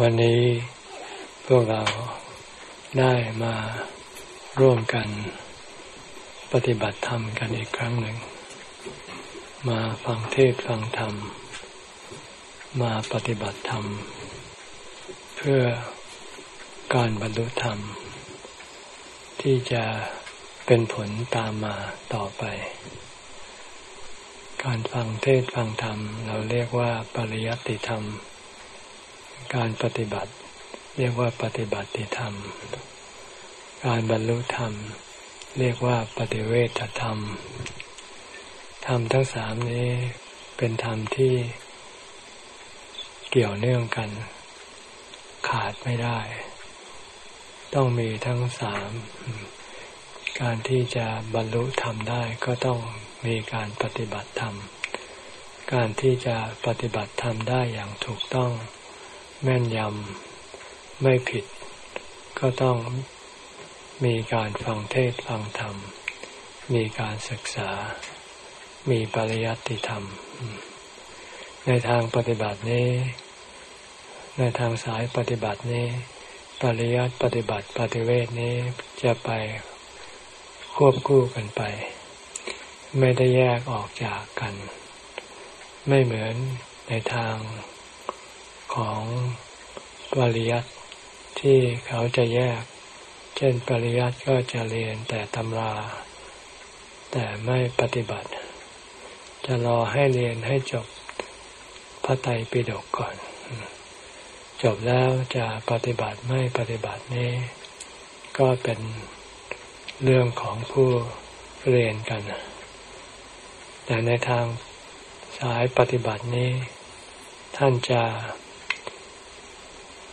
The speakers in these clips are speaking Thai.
วันนี้พวกเราได้มาร่วมกันปฏิบัติธรรมกันอีกครั้งหนึ่ง มาฟังเทศฟังธรรม มาปฏิบัติธรรม เพื่อการบรรลุธรรม ที่จะเป็นผลตามมาต่อไป การฟังเทศฟังธรรม เราเรียกว่าปริยัติธรรม การปฏิบัติ เรียกว่าปฏิบัติธรรม การบรรลุธรรม เรียกว่าปฏิเวทธรรม ธรรมทั้งสามนี้เป็นธรรมที่เกี่ยวเนื่องกัน ขาดไม่ได้ ต้องมีทั้งสาม การที่จะบรรลุธรรมได้ก็ต้องมีการปฏิบัติธรรม การที่จะปฏิบัติธรรมได้อย่างถูกต้อง แม่นยำไม่ผิด ก็ต้องมีการฟังเทศฟังธรรม มีการศึกษา มีปริยัติธรรม ในทางปฏิบัตินี้ ในทางสายปฏิบัตินี้ ปริยัติปฏิบัติปฏิเวทนี้จะไปควบคู่กันไป ไม่ได้แยกออกจากกัน ไม่เหมือนในทาง ของปริยัติที่เขาจะแยก เช่นปริยัติก็จะเรียนแต่ตำรา แต่ไม่ปฏิบัติ จะรอให้เรียนให้จบพระไตรปิฎกก่อน จบแล้วจะปฏิบัติไม่ปฏิบัตินี้ ก็เป็นเรื่องของผู้เรียนกัน แต่ในทางสายปฏิบัตินี้ ท่านจะ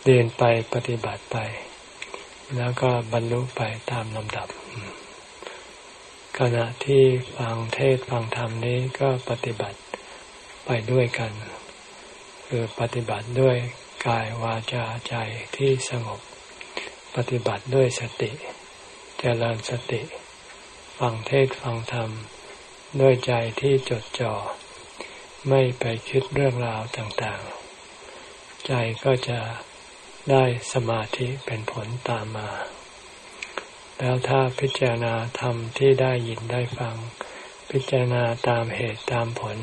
เรียนไปปฏิบัติไป แล้วก็บรรลุไปตามลำดับ ขณะที่ฟังเทศฟังธรรมนี้ก็ปฏิบัติไปด้วยกัน คือปฏิบัติด้วยกายวาจาใจที่สงบ ปฏิบัติด้วยสติจเจริญสติ ฟังเทศฟังธรรม ด้วยใจที่จดจ่อไม่ไปคิดเรื่องราวต่างๆ ใจก็จะ ได้สมาธิเป็นผลตามมา แล้วถ้าพิจารณาธรรมที่ได้ยินได้ฟัง พิจารณาตามเหตุตามผล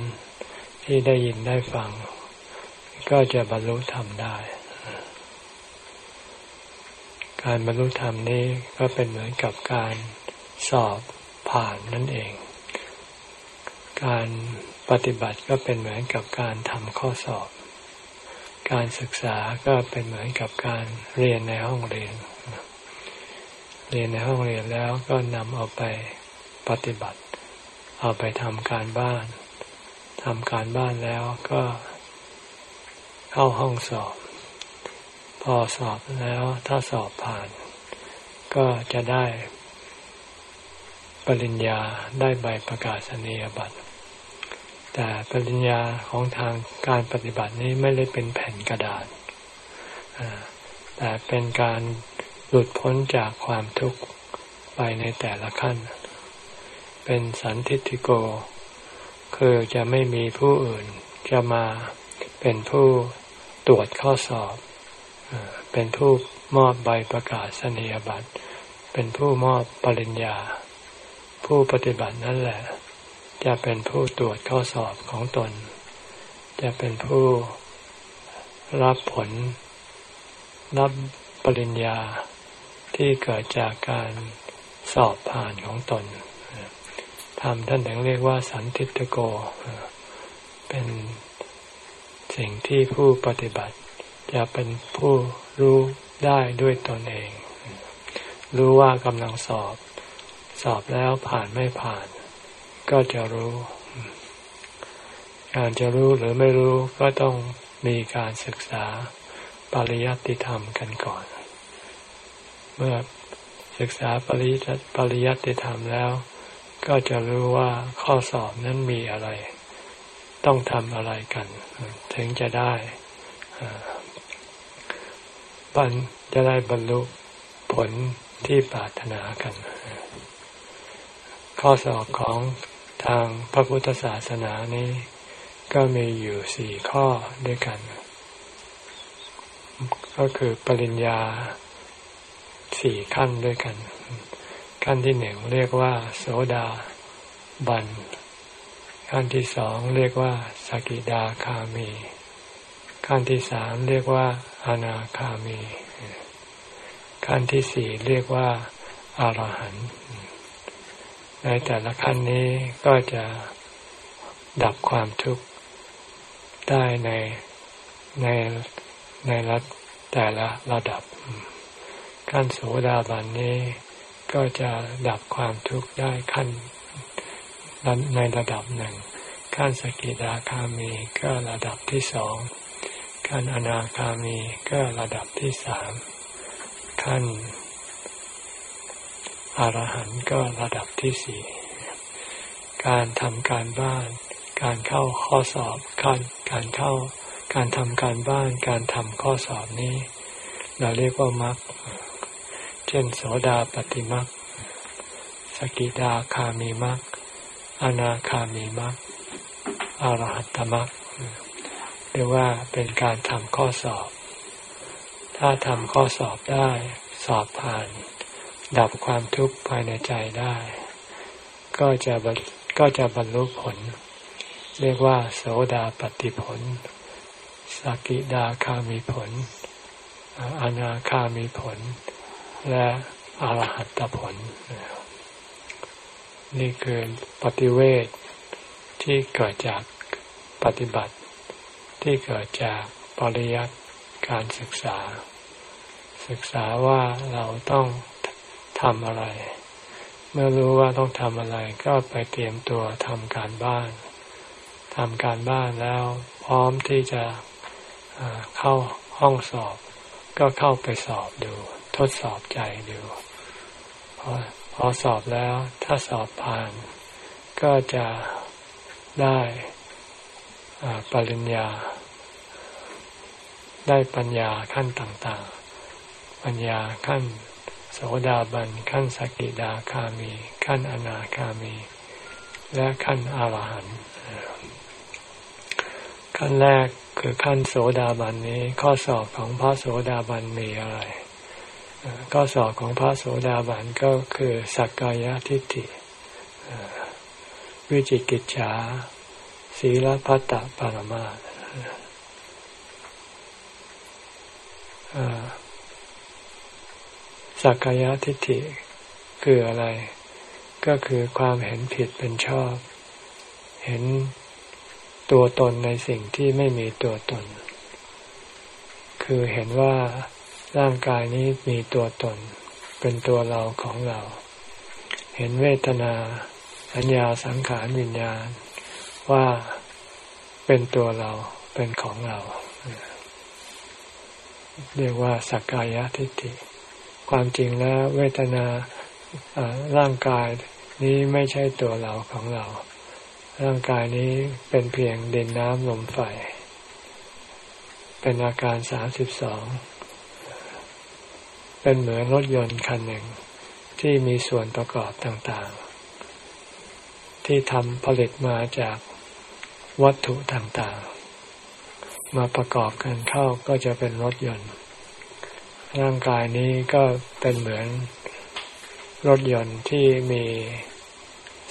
ที่ได้ยินได้ฟัง ก็จะบรรลุธรรมได้ การบรรลุธรรมนี้ก็เป็นเหมือนกับการสอบผ่านนั่นเอง การปฏิบัติก็เป็นเหมือนกับการทำข้อสอบ การศึกษาก็เป็นเหมือนกับการเรียนในห้องเรียน เรียนในห้องเรียนแล้วก็นำเอาไปปฏิบัติ เอาไปทำการบ้านทำการบ้านแล้วก็เข้าห้องสอบ พอสอบแล้วถ้าสอบผ่าน ก็จะได้ปริญญาได้ใบประกาศนียบัตร แต่ปริญญาของทางการปฏิบัตินี้ไม่ได้เป็นแผ่นกระดาษ แต่เป็นการหลุดพ้นจากความทุกข์ไปในแต่ละขั้น เป็นสันทิติโก คือจะไม่มีผู้อื่นจะมาเป็นผู้ตรวจข้อสอบ เป็นผู้มอบใบประกาศนียบัตร เป็นผู้มอบปริญญา ผู้ปฏิบัตินั่นแหละ จะเป็นผู้ตรวจข้อสอบของตน จะเป็นผู้รับผล รับปริญญาที่เกิดจากการสอบผ่านของตนทำท่านถึงเรียกว่าสันติตโก เป็นสิ่งที่ผู้ปฏิบัติ จะเป็นผู้รู้ได้ด้วยตนเอง รู้ว่ากำลังสอบ สอบแล้วผ่านไม่ผ่าน ก็จะรู้ การจะรู้หรือไม่รู้ก็ต้องมีการศึกษาปริยัติธรรมกันก่อน เมื่อศึกษาปริปริยัติธรรมแล้ว ก็จะรู้ว่าข้อสอบนั้นมีอะไร ต้องทำอะไรกัน ถึงจะได้บันจะได้บรรลุผลที่ปรารถนากัน ข้อสอบของ ทางพระพุทธศาสนานี้ ก็มีอยู่สี่ข้อด้วยกัน ก็คือปริญญาสี่ขั้นด้วยกัน ขั้นที่หนึ่งเรียกว่า โสดาบัน ขั้นที่สองเรียกว่าสกิดาคามี ขั้นที่สามเรียกว่าอนาคามี ขั้นที่สี่เรียกว่าอารหันต์ ในแต่ละขั้นนี้ก็จะดับความทุกข์ได้ในในในระแต่ละระดับ ขั้นโสดาบันนี้ก็จะดับความทุกข์ได้ขั้นในระดับหนึ่ง ขั้นสกิดาคามีก็ระดับที่สอง ขั้นอนาคามีก็ระดับที่สาม ขั้น อรหันต์ก็ระดับที่สี่การทำการบ้าน การเข้าข้อสอบการการเข้า การทำการบ้าน การทำข้อสอบนี้ เราเรียกว่ามรรคเช่นโสดาปฏิมรรคสกิดาคามีมรรคอนาคามีมรรคอรหัตตมรรคเรียกว่าเป็นการทำข้อสอบ ถ้าทำข้อสอบได้สอบผ่าน ดับความทุกข์ภายในใจได้ ก็จะก็จะบรรลุผล เรียกว่า โสดาปฏิผลสกิดาคามีผล อนาคามีผล และอรหัตผล นี่คือปฏิเวทที่เกิดจากปฏิบัติ ที่เกิดจากปริยัติการศึกษา ศึกษาว่าเราต้อง ทำอะไร เมื่อรู้ว่าต้องทำอะไรก็ไปเตรียมตัวทำการบ้านทำการบ้านแล้วพร้อมที่จะเข้าห้องสอบ ก็เข้าไปสอบดู ทดสอบใจดูพอพอสอบแล้วถ้าสอบผ่าน ก็จะได้ปริญญา ได้ปัญญาขั้นต่างๆ ปัญญาขั้น โสดาบันขั้นสกิดาคามี ขั้นอนาคามี และขั้นอรหันต์ขั้นแรกคือขั้นโสดาบันนี้ข้อสอบของพระโสดาบันมีอะไรข้อสอบของพระโสดาบันก็คือสักกายทิฏฐิวิจิกิจฉาศีลพัตตปรมา สักกายทิฏฐิคืออะไร ก็คือความเห็นผิดเป็นชอบ เห็นตัวตนในสิ่งที่ไม่มีตัวตน คือเห็นว่าร่างกายนี้มีตัวตน เป็นตัวเราของเรา เห็นเวทนา สัญญาสังขารวิญญาณ ว่าเป็นตัวเราเป็นของเรา เรียกว่าสักกายทิฏฐิ ความจริงแล้วเวทนาร่างกายนี้ไม่ใช่ตัวเราของเรา ร่างกายนี้เป็นเพียงดินน้ำลมไฟ เป็นอาการสามสิบสอง เป็นเหมือนรถยนต์คันหนึ่ง ที่มีส่วนประกอบต่างๆ ที่ทำผลิตมาจากวัตถุต่างๆ มาประกอบกันเข้าก็จะเป็นรถยนต์ ร่างกายนี้ก็เป็นเหมือนรถยนต์ที่มี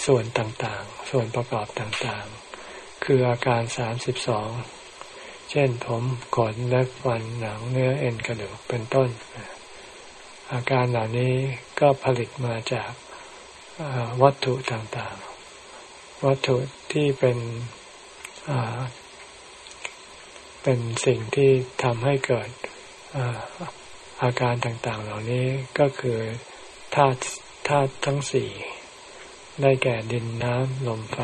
ส่วนต่างๆ ส่วนประกอบต่างๆ คืออาการสามสิบสอง เช่นผมขนเล็บฟันหนังเนื้อเอ็นกระดูกเป็นต้น อาการเหล่านี้ก็ผลิตมาจากวัตถุต่างๆ วัตถุที่เป็นเป็นสิ่งที่ทำให้เกิด อาการต่างๆ เหล่านี้ก็คือธาตุธาตุทั้งสี่ได้แก่ดินน้ำลมไฟ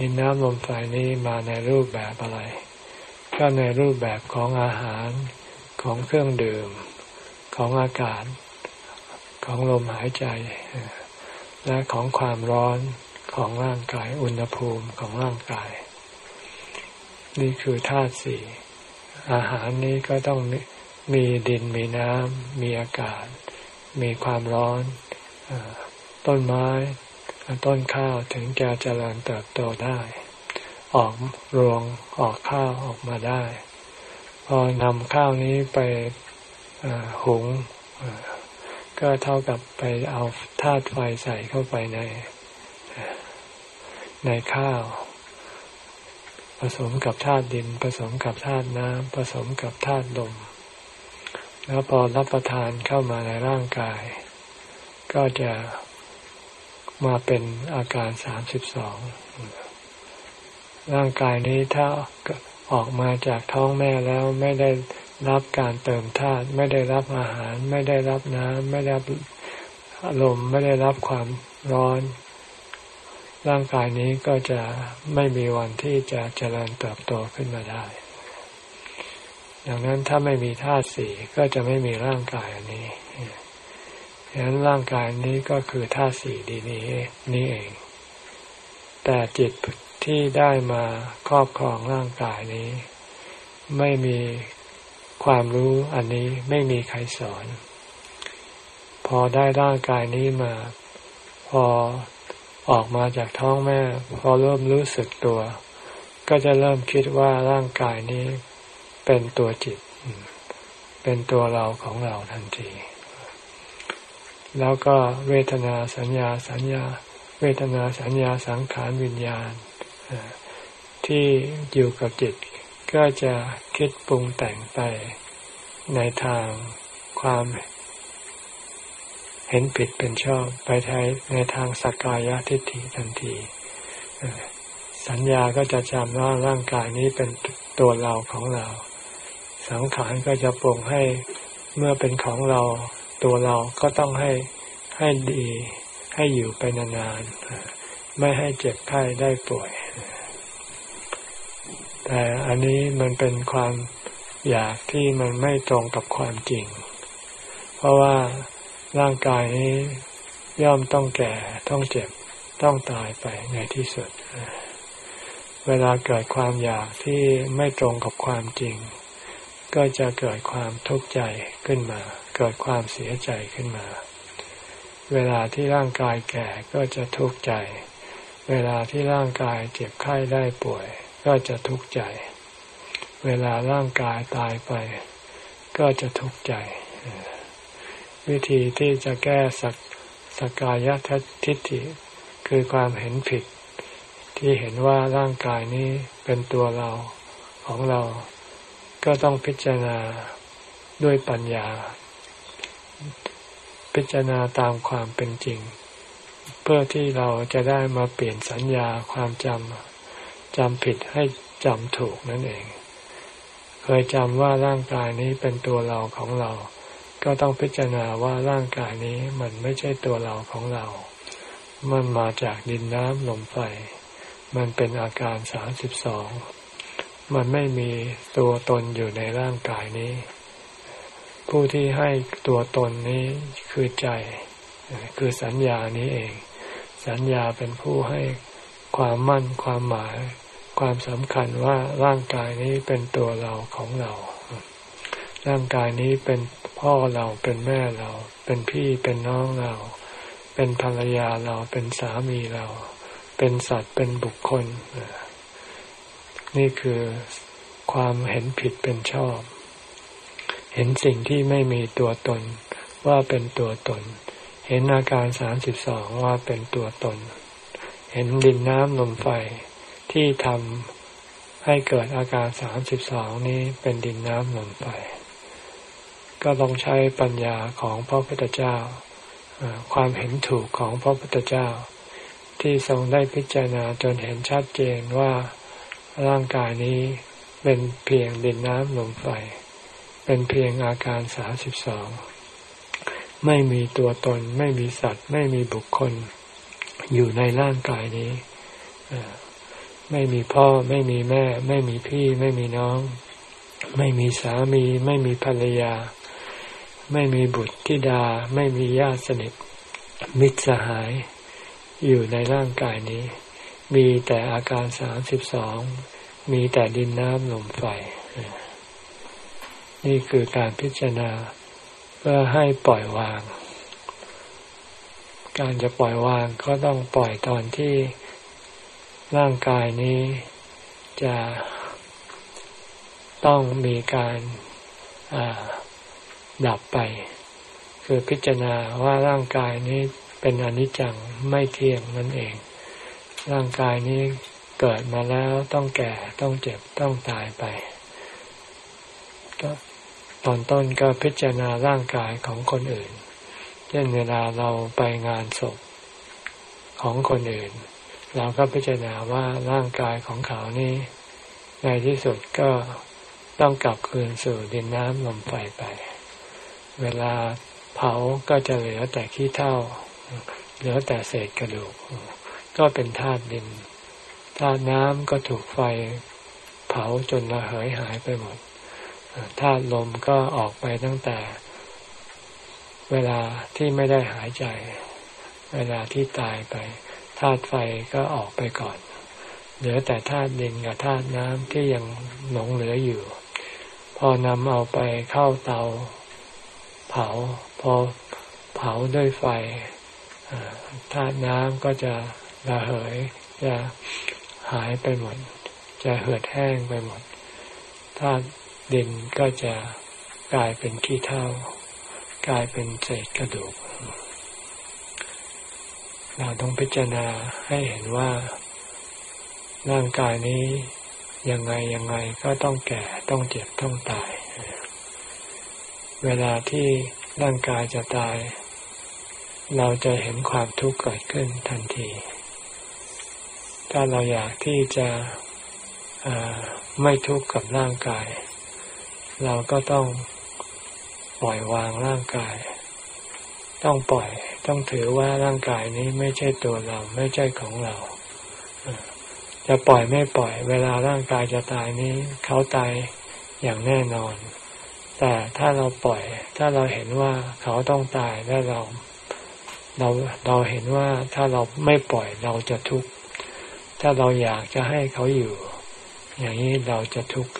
ดินน้ำลมไฟนี้มาในรูปแบบอะไร ก็ในรูปแบบของอาหารของเครื่องดื่ม ของอากาศ ของลมหายใจ และของความร้อนของร่างกายอุณหภูมิของร่างกาย นี่คือธาตุสี่อาหารนี้ก็ต้อง มีดินมีน้ำมีอากาศ มีความร้อนต้นไม้ต้นข้าวถึงจะเจริญเติบโตได้ ออกรวงออกข้าวออกมาได้ พอนำข้าวนี้ไปหุงก็เท่ากับไปเอาธาตุไฟใส่เข้าไปในในข้าว ผสมกับธาตุดิน ผสมกับธาตุน้ำผสมกับธาตุลม แล้วพอรับประทานเข้ามาในร่างกาย ก็จะมาเป็นอาการสามสิบสองร่างกายนี้ถ้าออกมาจากท้องแม่แล้วไม่ได้รับการเติมธาตุไม่ได้รับอาหาร ไม่ได้รับน้ำไม่ได้รับลมไม่ได้รับความร้อน ร่างกายนี้ก็จะไม่มีวันที่จะเจริญเติบโตขึ้นมาได้ ดังนั้นถ้าไม่มีธาตุสี่ก็จะไม่มีร่างกายอันนี้ดังนั้นร่างกายนี้ก็คือธาตุสี่ดีนี้นี่เอง แต่จิตที่ได้มาครอบครองร่างกายนี้ ไม่มีความรู้อันนี้ไม่มีใครสอน พอได้ร่างกายนี้มา พอออกมาจากท้องแม่ พอเริ่มรู้สึกตัว ก็จะเริ่มคิดว่าร่างกายนี้ เป็นตัวจิต เป็นตัวเราของเราทันที แล้วก็เวทนาสัญญาสัญญา เวทนาสัญญาสังขารวิญญาณ ที่อยู่กับจิต ก็จะคิดปรุงแต่งไปในทางความเห็นผิดเป็นชอบไปทายในทางสักกายทิฏฐิทันทีสัญญาก็จะจำว่าร่างกายนี้เป็นตัวเราของเรา สังขารก็จะปรงให้เมื่อเป็นของเราตัวเราก็ต้องให้ให้ดีให้อยู่ไปนานๆไม่ให้เจ็บไข้ได้ป่วย แต่อันนี้มันเป็นความอยากที่มันไม่ตรงกับความจริง เพราะว่าร่างกายนี้ย่อมต้องแก่ต้องเจ็บต้องตายไปในที่สุด เวลาเกิดความอยากที่ไม่ตรงกับความจริง ก็จะเกิดความทุกข์ใจขึ้นมา เกิดความเสียใจขึ้นมา เวลาที่ร่างกายแก่ก็จะทุกข์ใจ เวลาที่ร่างกายเจ็บไข้ได้ป่วย ก็จะทุกข์ใจ เวลาร่างกายตายไป ก็จะทุกข์ใจ วิธีที่จะแก้สักสกายทิฏฐิ คือความเห็นผิด ที่เห็นว่าร่างกายนี้เป็นตัวเราของเรา ก็ต้องพิจารณาด้วยปัญญา พิจารณาตามความเป็นจริง เพื่อที่เราจะได้มาเปลี่ยนสัญญาความจำจำผิดให้จำถูกนั่นเอง เคยจำว่าร่างกายนี้เป็นตัวเราของเรา ก็ต้องพิจารณาว่าร่างกายนี้มันไม่ใช่ตัวเราของเรา มันมาจากดินน้ำลมไฟ มันเป็นอาการสามสิบสอง มันไม่มีตัวตนอยู่ในร่างกายนี้ ผู้ที่ให้ตัวตนนี้คือใจ คือสัญญานี้เอง สัญญาเป็นผู้ให้ความมั่นความหมาย ความสำคัญว่าร่างกายนี้เป็นตัวเราของเรา ร่างกายนี้เป็นพ่อเราเป็นแม่เรา เป็นพี่เป็นน้องเรา เป็นภรรยาเราเป็นสามีเรา เป็นสัตว์เป็นบุคคล นี่คือความเห็นผิดเป็นชอบ เห็นสิ่งที่ไม่มีตัวตนว่าเป็นตัวตน เห็นอาการสามสิบสองว่าเป็นตัวตน เห็นดินน้ำลมไฟที่ทำให้เกิดอาการสามสิบสองนี้เป็นดินน้ำลมไฟก็ต้องใช้ปัญญาของพระพุทธเจ้า ความเห็นถูกของพระพุทธเจ้า ที่ทรงได้พิจารณาจนเห็นชัดเจนว่า ร่างกายนี้เป็นเพียงดินน้ำลมไฟ เป็นเพียงอาการสาสิบสอง ไม่มีตัวตน ไม่มีสัตว์ ไม่มีบุคคล อยู่ในร่างกายนี้ ไม่มีพ่อ ไม่มีแม่ ไม่มีพี่ ไม่มีน้อง ไม่มีสามี ไม่มีภรรยา ไม่มีบุตรธิดา ไม่มีญาติสนิท มิตรสหาย อยู่ในร่างกายนี้ มีแต่อาการสามสิบสองมีแต่ดินน้ำลมไฟ นี่คือการพิจารณาเพื่อให้ปล่อยวาง การจะปล่อยวางก็ต้องปล่อยตอนที่ร่างกายนี้จะต้องมีการดับไป คือพิจารณาว่าร่างกายนี้เป็นอนิจจังไม่เที่ยงนั่นเอง ร่างกายนี้เกิดมาแล้วต้องแก่ต้องเจ็บต้องตายไปตอนต้นก็พิจารณาร่างกายของคนอื่น เช่นเวลาเราไปงานศพของคนอื่น เราก็พิจารณาว่าร่างกายของเขานี่ในที่สุดก็ต้องกลับคืนสู่ดินน้ำลมไฟไป เวลาเผาก็จะเหลือแต่ขี้เถ้า เหลือแต่เศษกระดูก ก็เป็นธาตุดินธาตุน้ำก็ถูกไฟเผาจนระเหยหายไปหมดธาตุลมก็ออกไปตั้งแต่ เวลาที่ไม่ได้หายใจ เวลาที่ตายไปธาตุไฟก็ออกไปก่อน เหลือแต่ธาตุดินกับธาตุน้ำที่ยังหลงเหลืออยู่ พอนำเอาไปเข้าเตา เผา พอเผาด้วยไฟธาตุน้ำก็จะ ระเหยจะหายไปหมด จะเหือดแห้งไปหมดธาตุดินก็จะกลายเป็นขี้เถ้ากลายเป็นเศษกระดูก เราต้องพิจารณาให้เห็นว่า ร่างกายนี้ยังไงยังไงก็ต้องแก่ต้องเจ็บต้องตาย เวลาที่ร่างกายจะตาย เราจะเห็นความทุกข์เกิดขึ้นทันที ถ้าเราอยากที่จะไม่ทุกข์กับร่างกาย เราก็ต้องปล่อยวางร่างกาย ต้องปล่อย ต้องถือว่าร่างกายนี้ไม่ใช่ตัวเรา ไม่ใช่ของเรา จะปล่อยไม่ปล่อย เวลาร่างกายจะตายนี้ เขาตายอย่างแน่นอน แต่ถ้าเราปล่อย ถ้าเราเห็นว่าเขาต้องตายแล้วเรา เราเราเห็นว่าถ้าเราไม่ปล่อยเราจะทุกข์ ถ้าเราอยากจะให้เขาอยู่ อย่างนี้เราจะทุกข์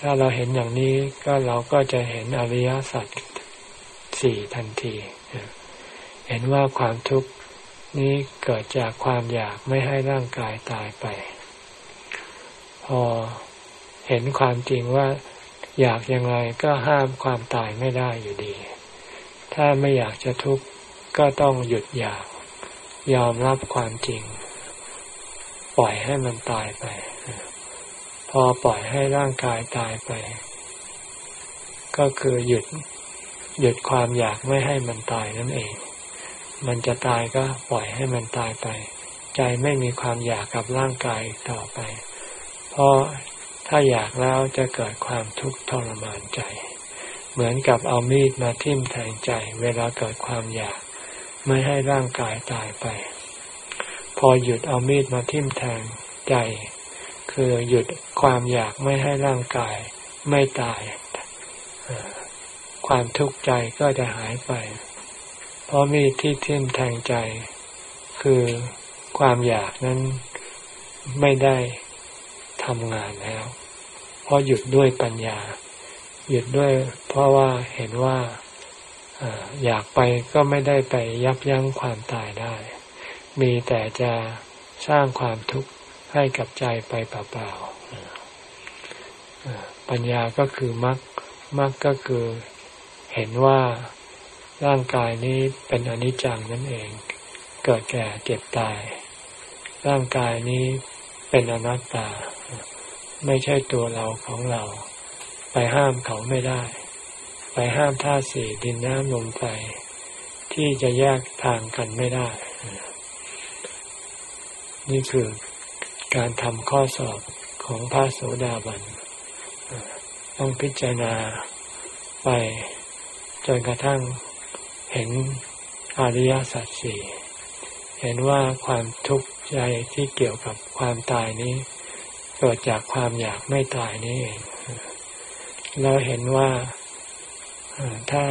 ถ้าเราเห็นอย่างนี้ก็เราก็จะเห็นอริยสัจสี่ทันที เห็นว่าความทุกข์นี้เกิดจากความอยากไม่ให้ร่างกายตายไป พอเห็นความจริงว่าอยากยังไงก็ห้ามความตายไม่ได้อยู่ดี ถ้าไม่อยากจะทุกข์ก็ต้องหยุดอยาก ยอมรับความจริง ปล่อยให้มันตายไป พอปล่อยให้ร่างกายตายไป ก็คือหยุด หยุดความอยากไม่ให้มันตายนั่นเอง มันจะตายก็ปล่อยให้มันตายไป ใจไม่มีความอยากกับร่างกายต่อไป เพราะถ้าอยากแล้วจะเกิดความทุกข์ทรมานใจ เหมือนกับเอามีดมาทิ่มแทงใจ เวลาเกิดความอยาก ไม่ให้ร่างกายตายไป พอหยุดเอามีดมาทิ่มแทงใจ คือหยุดความอยากไม่ให้ร่างกายไม่ตาย ความทุกข์ใจก็จะหายไป เพราะมีดที่ทิ่มแทงใจ คือความอยากนั้นไม่ได้ทำงานแล้ว เพราะหยุดด้วยปัญญา หยุดด้วยเพราะว่าเห็นว่าอยากไปก็ไม่ได้ไปยับยั้งความตายได้ มีแต่จะสร้างความทุกข์ให้กับใจไปเปล่าๆปัญญาก็คือมรรคมรรคก็คือเห็นว่าร่างกายนี้เป็นอนิจจังนั่นเอง เกิดแก่เจ็บตาย ร่างกายนี้เป็นอนัตตา ไม่ใช่ตัวเราของเรา ไปห้ามเขาไม่ได้ ไปห้ามท่าสี่ดินน้ำลมไฟที่จะแยกทางกันไม่ได้ นี่คือการทำข้อสอบของพระโสดาบัน ต้องพิจารณาไปจนกระทั่งเห็นอริยสัจสี่เห็นว่าความทุกข์ใจที่เกี่ยวกับความตายนี้ เกิดจากความอยากไม่ตายนี้เองเราเห็นว่าถ้า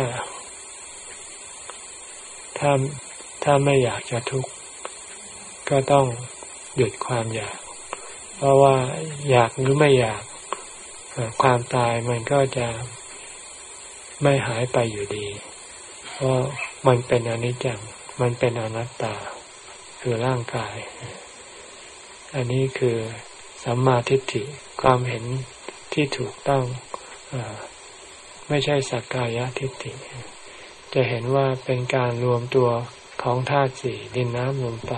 ถ้าถ้าไม่อยากจะทุกข์ก็ต้อง หยุดความอยาก เพราะว่าอยากหรือไม่อยากความตายมันก็จะไม่หายไปอยู่ดี เพราะมันเป็นอนิจจัง มันเป็นอนัตตา คือร่างกาย อันนี้คือสัมมาทิฏฐิความเห็นที่ถูกต้องอไม่ใช่สักกายทิฏฐิ จะเห็นว่าเป็นการรวมตัวของธาตุสี่ดินน้ำลมไฟ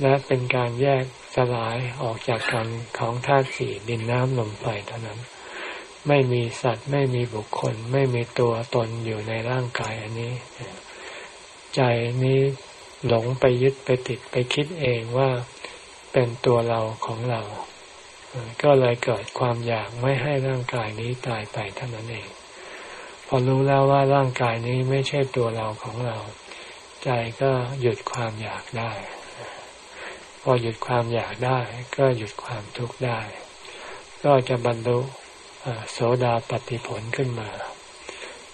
และเป็นการแยกสลายออกจากกันของธาตุสี่ดินน้ำลมไฟเท่านั้น ไม่มีสัตว์ไม่มีบุคคล ไม่มีตัวตนอยู่ในร่างกายอันนี้ ใจนี้หลงไปยึดไปติดไปคิดเองว่าเป็นตัวเราของเรา ก็เลยเกิดความอยากไม่ให้ร่างกายนี้ตายไปเท่านั้นเอง พอรู้แล้วว่าร่างกายนี้ไม่ใช่ตัวเราของเรา ใจก็หยุดความอยากได้ พอหยุดความอยากได้ ก็หยุดความทุกข์ได้ ก็จะบรรลุโสดาปฏิผลขึ้นมา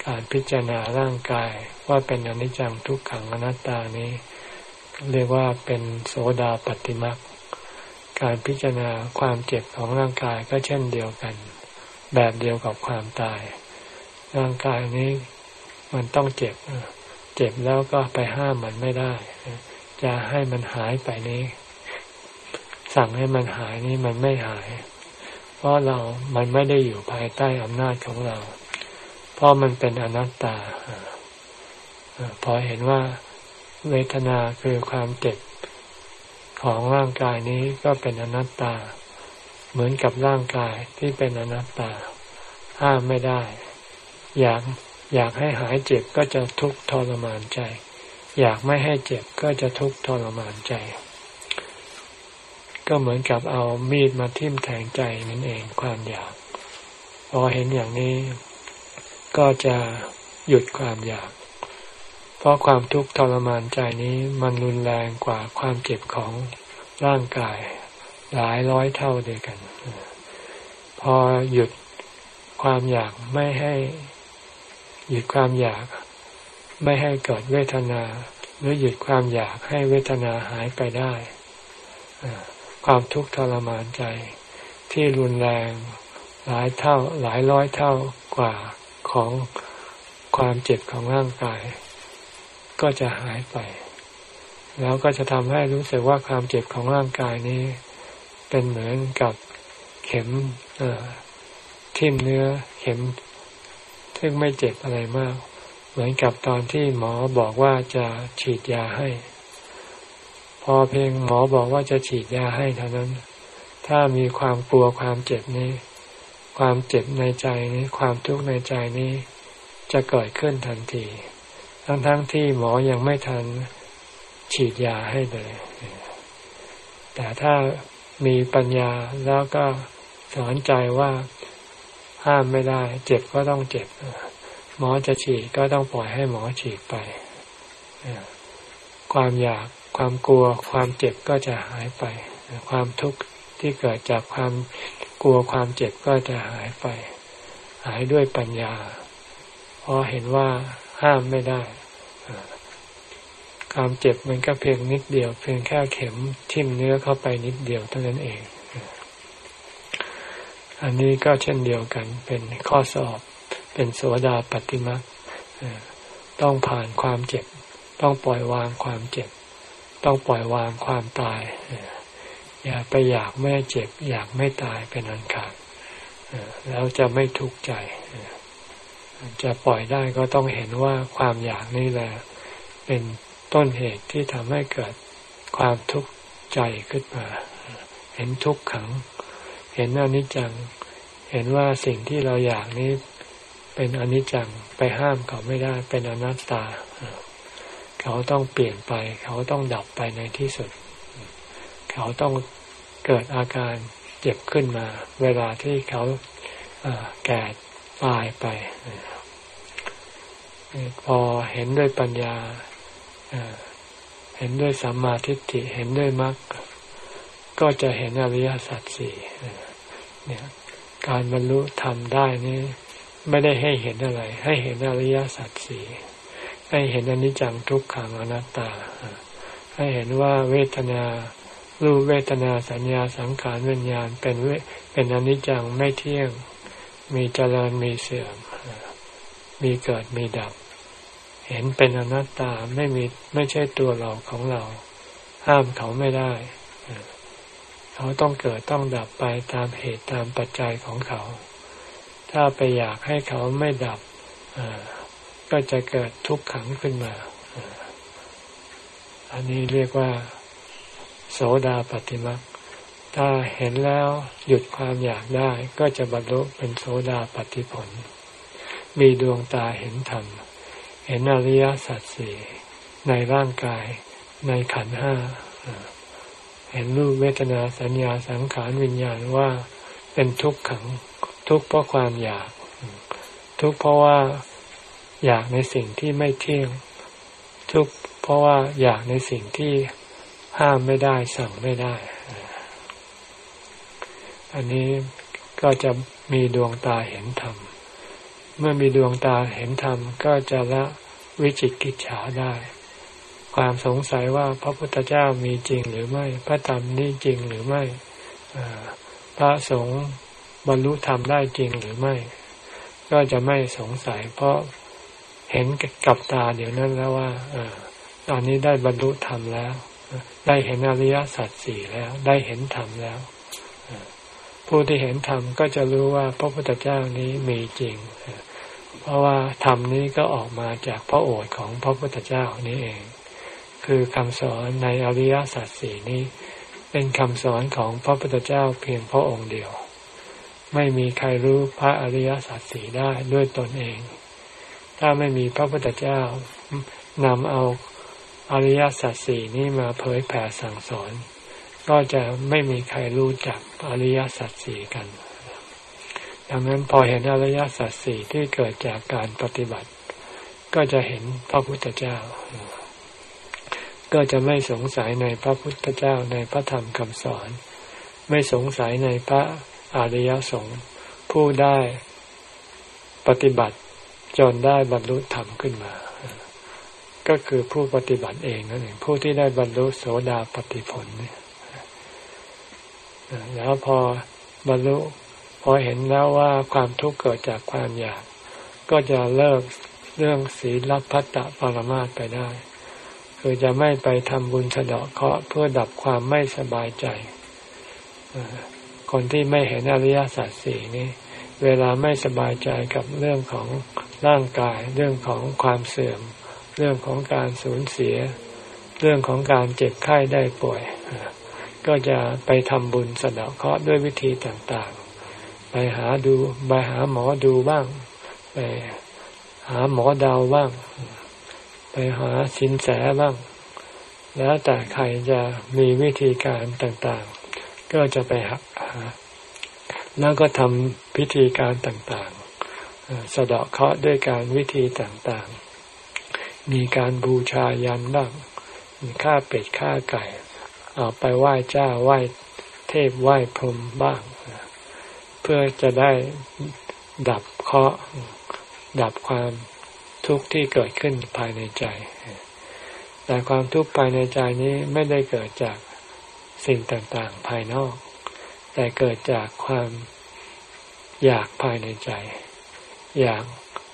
การพิจารณาร่างกายว่าเป็นอนิจจังทุกขังอนัตตานี้ เรียกว่าเป็นโสดาปฏิมักการพิจารณาความเจ็บของร่างกายก็เช่นเดียวกัน แบบเดียวกับความตาย ร่างกายนี้มันต้องเจ็บ เจ็บแล้วก็ไปห้ามมันไม่ได้ จะให้มันหายไปนี้ สั่งให้มันหายนี้มันไม่หาย เพราะเรามันไม่ได้อยู่ภายใต้อำนาจของเรา เพราะมันเป็นอนัตตาพอเห็นว่าเวทนาคือความเจ็บของร่างกายนี้ก็เป็นอนัตตา เหมือนกับร่างกายที่เป็นอนัตตา ห้ามไม่ได้ อยากอยากให้หายเจ็บก็จะทุกข์ทรมานใจ อยากไม่ให้เจ็บก็จะทุกข์ทรมานใจ ก็เหมือนกับเอามีดมาทิ่มแทงใจนั่นเองความอยาก พอเห็นอย่างนี้ ก็จะหยุดความอยาก เพราะความทุกข์ทรมานใจนี้มันรุนแรงกว่าความเจ็บของร่างกายหลายร้อยเท่าเดียวกัน พอหยุดความอยากไม่ให้หยุดความอยาก ไม่ให้เกิดเวทนา หรือหยุดความอยากให้เวทนาหายไปได้ ความทุกข์ทรมานใจ ที่รุนแรงหลายเท่าหลายร้อยเท่ากว่าของความเจ็บของร่างกาย ก็จะหายไป แล้วก็จะทำให้รู้สึกว่าความเจ็บของร่างกายนี้ เป็นเหมือนกับเข็มทิ่มเนื้อเข็ม ซึ่งไม่เจ็บอะไรมาก เหมือนกับตอนที่หมอบอกว่าจะฉีดยาให้ อเพียงหมอบอกว่าจะฉีดยาให้เท่านั้น ถ้ามีความกลัวความเจ็บนี้ ความเจ็บในใจนี้ ความทุกข์ในใจนี้ จะเกิดขึ้นทันที ทั้งๆทที่หมอยังไม่ทันฉีดยาให้เลย แต่ถ้ามีปัญญาแล้วก็สอนใจว่าห้ามไม่ได้ เจ็บก็ต้องเจ็บ หมอจะฉีดก็ต้องปล่อยให้หมอฉีดไป ความอยาก ความกลัวความเจ็บก็จะหายไป ความทุกข์ที่เกิดจากความกลัวความเจ็บก็จะหายไป หายด้วยปัญญา เพราะเห็นว่าห้ามไม่ได้ ความเจ็บมันก็เพียงนิดเดียว เพียงแค่เข็มทิ่มเนื้อเข้าไปนิดเดียวเท่านั้นเอง อันนี้ก็เช่นเดียวกัน เป็นข้อสอบเป็นโสดาปฏิมาต้องผ่านความเจ็บ ต้องปล่อยวางความเจ็บ ต้องปล่อยวางความตาย อย่าไปอยากไม่เจ็บ อยากไม่ตายเป็นอันขาดแล้วจะไม่ทุกข์ใจ จะปล่อยได้ก็ต้องเห็นว่าความอยากนี่แหละ เป็นต้นเหตุที่ทำให้เกิดความทุกข์ใจขึ้นมา เห็นทุกขัง เห็นอนิจจัง เห็นว่าสิ่งที่เราอยากนี้เป็นอนิจจัง ไปห้ามเขาไม่ได้ เป็นอนัตตา เขาต้องเปลี่ยนไป เขาต้องดับไปในที่สุด เขาต้องเกิดอาการเจ็บขึ้นมา เวลาที่เขาแก่ตายไป พอเห็นด้วยปัญญาเห็นด้วยสัมมาทิฏฐิเห็นด้วยมรรคก็จะเห็นอริยสัจสี่เนี่ยการบรรลุธรรมได้นี่ไม่ได้ให้เห็นอะไร ให้เห็นอริยสัจสี่ ให้เห็นอนิจจังทุกขังอนัตตา ให้เห็นว่าเวทนารูปเวทนาสัญญาสังขารวิญญาณเป็นเวเป็นอนิจจังไม่เที่ยง มีเจริญมีเสื่อม มีเกิดมีดับ เห็นเป็นอนัตตาไม่มีไม่ใช่ตัวเราของเรา ห้ามเขาไม่ได้ เขาต้องเกิดต้องดับไปตามเหตุตามปัจจัยของเขา ถ้าไปอยากให้เขาไม่ดับ ก็จะเกิดทุกขังขึ้นมา อันนี้เรียกว่า โสดาปฏิมักถ้าเห็นแล้วหยุดความอยากได้ ก็จะบรรลุเป็นโสดาปฏิผล มีดวงตาเห็นธรรม เห็นอริยสัจสี่ในร่างกาย ในขันห้า เห็นรูปเวทนาสัญญาสังขารวิญญาณว่าเป็นทุกขัง ทุกเพราะความอยาก ทุกเพราะว่า อยากในสิ่งที่ไม่เที่ยง ทุกเพราะว่าอยากในสิ่งที่ห้ามไม่ได้สั่งไม่ได้ อันนี้ก็จะมีดวงตาเห็นธรรม เมื่อมีดวงตาเห็นธรรม ก็จะละวิจิตกิจฉาได้ ความสงสัยว่าพระพุทธเจ้ามีจริงหรือไม่ พระธรรมนี่จริงหรือไม่พระสงฆ์บรรลุธรรมได้จริงหรือไม่ ก็จะไม่สงสัย เพราะ เห็นกับตาเดี๋ยวนั้นแล้วว่าอตอนนี้ได้บรรลุธรรมแล้ว ได้เห็นอริยสัจสี่แล้ว ได้เห็นธรรมแล้ว ผู้ที่เห็นธรรมก็จะรู้ว่าพระพุทธเจ้านี้มีจริง เพราะว่าธรรมนี้ก็ออกมาจากพระโอษฐ์ของพระพุทธเจ้านี้เอง คือคำสอนในอริยสัจสี่นี้ เป็นคำสอนของพระพุทธเจ้าเพียงพระองค์เดียว ไม่มีใครรู้พระอริยสัจสี่ได้ด้วยตนเอง ถ้าไม่มีพระพุทธเจ้านำเอาอริยสัจสี่นี้มาเผยแผ่สั่งสอน ก็จะไม่มีใครรู้จักอริยสัจสี่กัน ดังนั้นพอเห็นอริยสัจสี่ที่เกิดจากการปฏิบัติ ก็จะเห็นพระพุทธเจ้า ก็จะไม่สงสัยในพระพุทธเจ้าในพระธรรมคำสอน ไม่สงสัยในพระอริยสงฆ์ผู้ได้ปฏิบัติ จนได้บรรลุธรรมขึ้นมา ก็คือผู้ปฏิบัติเองนั่นเองผู้ที่ได้บรรลุโสดาปฏิผลเนี่ยแล้วพอบรรลุพอเห็นแล้วว่าความทุกข์เกิดจากความอยาก ก็จะเลิกเรื่องศีลพัตตปรมาตไปได้ คือจะไม่ไปทำบุญสะเดาะเคาะเพื่อดับความไม่สบายใจ คนที่ไม่เห็นอริยสัจสี่นี้ เวลาไม่สบายใจกับเรื่องของ ร่างกายเรื่องของความเสื่อม เรื่องของการสูญเสีย เรื่องของการเจ็บไข้ได้ป่วย ก็จะไปทำบุญสะเดาะเคราะห์ด้วยวิธีต่างๆ ไปหาดูไปหาหมอดูบ้าง ไปหาหมอดาวบ้าง ไปหาสินแสบ้าง แล้วแต่ใครจะมีวิธีการต่างๆ ก็จะไปหาแล้วก็ทำพิธีการต่างๆ สะเดาะเคราะห์ด้วยการวิธีต่างๆ มีการบูชายันบ้างมีฆ่าเป็ดฆ่าไก่ เอาไปไหว้เจ้าไหว้เทพไหว้พรหมบ้าง เพื่อจะได้ดับเคราะห์ดับความทุกข์ที่เกิดขึ้นภายในใจ แต่ความทุกข์ภายในใจนี้ไม่ได้เกิดจากสิ่งต่างๆ ภายนอก แต่เกิดจากความอยากภายในใจ อยาก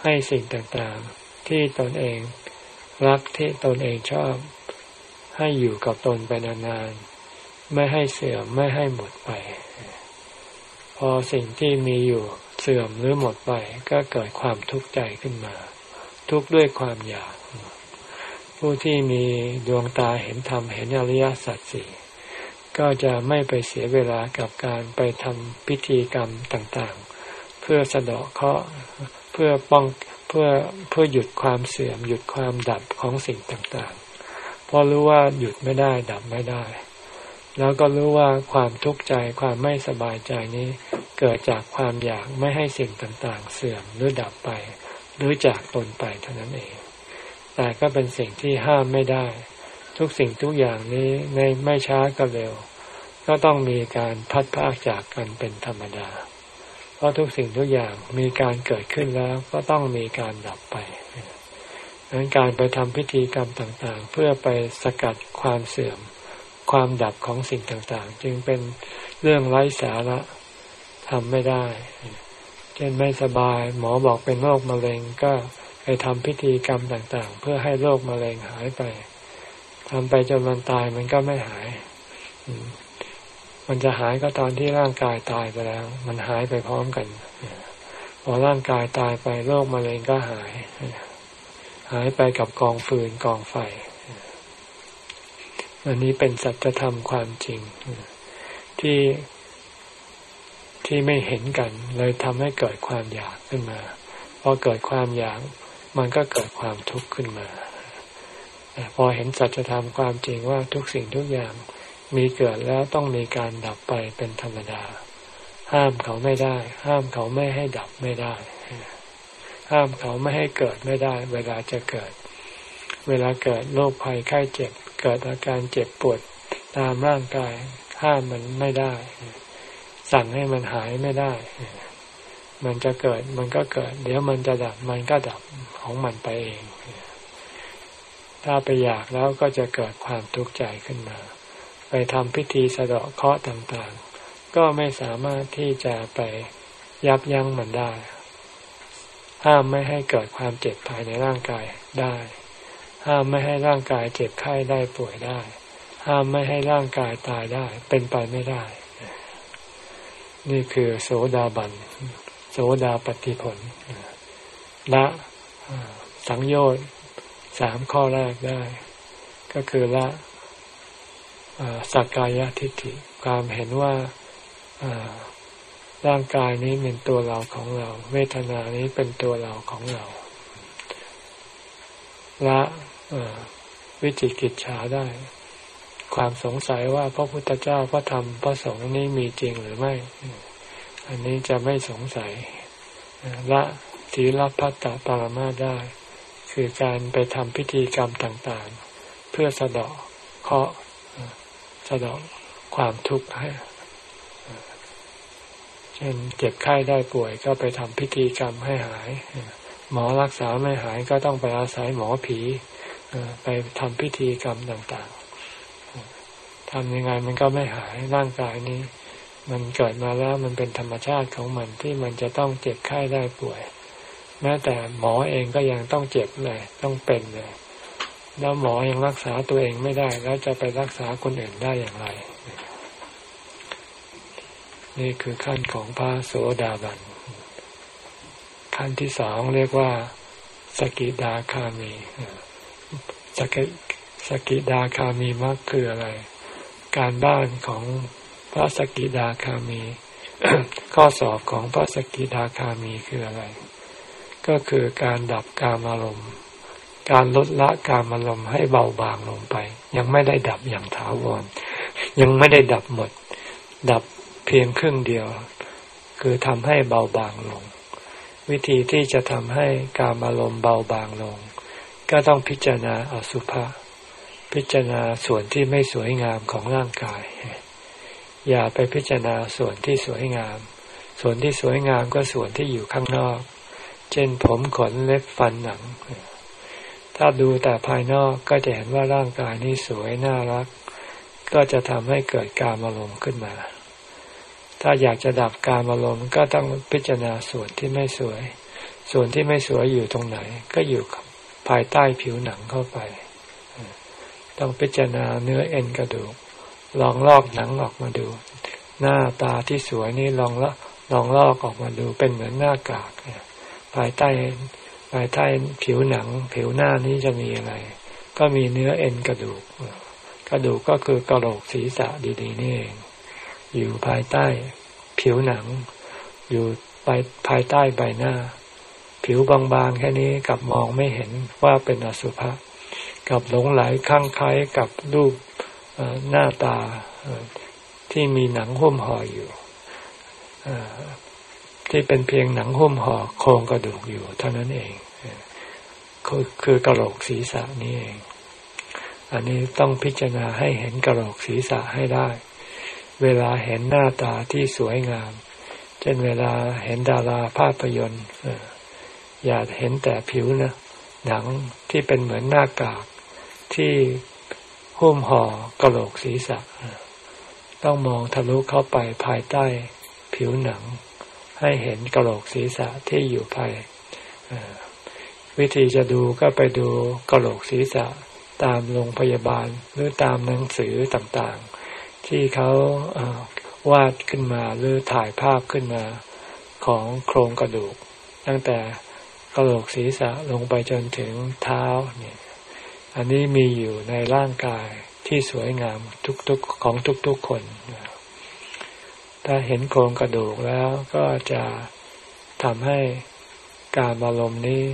ให้สิ่งต่างๆ ที่ตนเองรักที่ตนเองชอบ ให้อยู่กับตนไปนานๆ ไม่ให้เสื่อมไม่ให้หมดไป พอสิ่งที่มีอยู่เสื่อมหรือหมดไปก็เกิดความทุกข์ใจขึ้นมา ทุกข์ด้วยความอยาก ผู้ที่มีดวงตาเห็นธรรมเห็นอริยสัจสี่ก็จะไม่ไปเสียเวลากับการไปทำพิธีกรรมต่างๆ เพื่อสะเดาะเคราะห์เพื่อป้องเพื่อเพื่อหยุดความเสื่อม หยุดความดับของสิ่งต่างๆ เพราะรู้ว่าหยุดไม่ได้ดับไม่ได้ แล้วก็รู้ว่าความทุกข์ใจความไม่สบายใจนี้ เกิดจากความอยากไม่ให้สิ่งต่างๆ เสื่อมหรือดับไป หรือจากตนไปเท่านั้นเอง แต่ก็เป็นสิ่งที่ห้ามไม่ได้ ทุกสิ่งทุกอย่างนี้ในไม่ช้าก็เร็ว ก็ต้องมีการพัดพากจากกันเป็นธรรมดา ราะทุกสิ่งทุกอย่างมีการเกิดขึ้นแล้วก็ต้องมีการดับไปดังนั้นการไปทำพิธีกรรมต่างๆ เพื่อไปสกัดความเสื่อม ความดับของสิ่งต่างๆ จึงเป็นเรื่องไร้สาระทำไม่ได้ เช่นไม่สบาย หมอบอกเป็นโรคมะเร็งก็ไปทำพิธีกรรมต่างๆ เพื่อให้โรคมะเร็งหายไปทำไปจนมันตายมันก็ไม่หาย มันจะหายก็ตอนที่ร่างกายตายไปแล้ว มันหายไปพร้อมกันพอร่างกายตายไปโรคมะเร็งก็หาย หายไปกับกองฟืนกองไฟ อันนี้เป็นสัจธรรมความจริง ที่ที่ไม่เห็นกัน เลยทำให้เกิดความอยากขึ้นมาพอเกิดความอยาก มันก็เกิดความทุกข์ขึ้นมาพอเห็นสัจธรรมความจริงว่าทุกสิ่งทุกอย่าง มีเกิดแล้วต้องมีการดับไปเป็นธรรมดา ห้ามเขาไม่ได้ ห้ามเขาไม่ให้ดับไม่ได้ ห้ามเขาไม่ให้เกิดไม่ได้ เวลาจะเกิด เวลาเกิดโรคภัยไข้เจ็บ เกิดอาการเจ็บปวดตามร่างกาย ห้ามมันไม่ได้ สั่งให้มันหายไม่ได้ มันจะเกิดมันก็เกิด เดี๋ยวมันจะดับมันก็ดับของมันไปเอง ถ้าไปอยากแล้วก็จะเกิดความทุกข์ใจขึ้นมา ทำพิธีสะเดาะเคราะห์ต่างๆ ก็ไม่สามารถที่จะไปยับยั้งมันได้ ห้ามไม่ให้เกิดความเจ็บภายในร่างกายได้ ห้ามไม่ให้ร่างกายเจ็บไข้ได้ป่วยได้ ห้ามไม่ให้ร่างกายตายได้ เป็นไปไม่ได้ นี่คือโสดาบัน โสดาปฏิผลละสังโยชน์สามข้อแรกได้ ก็คือละ สักกายทิฏฐิความเห็นว่าร่างกายนี้เป็นตัวเราของเรา เวทนานี้เป็นตัวเราของเราละวิจิกิจฉาได้ ความสงสัยว่าพระพุทธเจ้าพระธรรมพระสงฆ์นี้มีจริงหรือไม่ อันนี้จะไม่สงสัยละศีลพัตตปรมาได้ คือการไปทำพิธีกรรมต่าง ๆ เพื่อสะเดาะเคาะ สะดอกความทุกข์ให้เช่นเจ็บไข้ได้ป่วยก็ไปทำพิธีกรรมให้หาย หมอรักษาไม่หายก็ต้องไปอาศัยหมอผีไปทำพิธีกรรมต่างๆทำยังไงมันก็ไม่หายร่างกายนี้ มันเกิดมาแล้วมันเป็นธรรมชาติของมันที่มันจะต้องเจ็บไข้ได้ป่วย แม้แต่หมอเองก็ยังต้องเจ็บเลย ต้องเป็นเลย แล้วหมอยังรักษาตัวเองไม่ได้ แล้วจะไปรักษาคนอื่นได้อย่างไร นี่คือขั้นของพระโสดาบัน ขั้นที่สองเรียกว่า สกิดาคามีสกิสกิดาคามีมักคืออะไร การบ้านของพระสกิดาคามี ข้อสอบของพระสกิดาคามีคืออะไร ก็คือการดับกามารมณ์ การลดละการอารมณ์ให้เบาบางลงไป ยังไม่ได้ดับอย่างถาวร ยังไม่ได้ดับหมด ดับเพียงครึ่งเดียว คือทำให้เบาบางลง วิธีที่จะทำให้การอารมณ์เบาบางลง ก็ต้องพิจารณาอสุภะพิจารณาส่วนที่ไม่สวยงามของร่างกาย อย่าไปพิจารณาส่วนที่สวยงาม ส่วนที่สวยงามก็ส่วนที่อยู่ข้างนอก เช่นผมขนเล็บฟันหนัง ถ้าดูแต่ภายนอกก็จะเห็นว่าร่างกายนี้สวยน่ารัก ก็จะทำให้เกิดการอารมณ์ขึ้นมา ถ้าอยากจะดับการอารมณ์ก็ต้องพิจารณาส่วนที่ไม่สวย ส่วนที่ไม่สวยอยู่ตรงไหน ก็อยู่ภายใต้ผิวหนังเข้าไป ต้องพิจารณาเนื้อเอ็นกระดูก ลองลอกหนังออกมาดู หน้าตาที่สวยนี่ลองละลองลอกออกมาดูเป็นเหมือนหน้ากากภายใต้ ภายใต้ผิวหนัง ผิวหน้านี้จะมีอะไร ก็มีเนื้อเอ็นกระดูก กระดูกก็คือกระโหลกศีรษะดีๆนี่เอง อยู่ภายใต้ผิวหนัง อยู่ภายภายใต้ใบหน้า ผิวบางๆแค่นี้กับมองไม่เห็นว่าเป็นอสุภะกับหลงไหลข้างคล้ายกับรูปหน้าตาที่มีหนังหุ้มห่ออยู่ที่เป็นเพียงหนังหุ้มห่อโครงกระดูกอยู่เท่านั้นเอง คือคือกระโหลกศีรษะนี่เอง อันนี้ต้องพิจารณาให้เห็นกระโหลกศีรษะให้ได้ เวลาเห็นหน้าตาที่สวยงาม เช่นเวลาเห็นดาราภาพยนตร์อย่าเห็นแต่ผิวนะ หนังที่เป็นเหมือนหน้ากากที่หุ้มห่อกระโหลกศีรษะ ต้องมองทะลุเข้าไปภายใต้ผิวหนัง ให้เห็นกระโหลกศีรษะที่อยู่ภาย วิธีจะดูก็ไปดูกระโหลกศีรษะตามโรงพยาบาลหรือตามหนังสือต่างๆ ที่เขาวาดขึ้นมาหรือถ่ายภาพขึ้นมาของโครงกระดูก ตั้งแต่กระโหลกศีรษะลงไปจนถึงเท้าเนี่ยอันนี้มีอยู่ในร่างกายที่สวยงามทุกๆของทุกๆคน ถ้าเห็นโครงกระดูกแล้วก็จะทำให้การอารมณ์นี้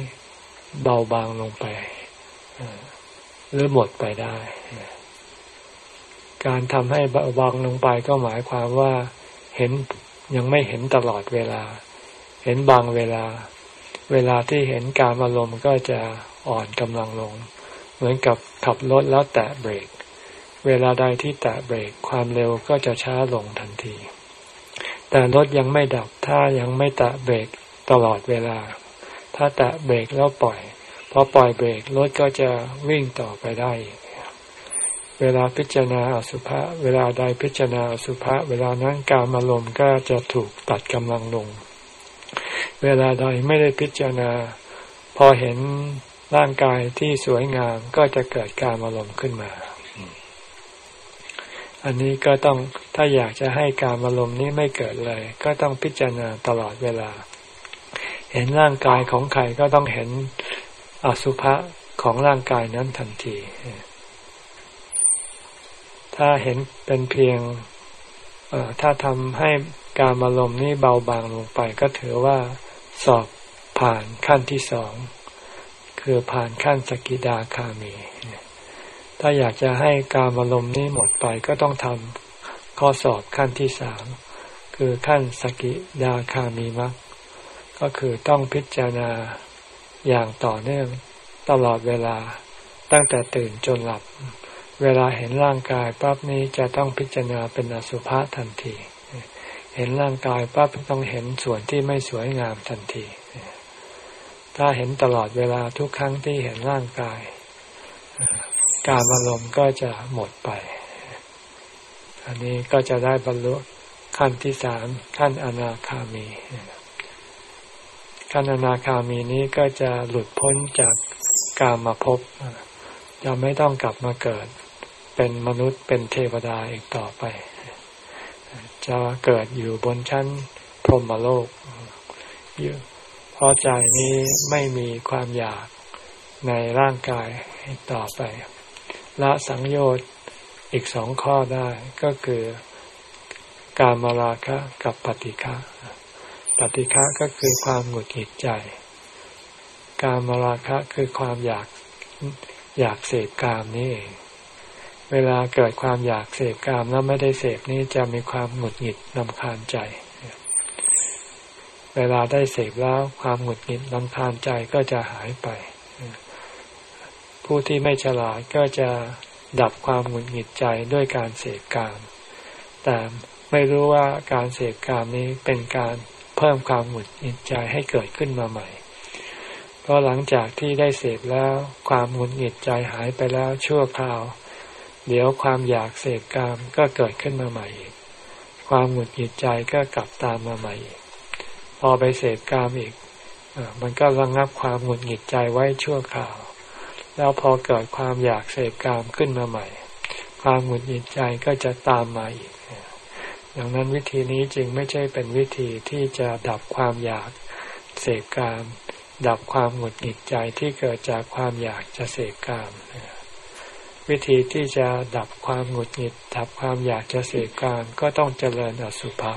เบาบางลงไปหรือหมดไปได้ การทำให้เบาบางลงไปก็หมายความว่าเห็นยังไม่เห็นตลอดเวลา เห็นบางเวลา เวลาที่เห็นการอารมณ์ก็จะอ่อนกำลังลง เหมือนกับขับรถแล้วแตะเบรก เวลาใดที่แตะเบรกความเร็วก็จะช้าลงทันที แต่รถยังไม่ดับถ้ายังไม่แตะเบรกตลอดเวลา ถ้าแตะเบรกแล้วปล่อยพอปล่อยเบรกรถก็จะวิ่งต่อไปได้เวลาพิจารณาอสุภะเวลาใดพิจารณาอสุภะเวลานั้นการอารมณ์ก็จะถูกตัดกำลังลง เวลาใดไม่ได้พิจารณา พอเห็นร่างกายที่สวยงามก็จะเกิดการอารมณ์ขึ้นมา อันนี้ก็ต้องถ้าอยากจะให้การอารมณ์นี้ไม่เกิดเลย ก็ต้องพิจารณาตลอดเวลา เห็นร่างกายของใครก็ต้องเห็นอสุภะของร่างกายนั้นทันที ถ้าเห็นเป็นเพียงถ้าทำให้การอารมณ์นี้เบาบางลงไปก็ถือว่าสอบผ่านขั้นที่สอง คือผ่านขั้นสกิดาคามี ถ้าอยากจะให้การอารมณ์นี้หมดไปก็ต้องทำข้อสอบขั้นที่สาม คือขั้นสกิดาคามีมัก ก็คือต้องพิจารณาอย่างต่อเนื่องตลอดเวลาตั้งแต่ตื่นจนหลับ เวลาเห็นร่างกายปั๊บนี้จะต้องพิจารณาเป็นอสุภะทันที เห็นร่างกายปั๊บต้องเห็นส่วนที่ไม่สวยงามทันที ถ้าเห็นตลอดเวลาทุกครั้งที่เห็นร่างกาย การอารมณ์ก็จะหมดไป อันนี้ก็จะได้บรรลุขั้นที่สามขั้นอนาคามี ขั้นอนาคามีนี้ก็จะหลุดพ้นจากกามาพบจะไม่ต้องกลับมาเกิด เป็นมนุษย์เป็นเทวดาอีกต่อไป จะเกิดอยู่บนชั้นพรหมโลกอยู่เพราะใจนี้ไม่มีความอยากในร่างกายต่อไป ละสังโยชน์อีกสองข้อได้ก็คือการมาราคะกับปฏิฆะ ปฏิฆะก็คือความหงุดหงิดใจ การมราคะคือความอยากอยากเสพกามนี่เองเวลาเกิดความอยากเสพกามแล้วไม่ได้เสพนี่จะมีความหงุดหงิดลำคาญใจ เวลาได้เสพแล้วความหงุดหงิดลำคาญใจก็จะหายไป ผู้ที่ไม่ฉลาดก็จะดับความหงุดหงิดใจด้วยการเสพกาม แต่ไม่รู้ว่าการเสพกามนี้เป็นการ เพิ่มความหงุดหงิดใจให้เกิดขึ้นมาใหม่ เพราะหลังจากที่ได้เสพแล้วความหงุดหงิดใจหายไปแล้วชั่วคราว เดี๋ยวความอยากเสพกามก็เกิดขึ้นมาใหม่อีก ความหงุดหงิดใจก็กลับตามมาใหม่อีก พอไปเสพกามอีกมันก็ระงงับความหงุดหงิดใจไว้ชั่วคราว แล้วพอเกิดความอยากเสพกามขึ้นมาใหม่ ความหงุดหงิดใจก็จะตามมาอีก ดังนั้นวิธีนี้จึงไม่ใช่เป็นวิธีที่จะดับความอยากเสพกาม ดับความหงุดหงิดใจที่เกิดจากความอยากจะเสพกาม วิธีที่จะดับความหงุดหงิด ดับความอยากจะเสพกามก็ต้องเจริญอสุภะ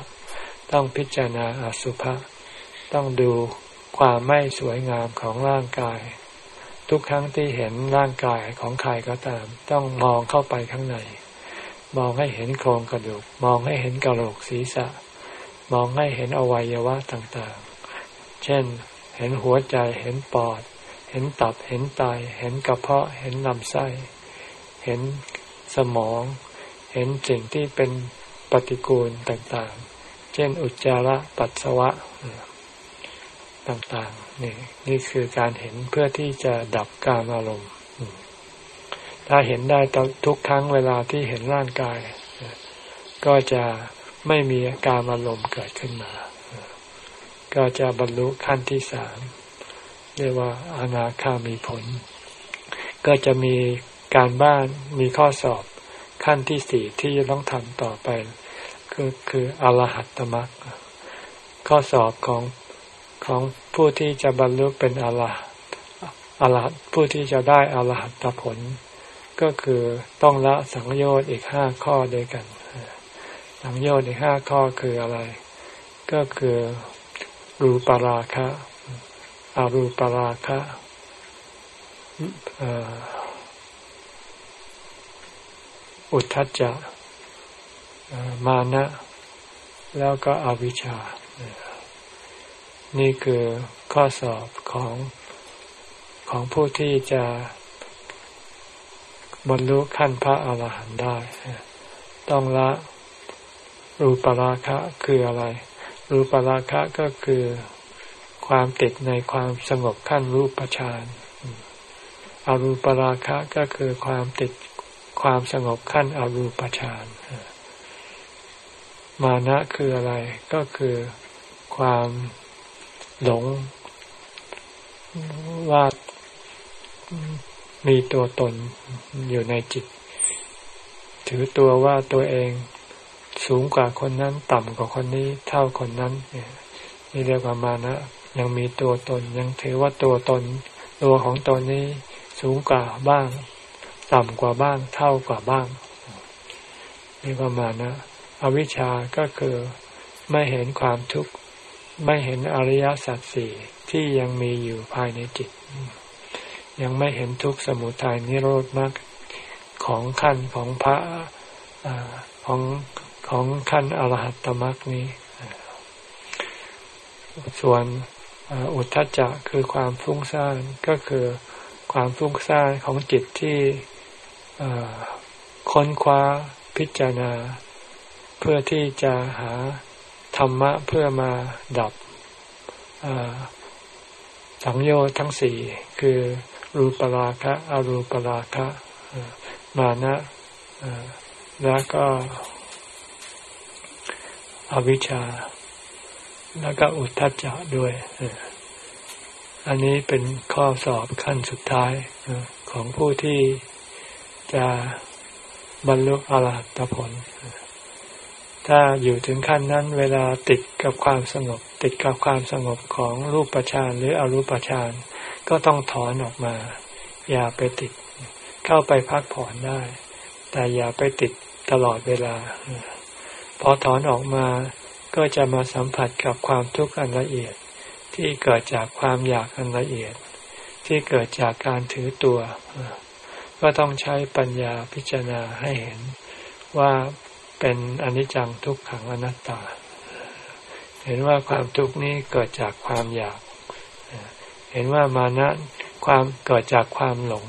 ต้องพิจารณาอสุภะต้องดูความไม่สวยงามของร่างกาย ทุกครั้งที่เห็นร่างกายของใครก็ตาม ต้องมองเข้าไปข้างใน มองให้เห็นโครงกระดูก มองให้เห็นกระโหลกศีรษะ มองให้เห็นอวัยวะต่างๆ เช่น เห็นหัวใจ เห็นปอด เห็นตับ เห็นไต เห็นกระเพาะ เห็นลำไส้ เห็นสมอง เห็นสิ่งที่เป็นปฏิกูลต่างๆ เช่น อุจจาระ ปัสสาวะต่างๆ นี่นี่คือการเห็นเพื่อที่จะดับการอารมณ์ ถ้าเห็นได้ทุกครั้งเวลาที่เห็นร่างกาย ก็จะไม่มีการอารมณ์เกิดขึ้นมา ก็จะบรรลุขั้นที่สามเรียกว่าอนาคามีผล ก็จะมีการบ้านมีข้อสอบขั้นที่สี่ที่จะต้องทำต่อไป คือคืออรหัตตมรรคข้อสอบของของผู้ที่จะบรรลุเป็นอรหัตอรหัตผู้ที่จะได้อรหัตผล ก็คือต้องละสังโยชน์อีกห้าข้อด้วยกัน สังโยชน์อีกห้าข้อคืออะไร ก็คือรูปราคะอารูปราคะอุทธัจจะมานะ แล้วก็อวิชชา นี่คือข้อสอบของของผู้ที่จะ บรรลุขั้นพระอาหารหันต์ได้ ต้องละรูปราคะคืออะไร รูปราคะก็คือความติดในความสงบขั้นรูปฌานอรูปราคะก็คือความติดความสงบขั้นอรูปฌานมานะคืออะไรก็คือความหลงว่า มีตัวตนอยู่ในจิต ถือตัวว่าตัวเองสูงกว่าคนนั้น ต่ำกว่าคนนี้ เท่าคนนั้นนี่เรียกว่ามานะ ยังมีตัวตน ยังถือว่าตัวตน ตัวของตนนี้สูงกว่าบ้าง ต่ำกว่าบ้าง เท่ากว่าบ้างนี่ประมาณนะอวิชชาก็คือไม่เห็นความทุกข์ ไม่เห็นอริยสัจสี่ที่ยังมีอยู่ภายในจิต ยังไม่เห็นทุกสมุทัยนิโรธมรรคของขั้นของพระอของของขั้นอรหัตตมรรคนี้ ส่วนอุทธัจจะคือความฟุ้งซ่านก็คือความฟุ้งซ่านของจิตที่ค้นคว้าพิจารณา เพื่อที่จะหาธรรมะเพื่อมาดับสังโยชน์ทั้งสี่คือ รูปราคะอรูปราคะมานะแล้วก็อวิชชา แล้วก็อุทธัจจะด้วย อันนี้เป็นข้อสอบขั้นสุดท้ายของผู้ที่จะบรรลุอรหัตผล ถ้าอยู่ถึงขั้นนั้น เวลาติดกับความสงบ ติดกับความสงบของรูปฌานหรืออรูปฌาน ก็ต้องถอนออกมา อย่าไปติด เข้าไปพักผ่อนได้ แต่อย่าไปติดตลอดเวลา พอถอนออกมาก็จะมาสัมผัสกับความทุกข์อันละเอียด ที่เกิดจากความอยากอันละเอียด ที่เกิดจากการถือตัว ก็ต้องใช้ปัญญาพิจารณาให้เห็นว่าเป็นอนิจจังทุกขังอนัตตา เห็นว่าความทุกข์นี้เกิดจากความอยาก เห็นว่ามานะความเกิดจากความหลง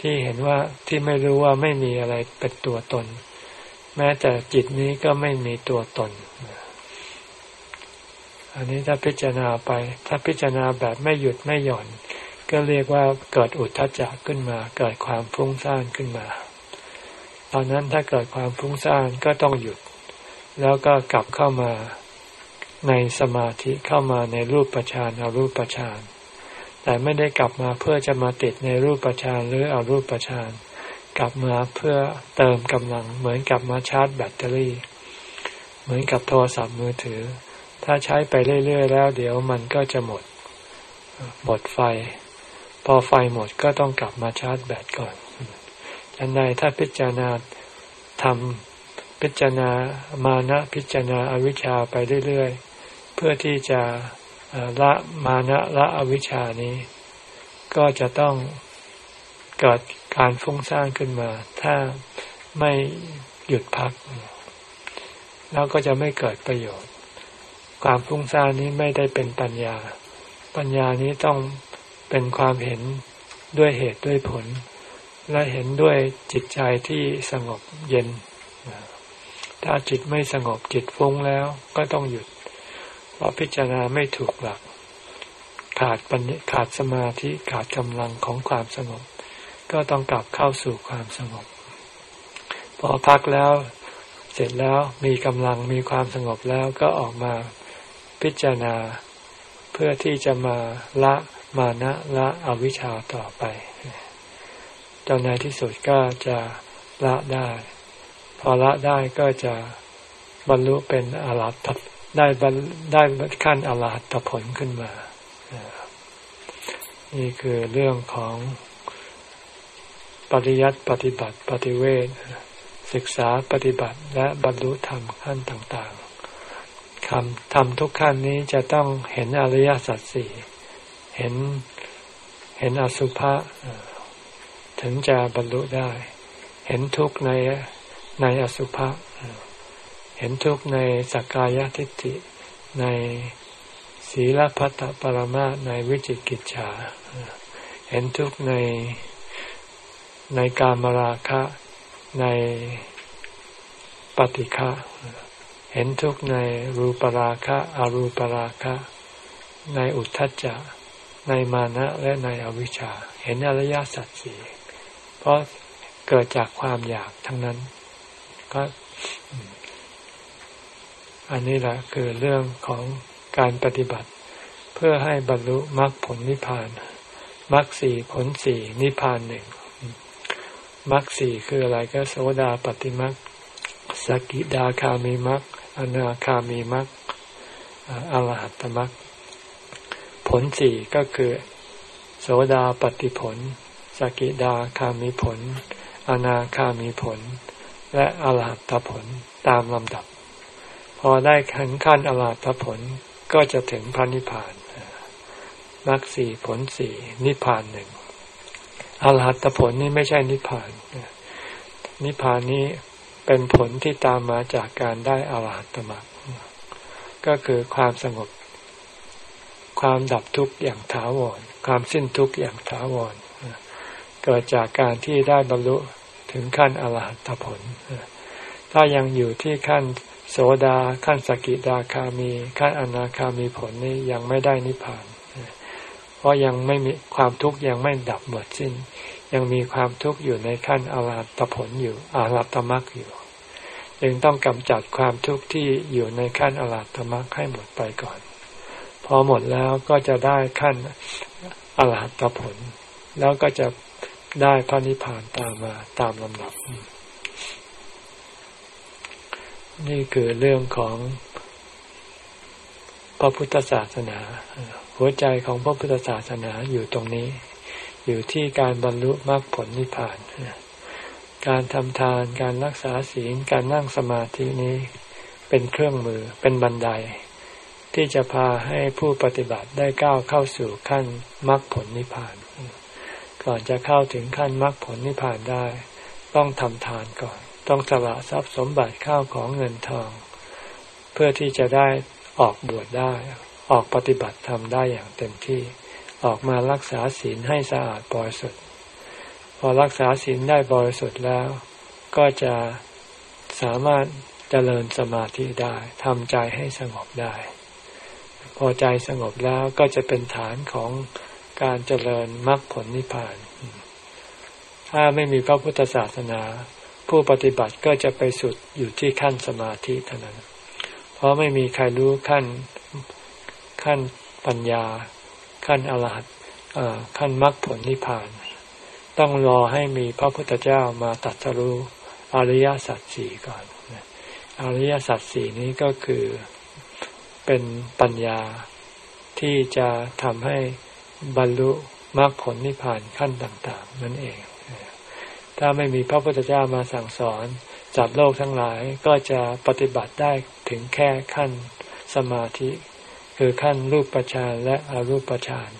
ที่เห็นว่าที่ไม่รู้ว่าไม่มีอะไรเป็นตัวตน แม้แต่จิตนี้ก็ไม่มีตัวตน อันนี้ถ้าพิจารณาไป ถ้าพิจารณาแบบไม่หยุดไม่หย่อน ก็เรียกว่าเกิดอุทธัจจะขึ้นมา เกิดความฟุ้งซ่านขึ้นมา ตอนนั้นถ้าเกิดความฟุ้งซ่านก็ต้องหยุด แล้วก็กลับเข้ามา ในสมาธิเข้ามาในรูปปัจานอารูปปัจานแต่ไม่ได้กลับมาเพื่อจะมาติดในรูปปัจานหรืออารูปปัจานกลับมาเพื่อเติมกำลัง เหมือนกับมาชาร์จแบตเตอรี่ เหมือนกับโทรศัพท์มือถือ ถ้าใช้ไปเรื่อยๆแล้วเดี๋ยวมันก็จะหมดหมดไฟ พอไฟหมดก็ต้องกลับมาชาร์จแบตก่อนฉันใดถ้าพิจารณาทำพิจารณามานะพิจารณาอวิชชาไปเรื่อยๆ เพื่อที่จะละมานะละอวิชชานี้ ก็จะต้องเกิดการฟุ้งซ่านขึ้นมา ถ้าไม่หยุดพัก แล้วก็จะไม่เกิดประโยชน์ ความฟุ้งซ่านนี้ไม่ได้เป็นปัญญา ปัญญานี้ต้องเป็นความเห็นด้วยเหตุด้วยผล และเห็นด้วยจิตใจที่สงบเย็น ถ้าจิตไม่สงบจิตฟุ้งแล้วก็ต้องหยุด เพราะพิจารณาไม่ถูกหลัก ขาดปัญญาขาดสมาธิขาดกำลังของความสงบ ก็ต้องกลับเข้าสู่ความสงบ พอพักแล้วเสร็จแล้วมีกำลังมีความสงบแล้วก็ออกมาพิจารณา เพื่อที่จะมาละมานะละอวิชชาต่อไปจนในที่สุดก็จะละได้ พอละได้ก็จะบรรลุเป็นอรหัต ได้บรรได้ขั้นอรหัตผลขึ้นมา นี่คือเรื่องของปริยัติปฏิบัติปฏิเวทศึกษาปฏิบัติและบรรลุธรรมขั้นต่างๆคำทำทุกขั้นนี้จะต้องเห็นอริยสัจสี่เห็นเห็นอสุภะถึงจะบรรลุได้ เห็นทุกในในอสุภะ เห็นทุกข์ในสักกายทิฏฐิในศีลพัตตปรมาในวิจิกิจฉา เห็นทุกข์ในในการมราคะในปฏิฆะเห็นทุกข์ในรูปราคะอรูปราคะ ในอุทธัจจะ ในมานะและในอวิชชา เห็นอริยสัจสี่เพราะเกิดจากความอยากทั้งนั้น ก็ อันนี้แหละคือเรื่องของการปฏิบัติ เพื่อให้บรรลุมรรคผลนิพพานมรรคสี่ผลสี่นิพพานหนึ่งมรรคสี่คืออะไรก็โสดาปฏิมรรคสกิดาคามีมรรคอนาคามีมรรคอรหัตมรรคผลสี่ก็คือ โสดาปฏิผล สกิดาคามีผล อนาคามีผล และอรหัตผลตามลำดับ พอได้ขันขั้นอรหัตผลก็จะถึงพระนิพพานมรรคสี่ผลสี่นิพพานหนึ่งอรหัตผลนี่ไม่ใช่นิพพาน นิพพานนี้เป็นผลที่ตามมาจากการได้อรหัตมรรคก็คือความสงบ ความดับทุกข์อย่างถาวร ความสิ้นทุกข์อย่างถาวร เกิดจากการที่ได้บรรลุถึงขั้นอรหัตผล ถ้ายังอยู่ที่ขั้น โสดาขั้นสกิดาคามี ขั้นอนาคามีผลนี้ยังไม่ได้นิพพาน เพราะยังไม่มีความทุกข์ยังไม่ดับหมดสิ้น ยังมีความทุกข์อยู่ในขั้นอารัตผลอยู่อารัตมรรคอยู่ยังต้องกำจัดความทุกข์ที่อยู่ในขั้นอารัตมรรคให้หมดไปก่อน พอหมดแล้วก็จะได้ขั้นอารัตผล แล้วก็จะได้พระนิพพานตามมาตามลำดับ นี่คือเรื่องของพระพุทธศาสนา หัวใจของพระพุทธศาสนาอยู่ตรงนี้ อยู่ที่การบรรลุมรรคผลนิพพาน การทำทานการรักษาศีลการนั่งสมาธินี้เป็นเครื่องมือเป็นบันได ที่จะพาให้ผู้ปฏิบัติได้ก้าวเข้าสู่ขั้นมรรคผลนิพพาน ก่อนจะเข้าถึงขั้นมรรคผลนิพพานได้ ต้องทำทานก่อน ต้องสละทรัพย์สมบัติข้าวของเงินทอง เพื่อที่จะได้ออกบวชได้ ออกปฏิบัติธรรมได้อย่างเต็มที่ ออกมารักษาศีลให้สะอาดบริสุทธิ์ พอรักษาศีลได้บริสุทธิ์แล้ว ก็จะสามารถเจริญสมาธิได้ทำใจให้สงบได้ พอใจสงบแล้วก็จะเป็นฐานของการเจริญมรรคผลนิพพาน ถ้าไม่มีพระพุทธศาสนา ผู้ปฏิบัติก็จะไปสุดอยู่ที่ขั้นสมาธิเท่านั้น เพราะไม่มีใครรู้ขั้นขั้นปัญญา ขั้นอรหัตขั้นมรรคผลนิพพาน ต้องรอให้มีพระพุทธเจ้ามาตัดสรู้อริยสัจสี่ก่อนอริยสัจสี่นี้ก็คือเป็นปัญญาที่จะทำให้บรรลุมรรคผลนิพพานขั้นต่าง ๆ นั่นเอง ถ้าไม่มีพระพุทธเจ้ามาสั่งสอนจับโลกทั้งหลายก็จะปฏิบัติได้ถึงแค่ขั้นสมาธิ คือขั้นรูปฌานและอรูปฌาน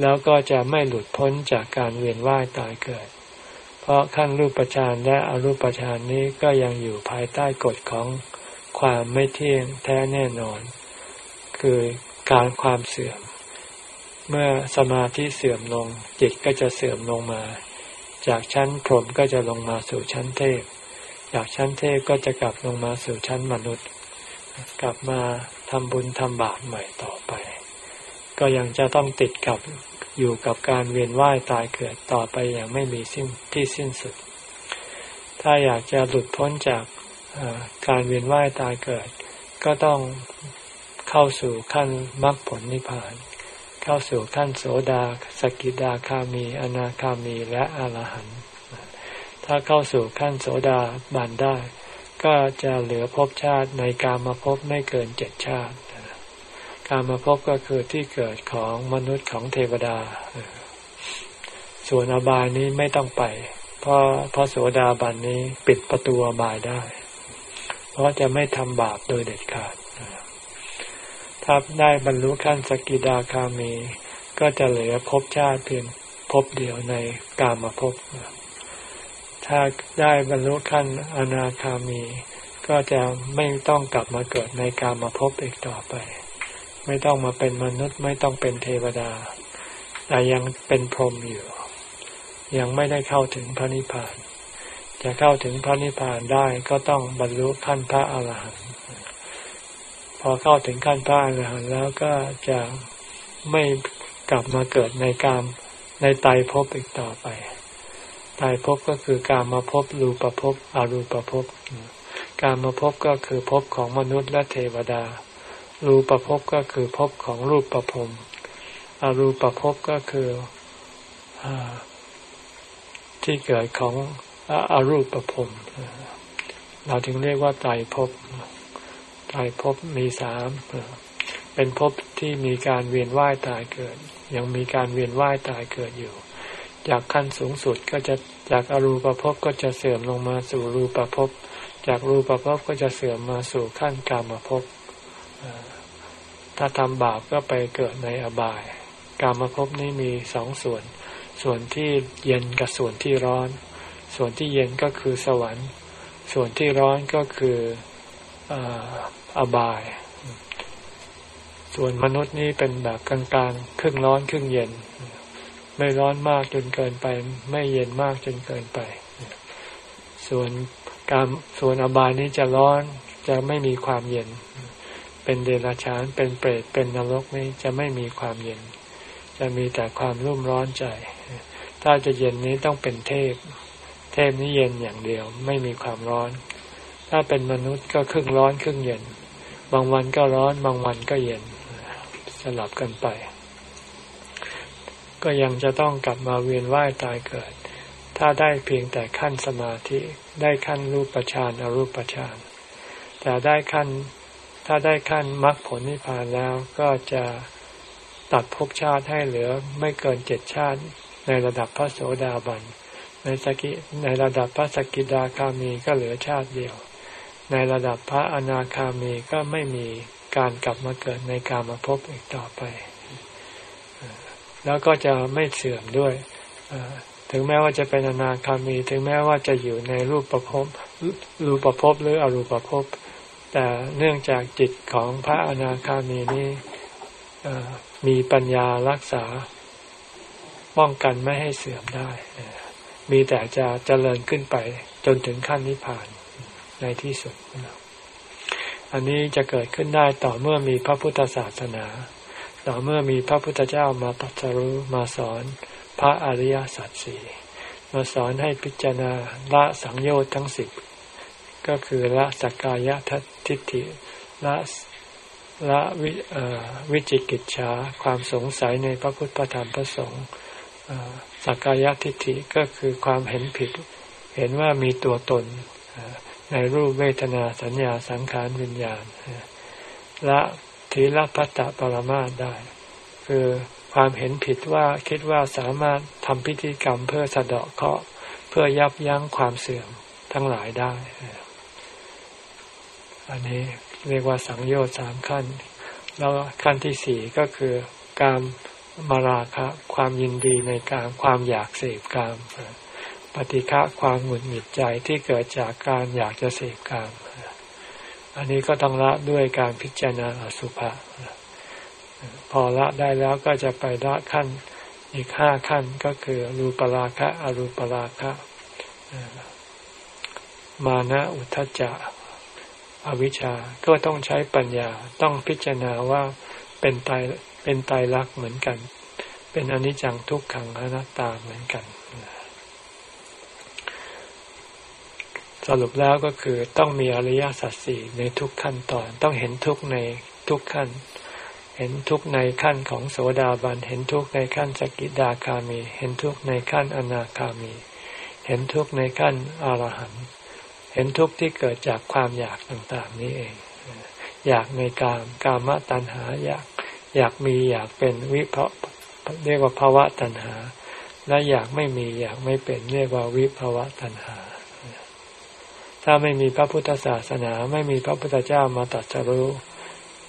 แล้วก็จะไม่หลุดพ้นจากการเวียนว่ายตายเกิด เพราะขั้นรูปฌานและอรูปฌานนี้ก็ยังอยู่ภายใต้กฎของความไม่เที่ยงแท้แน่นอน คือการความเสื่อม เมื่อสมาธิเสื่อมลง จิตก็จะเสื่อมลงมา จากชั้นพรหมก็จะลงมาสู่ชั้นเทพ จากชั้นเทพก็จะกลับลงมาสู่ชั้นมนุษย์ กลับมาทำบุญทำบาปใหม่ต่อไป ก็ยังจะต้องติดกับอยู่กับการเวียนว่ายตายเกิดต่อไปอย่างไม่มีสิ้นที่สิ้นสุด ถ้าอยากจะหลุดพ้นจากการเวียนว่ายตายเกิด ก็ต้องเข้าสู่ขั้นมรรคผลนิพพาน เข้าสู่ขั้นโสดาสกิดาคามี อนาคามีและอรหันต์ถ้าเข้าสู่ขั้นโสดาบันได้ ก็จะเหลือภพชาติในการมาพบไม่เกินเจ็ดชาติ การมาพบก็คือที่เกิดของมนุษย์ของเทวดา ส่วนอบายนี้ไม่ต้องไป เพราะเพราะโสดาบันนี้ปิดประตูอบายได้ เพราะจะไม่ทำบาปโดยเด็ดขาด ถ้าได้บรรลุขั้นสกิดาคามี ก็จะเหลือภพชาติเพียงภพเดียวในกามาภพถ้าได้บรรลุขั้นอนาคามี ก็จะไม่ต้องกลับมาเกิดในกามาภพอีกต่อไป ไม่ต้องมาเป็นมนุษย์ไม่ต้องเป็นเทวดา แต่ยังเป็นพรหมอยู่ ยังไม่ได้เข้าถึงพระนิพพาน จะเข้าถึงพระนิพพานได้ก็ต้องบรรลุขั้นพระอาหารหันต พอเข้าถึงขั้นพระอรหันต์แล้วก็จะไม่กลับมาเกิดในกามในไตภพอีกต่อไปตายภพก็คือการมาพบรูปภพอรูปภพการมาพบก็คือภพของมนุษย์และเทวดา รูปภพก็คือภพของรูปประพรมอรูปภพก็คืออที่เกิดของอรูปประพรมเราถึงเรียกว่าไตรภพ ไตรภพมีสามเป็นภพที่มีการเวียนว่ายตายเกิด ยังมีการเวียนว่ายตายเกิดอยู่ จากขั้นสูงสุดก็จะจากอรูปภพก็จะเสื่อมลงมาสู่รูปภพจากรูปภพก็จะเสื่อมมาสู่ขั้นกามภพถ้าทำบาปก็ไปเกิดในอบาย กามภพนี้มีสองส่วน ส่วนที่เย็นกับส่วนที่ร้อน ส่วนที่เย็นก็คือสวรรค์ ส่วนที่ร้อนก็คือ อบาย ส่วนมนุษย์นี้เป็นแบบกลางๆ ครึ่งร้อนครึ่งเย็น ไม่ร้อนมากจนเกินไป ไม่เย็นมากจนเกินไป ส่วนการส่วนอบายนี้จะร้อนจะไม่มีความเย็น เป็นเดรัจฉานเป็นเปรตเป็นนรกนี้จะไม่มีความเย็น จะมีแต่ความรุ่มร้อนใจ ถ้าจะเย็นนี้ต้องเป็นเทพ เทพนี้เย็นอย่างเดียวไม่มีความร้อน ถ้าเป็นมนุษย์ก็ครึ่งร้อนครึ่งเย็น บางวันก็ร้อน บางวันก็เย็น สลับกันไป ก็ยังจะต้องกลับมาเวียนว่ายตายเกิด ถ้าได้เพียงแต่ขั้นสมาธิ ได้ขั้นรูปฌานอรูปฌานแต่ได้ขั้นถ้าได้ขั้นมรรคผลนิพพานแล้วก็จะตัดภพชาติให้เหลือไม่เกินเจ็ดชาติในระดับพระโสดาบันในสกิในระดับพระสกิดาคามีก็เหลือชาติเดียว ในระดับพระอนาคามีก็ไม่มีการกลับมาเกิดในกามาภพอีกต่อไป แล้วก็จะไม่เสื่อมด้วย ถึงแม้ว่าจะเป็นอนาคามี ถึงแม้ว่าจะอยู่ในรูปประพบรูปประพบหรืออรูปประพบ แต่เนื่องจากจิตของพระอนาคามีนี้มีปัญญารักษาป้องกันไม่ให้เสื่อมได้ มีแต่จะเจริญขึ้นไปจนถึงขั้นนิพพาน ในที่สุด อันนี้จะเกิดขึ้นได้ต่อเมื่อมีพระพุทธศาสนา ต่อเมื่อมีพระพุทธเจ้ามาตรัสรู้มาสอนพระอริยสัจสี่มาสอนให้พิจารณาละสังโยชน์ทั้งสิบก็คือละสักกายทิฏฐิละละวิวิจิกิจฉาความสงสัยในพระพุทธธรรมพระสงฆ์สักกายทิฏฐิก็คือความเห็นผิด เห็นว่ามีตัวตน ในรูปเวทนาสัญญาสังขารวิญญาณละทีละพัตตปรมาได้ คือความเห็นผิดว่าคิดว่าสามารถทำพิธีกรรมเพื่อสะเดาะเคราะห์เพื่อยับยั้งความเสื่อมทั้งหลายได้ อันนี้เรียกว่าสังโยชน์สามขั้น แล้วขั้นที่สี่ก็คือการมาราคะ ความยินดีในการความอยากเสพกาม ปฏิฆะความหงุดหงิดใจที่เกิดจากการอยากจะเสพกามอันนี้ก็ต้องละด้วยการพิจารณาอสุภะพอละได้แล้วก็จะไปละขั้นอีกห้าขั้นก็คือรูปราคะอรูปราคะมานะอุทจจะอวิชชาก็ต้องใช้ปัญญาต้องพิจารณาว่าเป็นตายเป็นตายรักเหมือนกัน เป็นอนิจจังทุกขังอนัตตาเหมือนกัน รุปแล้วก็คือต้องมีอริยสัจสี่ในทุกขั้นตอน ต้องเห็นทุกในทุกขั้น เห็นทุกในขั้นของโสดาบัน เห็นทุกในขั้นสกิดาคามี เห็นทุกในขั้นอนาคามี เห็นทุกในขั้นอรหันต์เห็นทุกที่เกิดจากความอยากต่างๆ นี้เอง อยากในกามกามตัณหาอยากอยากมีอยากเป็นวิภะเรียกว่าภาวะตัณหา และอยากไม่มีอยากไม่เป็นเรียกว่าวิภาวะตัณหา ถ้าไม่มีพระพุทธศาสนา ไม่มีพระพุทธเจ้ามาตรัสรู้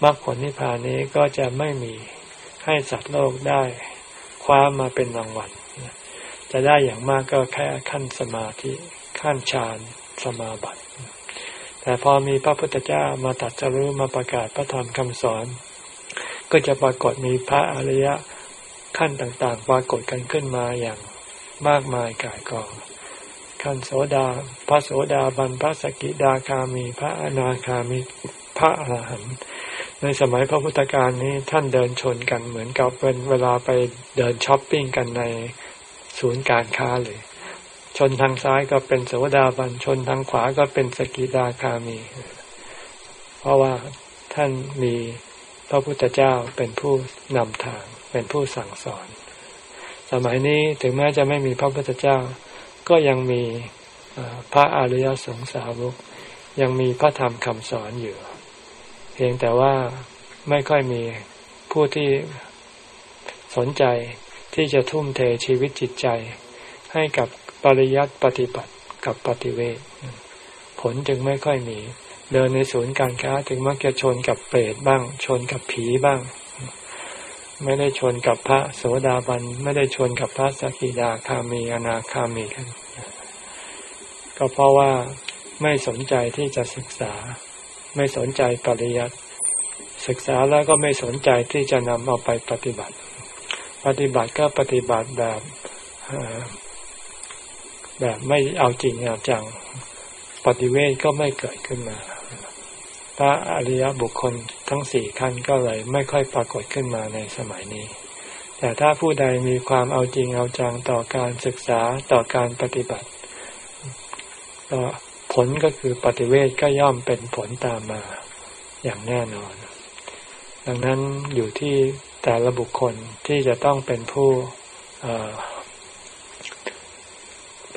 มรรคผลนิพพานนี้ก็จะไม่มีให้สัตว์โลกได้คว้ามาเป็นรางวัลจะได้อย่างมากก็แค่ขั้นสมาธิขั้นฌานสมาบัติแต่พอมีพระพุทธเจ้ามาตัดจรู้มาประกาศพระธรรมคำสอน ก็จะปรากฏมีพระอริยะขั้นต่างๆ ปรากฏกันขึ้นมาอย่างมากมายกายกอง ขั้นโสดา พระโสดาบันพระสกิดาคามี พระอนาคามี พระอรหันต์ในสมัยพระพุทธการนี้ท่านเดินชนกันเหมือนกับเป็นเวลาไปเดินช้อปปิ้งกันในศูนย์การค้าเลย ชนทางซ้ายก็เป็นโสดาบันชนทางขวาก็เป็นสกิดาคามี เพราะว่าท่านมีพระพุทธเจ้าเป็นผู้นำทาง เป็นผู้สั่งสอน สมัยนี้ถึงแม้จะไม่มีพระพุทธเจ้า ก็ยังมีพระอริยสงสาวก ยังมีพระธรรมคำสอนอยู่ เพียงแต่ว่าไม่ค่อยมีผู้ที่สนใจที่จะทุ่มเทชีวิตจิตใจ ให้กับปริยัติปฏิบัติกับปฏิเวทผลจึงไม่ค่อยมี เดินในศูนย์การค้าถึงมักจะชนกับเปรตบ้าง ชนกับผีบ้าง ไม่ได้ชนกับพระโสดาบันไม่ได้ชนกับพระสกิดาคามีอนาคามีกันก็เพราะว่าไม่สนใจที่จะศึกษา ไม่สนใจปริยัติศึกษาแล้วก็ไม่สนใจที่จะนำเอาไปปฏิบัติ ปฏิบัติก็ปฏิบัติแบบแบบไม่เอาจริงเอาจัง ปฏิเวทก็ไม่เกิดขึ้นมา ระอริยบุคคลทั้งสี่ขั้นก็เลยไม่ค่อยปรากฏขึ้นมาในสมัยนี้ แต่ถ้าผู้ใดมีความเอาจริงเอาจังต่อการศึกษาต่อการปฏิบัติก็ผลก็คือปฏิเวทก็ย่อมเป็นผลตามมาอย่างแน่นอน ดังนั้นอยู่ที่แต่ละบุคคลที่จะต้องเป็นผู้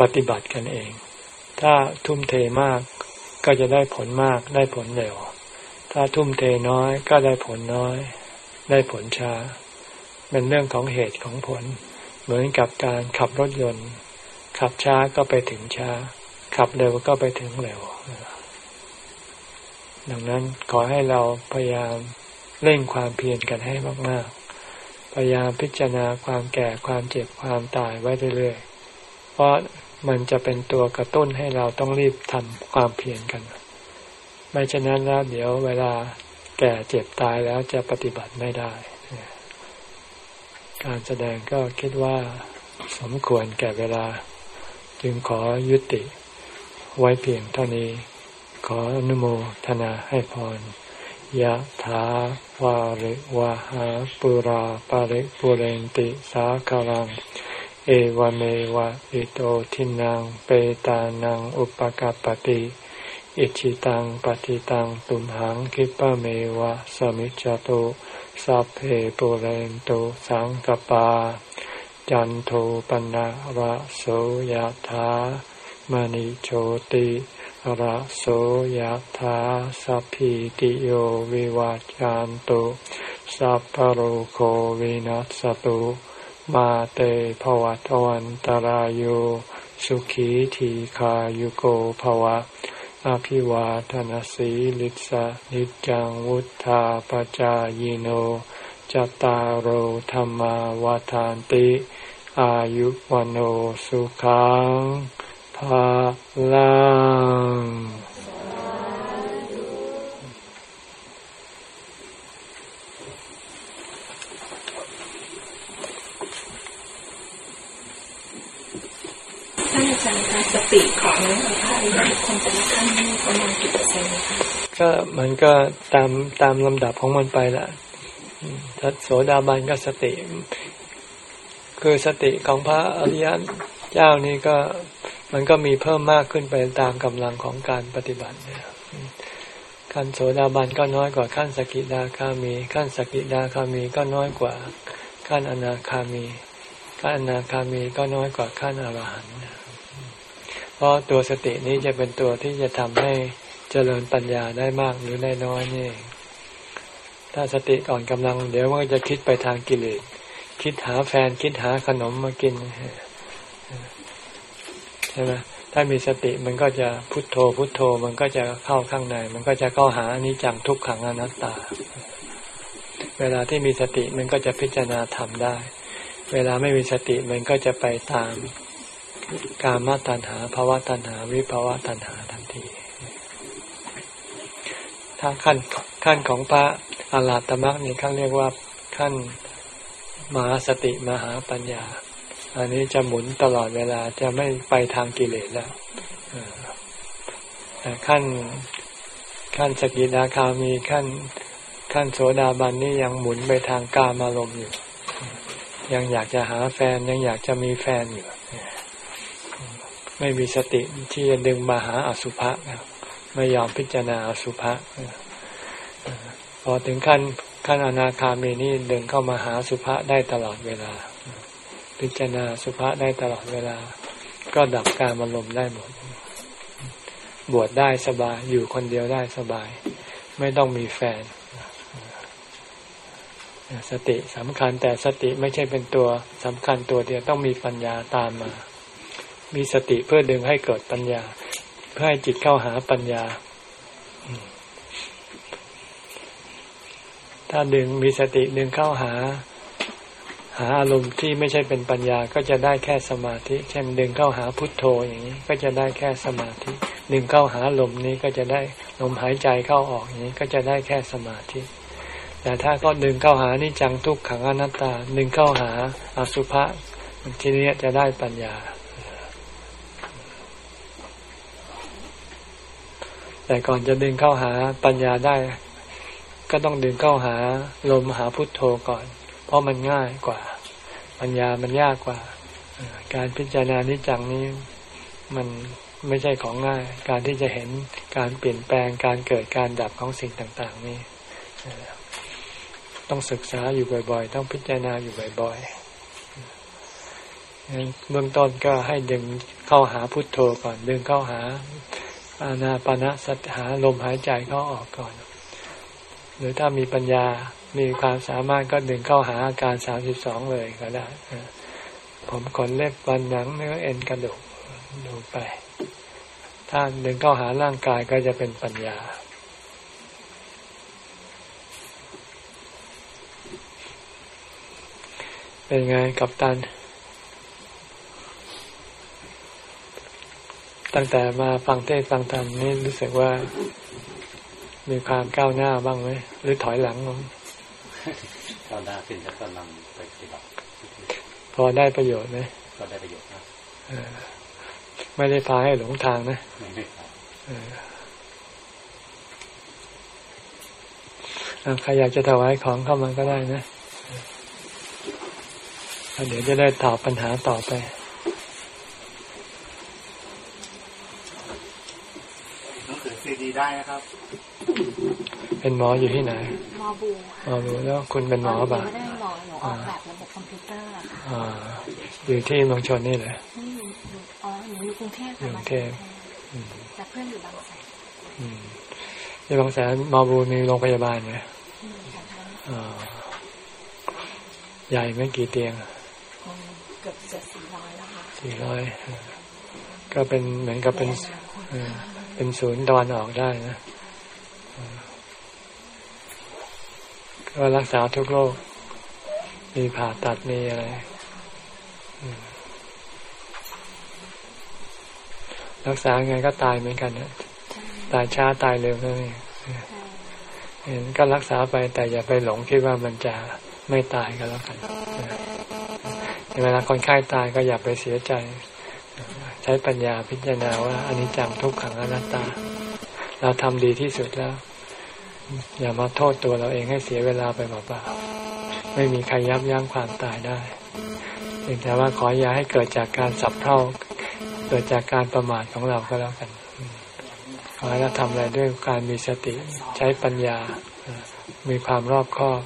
ปฏิบัติกันเอง ถ้าทุ่มเทมากก็จะได้ผลมากได้ผลเร็ว ถ้าทุ่มเทน้อยก็ได้ผลน้อย ได้ผลช้า เป็นเรื่องของเหตุของผล เหมือนกับการขับรถยนต์ ขับช้าก็ไปถึงช้า ขับเร็วก็ไปถึงเร็ว ดังนั้นขอให้เราพยายามเร่งความเพียรกันให้มากๆ พยายามพิจารณาความแก่ความเจ็บความตายไว้เรื่อยๆ เพราะมันจะเป็นตัวกระตุ้นให้เราต้องรีบทำความเพียรกัน ไม่เช่นนั้นแล้วเดี๋ยวเวลาแก่เจ็บตายแล้วจะปฏิบัติไม่ได้ การแสดงก็คิดว่าสมควรแก่เวลา จึงขอยุติ ไว้เพียงเท่านี้ ขออนุโมทนาให้พรยะถาวาริวะหาปุราปาริปุเรนติสาคารัง เอวเมวะอิโตทินังเปตานังอุปกาปติ อิชิตังปฏิตังตุมหังคิปะเมวะสมิจจตุสัพเพปุเรนตุสังกปา จันโทปนะระโสยะถามณิโชติระโสยธาสัพพิติโยวิวัจจันตุสัพพโรโควินัสตุมาเตภวัตวันตารโยสุขีทีขายุโกภวะ อภิวาทนสีลิสะนิจังวุธาปจายโนจตารโหธรรมวาทานติ อายุวโนสุขังภาลังท่านอาจารย์คะ สติของพระอริยบุคคลแต่ละขั้นประมาณกี่เปอร์เซ็นต์คะก็มันก็ตามตามลำดับของมันไปละทัศโสดาบันก็สติ คือสติของพระอริยเจ้านี่ก็มันก็มีเพิ่มมากขึ้นไปตามกำลังของการปฏิบัติขั้นโสดาบันก็น้อยกว่าขั้นสกิดาคามี ขั้นสกิดาคามีก็น้อยกว่าขั้นอนาคามี ขั้นอนาคามีก็น้อยกว่าขั้นอรหันต์ เพราะตัวสตินี้จะเป็นตัวที่จะทำให้เจริญปัญญาได้มากหรือได้น้อยนี่ ถ้าสติก่อนกำลัง เดี๋ยวมันก็จะคิดไปทางกิเลส คิดหาแฟนคิดหาขนมมากินใช่ไหมถ้ามีสติมันก็จะพุทโธ พุทโธ มันก็จะเข้าข้างใน มันก็จะเข้าหาอนิจจังทุกขังอนัตตา เวลาที่มีสติมันก็จะพิจารณาทำได้ เวลาไม่มีสติมันก็จะไปตาม การมาตัณหาภาวะตัณหา วิภาวะตัณหาทันที ถ้าขั้นขั้นของพระอาลาตมรรคนี่ขั้นเรียกว่าขั้นมหาสติมหาปัญญา อันนี้จะหมุนตลอดเวลาจะไม่ไปทางกิเลสแล้วแต่ขั้นขั้นสกิทาคามีขั้นขั้นโสดาบันนี่ยังหมุนไปทางกามารมณ์อยู่ ยังอยากจะหาแฟนยังอยากจะมีแฟนอยู่ ไม่มีสติที่จะดึงมาหาอสุภะไม่ยอมพิจารณาอสุภะพอถึงขั้นขั้นอนาคามีนี่ดึงเข้ามาหาสุภะได้ตลอดเวลา พิจารณาสุภะได้ตลอดเวลา ก็ดับการอารมได้หมด บวชได้สบายอยู่คนเดียวได้สบาย ไม่ต้องมีแฟน สติสำคัญแต่สติไม่ใช่เป็นตัวสำคัญตัวเดียวต้องมีปัญญาตามมา มีสติเพื่อดึงให้เกิดปัญญา เพื่อให้จิตเข้าหาปัญญา ถ้าดึงมีสติดึงเข้าหา หาอารมณ์ที่ไม่ใช่เป็นปัญญาก็จะได้แค่สมาธิ เช่นดึงเข้าหาพุทโธอย่างนี้ ก็จะได้แค่สมาธิ ดึงเข้าหาลมนี้ก็จะได้ลมหายใจเข้าออกอย่างนี้ ก็จะได้แค่สมาธิแต่ถ้าก็ดึงเข้าหานิจังทุกขังอนัตตา ดึงเข้าหาอสุภะทีนี้จะได้ปัญญา แต่ก่อนจะดึงเข้าหาปัญญาได้ ก็ต้องดึงเข้าหาลมหาพุทโธก่อน เพราะมันง่ายกว่า ปัญญามันยากกว่า การพิจารณานิจังนี้มันไม่ใช่ของง่าย การที่จะเห็นการเปลี่ยนแปลงการเกิดการดับของสิ่งต่าง ๆ นี่ต้องศึกษาอยู่บ่อยๆ ต้องพิจารณาอยู่บ่อยๆเบื้องต้นก็ให้ดึงเข้าหาพุทโธก่อน ดึงเข้าหา อานาปณะสัตหาลมหายใจเข้าออกก่อน หรือถ้ามีปัญญามีความสามารถก็ดึงเข้าหาอาการสามสิบสองเลยก็ได้ ผมขนเล็บฟันหนังเนื้อเอ็นกระดูกดูไป ถ้าดึงเข้าหาร่างกายก็จะเป็นปัญญาเป็นไงกับตัน ตั้งแต่มาฟังเทศฟังธรรมนี่รู้สึกว่า มีความก้าวหน้าบ้างไหมหรือถอยหลังลงก้าวหน้าขึ้นแล้วก็นำไปปฏิบัติพอได้ประโยชน์ไหมก็ได้ประโยชน์นะไม่ได้พาให้หลงทางนะไม่ได้ใครอยากจะถวายของเข้ามาก็ได้นะเดี๋ยวจะได้ตอบปัญหาต่อไป ดีได้นะครับ เป็นหมออยู่ที่ไหน หมอบูหมอบูแล้วคุณเป็นหมอป่ะไม่ได้หมอหนูออกแบบระบบคอมพิวเตอร์ค่ะอยู่ที่เมืองชนนี่เหรออ๋อหนูอยู่กรุงเทพค่ะกรุงเทพแต่เพื่อนอยู่บางแสนที่บางแสนมอบูมีโรงพยาบาลไหมใหญ่ไม่กี่เตียงเกือบจะสี่ร้อยแล้วค่ะสี่ร้อยก็เป็นเหมือนกับเป็น เป็นศูนย์ตะวันออกได้นะก็รักษาทุกโรค มีผ่าตัดมีอะไร รักษาไงก็ตายเหมือนกันนะตายช้าตายเร็วนั่นเองเห็นก็รักษาไปแต่อย่าไปหลงคิดว่ามันจะไม่ตายก็แล้วกันเวลาคนไข้าตายก็อย่าไปเสียใจ ใช้ปัญญาพิจารณาว่าอนิจจังทุกขังอนัตตา เราทำดีที่สุดแล้ว อย่ามาโทษตัวเราเองให้เสียเวลาไปเปล่าๆไม่มีใครยับยั้งความตายได้เพียงแต่ว่าขออย่าให้เกิดจากการสับเท่าเกิดจากการประมาทของเราก็แล้วกัน ขอให้เราทำอะไรด้วยการมีสติใช้ปัญญา มีความรอบคอบ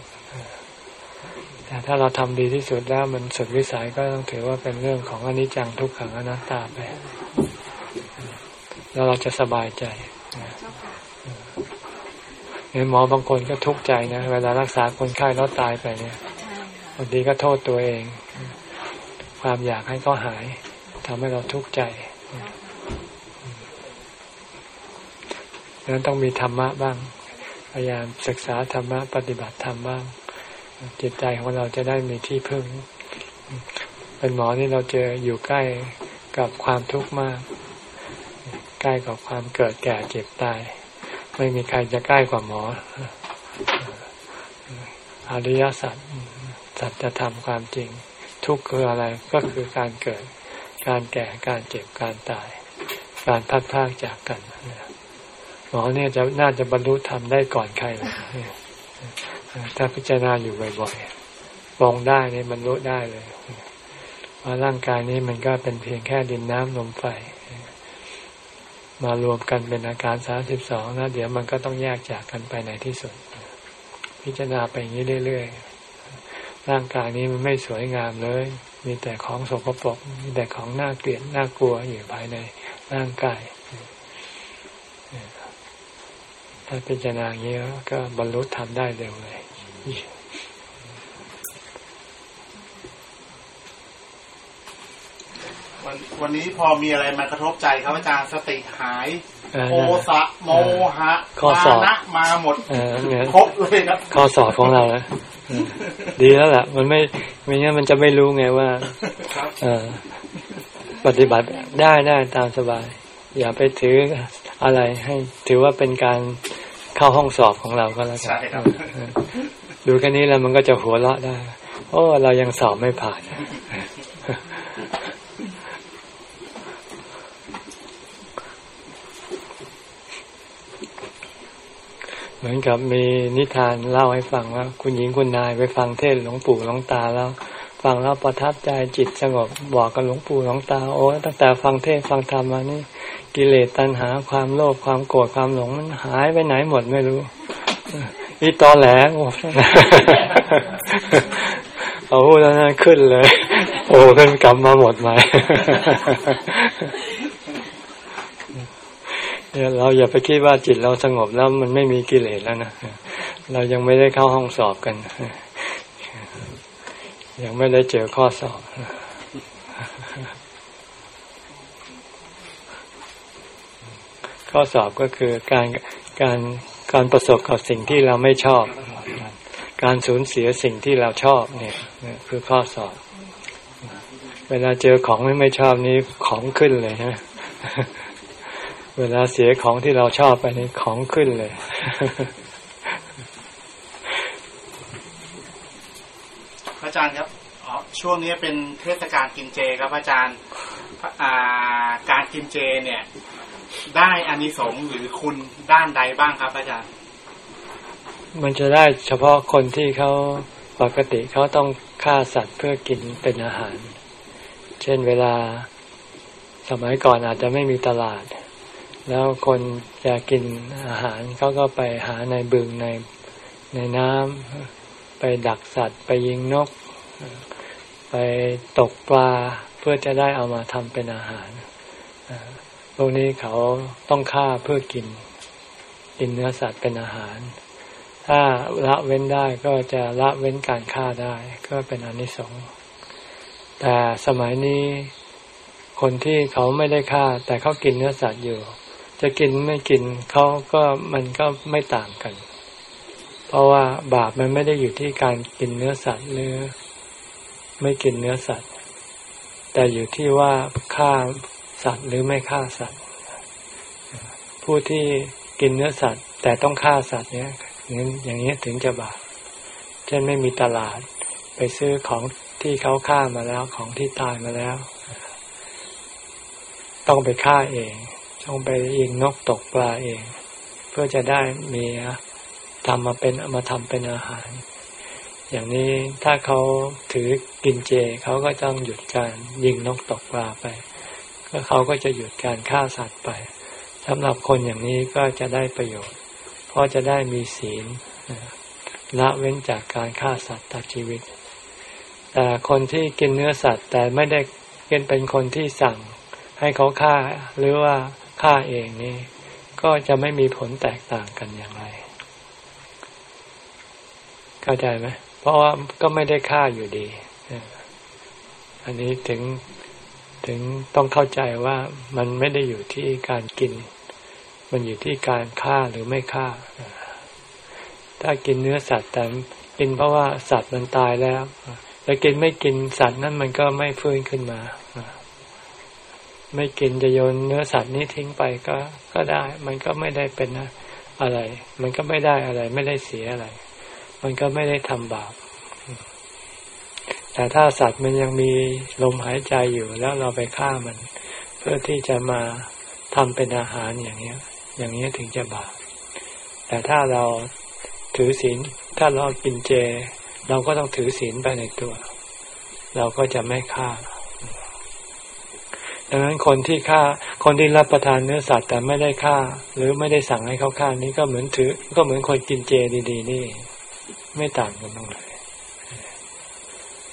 แต่ถ้าเราทำดีที่สุดแล้วมันสุดวิสัยก็ต้องถือว่าเป็นเรื่องของอนิจจังทุกขังอนัตตาไปแล้วเราจะสบายใจเจ้าค่ะเนี่ยหมอบางคนก็ทุกข์ใจนะเวลารักษาคนไข้แล้วตายไปเนี่ยใช่ค่ะบางทีก็โทษตัวเอง ความอยากให้เขาหายทำให้เราทุกข์ใจดังนั้นต้องมีธรรมะบ้าง พยายามศึกษาธรรมะ ปฏิบัติธรรมบ้าง จิตใจของเราจะได้มีที่พึ่ง เป็นหมอนี่เราเจออยู่ใกล้กับความทุกข์มาก ใกล้กับความเกิดแก่เจ็บตาย ไม่มีใครจะใกล้กว่าหมอ อริยสัจสัจธรรมความจริง ทุกข์คืออะไรก็คือการเกิด การแก่การเจ็บการตาย การพัดพากจากกันหมอเนี่ยจะน่าจะบรรลุธรรมได้ก่อนใครเลย ถ้าพิจารณาอยู่บ่อยๆมองได้เนี่ยบรรลุได้เลยว่าร่างกายนี้มันก็เป็นเพียงแค่ดินน้ำลมไฟมารวมกันเป็นอาการสามสิบสองนะเดี๋ยวมันก็ต้องแยกจากกันไปในที่สุด พิจารณาไปอย่างนี้เรื่อยๆร่างกายนี้มันไม่สวยงามเลย มีแต่ของสกปรกมีแต่ของน่าเกลียดน่ากลัวอยู่ภายในร่างกาย ถ้าพิจารณาอย่างนี้ก็บรรลุธรรมได้เร็วเลยวันวันนี้พอมีอะไรมากระทบใจครับอาจารย์สติหายเออโทสะโมหะข้อมาสอบนะมาหมดเออเนี่ยครบเลยครับข้อสอบของเรานะเออดีแล้วล่ะ มันไม่ไม่งั้นมันจะไม่รู้ไงว่าครับเออปฏิบัติได้ได้ตามสบาย อย่าไปถือ อะไรให้ถือว่าเป็นการเข้าห้องสอบของเราก็แล้วกัใช่ครับเออดูแค่นี้แล้วมันก็จะหัวเราะได้ โอ้ เรายังสอบไม่ผ่านเหมือนกับมีนิทานเล่าให้ฟังว่า คุณหญิงคุณนายไปฟังเทศน์หลวงปู่หลวงตาแล้ว ฟังแล้วประทับใจจิตสงบบอกกับหลวงปู่หลวงตา โอ้ตั้งแต่ฟังเทศฟังธรรมมานี่กิเลสตัณหาความโลภความโกรธความหลงมันหายไปไหนหมดไม่รู้อีตอแหลโอ้เอาพูดแล้วนะขึ้นเลย โอ้ขึ้นกลับมาหมดไหมเนี่ยเราอย่าไปคิดว่าจิตเราสงบแล้วมันไม่มีกิเลสแล้วนะ เรายังไม่ได้เข้าห้องสอบกัน ยังไม่ได้เจอข้อสอบข้อสอบก็คือการการการประสบกับสิ่งที่เราไม่ชอบ การสูญเสียสิ่งที่เราชอบเนี่ยคือข้อสอบ เวลาเจอของไม่ไม่ชอบนี้ของขึ้นเลยฮะเวลาเสียของที่เราชอบไปนี่ของขึ้นเลย อาจารย์ครับอ๋อช่วงนี้เป็นเทศกาลกินเจครับอาจารย์การกินเจเนี่ย ได้อานิสงส์หรือคุณด้านใดบ้างครับอาจารย์ มันจะได้เฉพาะคนที่เขาปกติเขาต้องฆ่าสัตว์เพื่อกินเป็นอาหาร เช่นเวลาสมัยก่อนอาจจะไม่มีตลาด แล้วคนจะกินอาหารเขาก็ไปหาในบึงในในน้ำ ไปดักสัตว์ไปยิงนก ไปตกปลาเพื่อจะได้เอามาทำเป็นอาหารพวกนี้เขาต้องฆ่าเพื่อกิน กินเนื้อสัตว์เป็นอาหาร ถ้าละเว้นได้ก็จะละเว้นการฆ่าได้ก็เป็นอนิสงส์แต่สมัยนี้คนที่เขาไม่ได้ฆ่า แต่เขากินเนื้อสัตว์อยู่ จะกินไม่กินเขาก็มันก็ไม่ต่างกัน เพราะว่าบาปมันไม่ได้อยู่ที่การกินเนื้อสัตว์หรือไม่กินเนื้อสัตว์ แต่อยู่ที่ว่าฆ่าสัตว์หรือไม่ฆ่าสัตว์ ผู้ที่กินเนื้อสัตว์ แต่ต้องฆ่าสัตว์เนี้ยอย่างนี้ถึงจะบาปเช่นไม่มีตลาดไปซื้อของที่เขาฆ่ามาแล้วของที่ตายมาแล้ว ต้องไปฆ่าเอง ต้องไปยิงนกตกปลาเอง เพื่อจะได้มี ทำมาเป็นมาทำเป็นอาหาร อย่างนี้ถ้าเขาถือกินเจเขาก็ต้องหยุดการยิงนกตกปลาไป ก็เขาก็จะหยุดการฆ่าสัตว์ไปสำหรับคนอย่างนี้ก็จะได้ประโยชน์ เพราะจะได้มีศีลละเว้นจากการฆ่าสัตว์ตัดชีวิต แต่คนที่กินเนื้อสัตว์แต่ไม่ได้เป็นเป็นคนที่สั่งให้เขาฆ่าหรือว่าฆ่าเองนี่ก็จะไม่มีผลแตกต่างกันอย่างไร เข้าใจไหมเพราะว่าก็ไม่ได้ฆ่าอยู่ดี อันนี้ถึงถึงต้องเข้าใจว่ามันไม่ได้อยู่ที่การกิน มันอยู่ที่การฆ่าหรือไม่ฆ่า ถ้ากินเนื้อสัตว์แต่กินเพราะว่าสัตว์มันตายแล้วแล้วกินไม่กินสัตว์นั่นมันก็ไม่ฟื้นขึ้นมา ไม่กินจะโยนเนื้อสัตว์นี้ทิ้งไปก็ก็ได้ มันก็ไม่ได้เป็นอะไร มันก็ไม่ได้อะไร ไม่ได้เสียอะไร มันก็ไม่ได้ทำบาป แต่ถ้าสัตว์มันยังมีลมหายใจอยู่แล้วเราไปฆ่ามัน เพื่อที่จะมาทำเป็นอาหารอย่างเนี้ย อย่างนี้ถึงจะบาป แต่ถ้าเราถือศีล ถ้าเรากินเจ เราก็ต้องถือศีลไปในตัว เราก็จะไม่ฆ่าดังนั้นคนที่ฆ่าคนที่รับประทานเนื้อสัตว์แต่ไม่ได้ฆ่า หรือไม่ได้สั่งให้เขาฆ่านี้ก็เหมือนถือ ก็เหมือนคนกินเจดี ๆ นี่ ไม่ต่างกันตรงไหน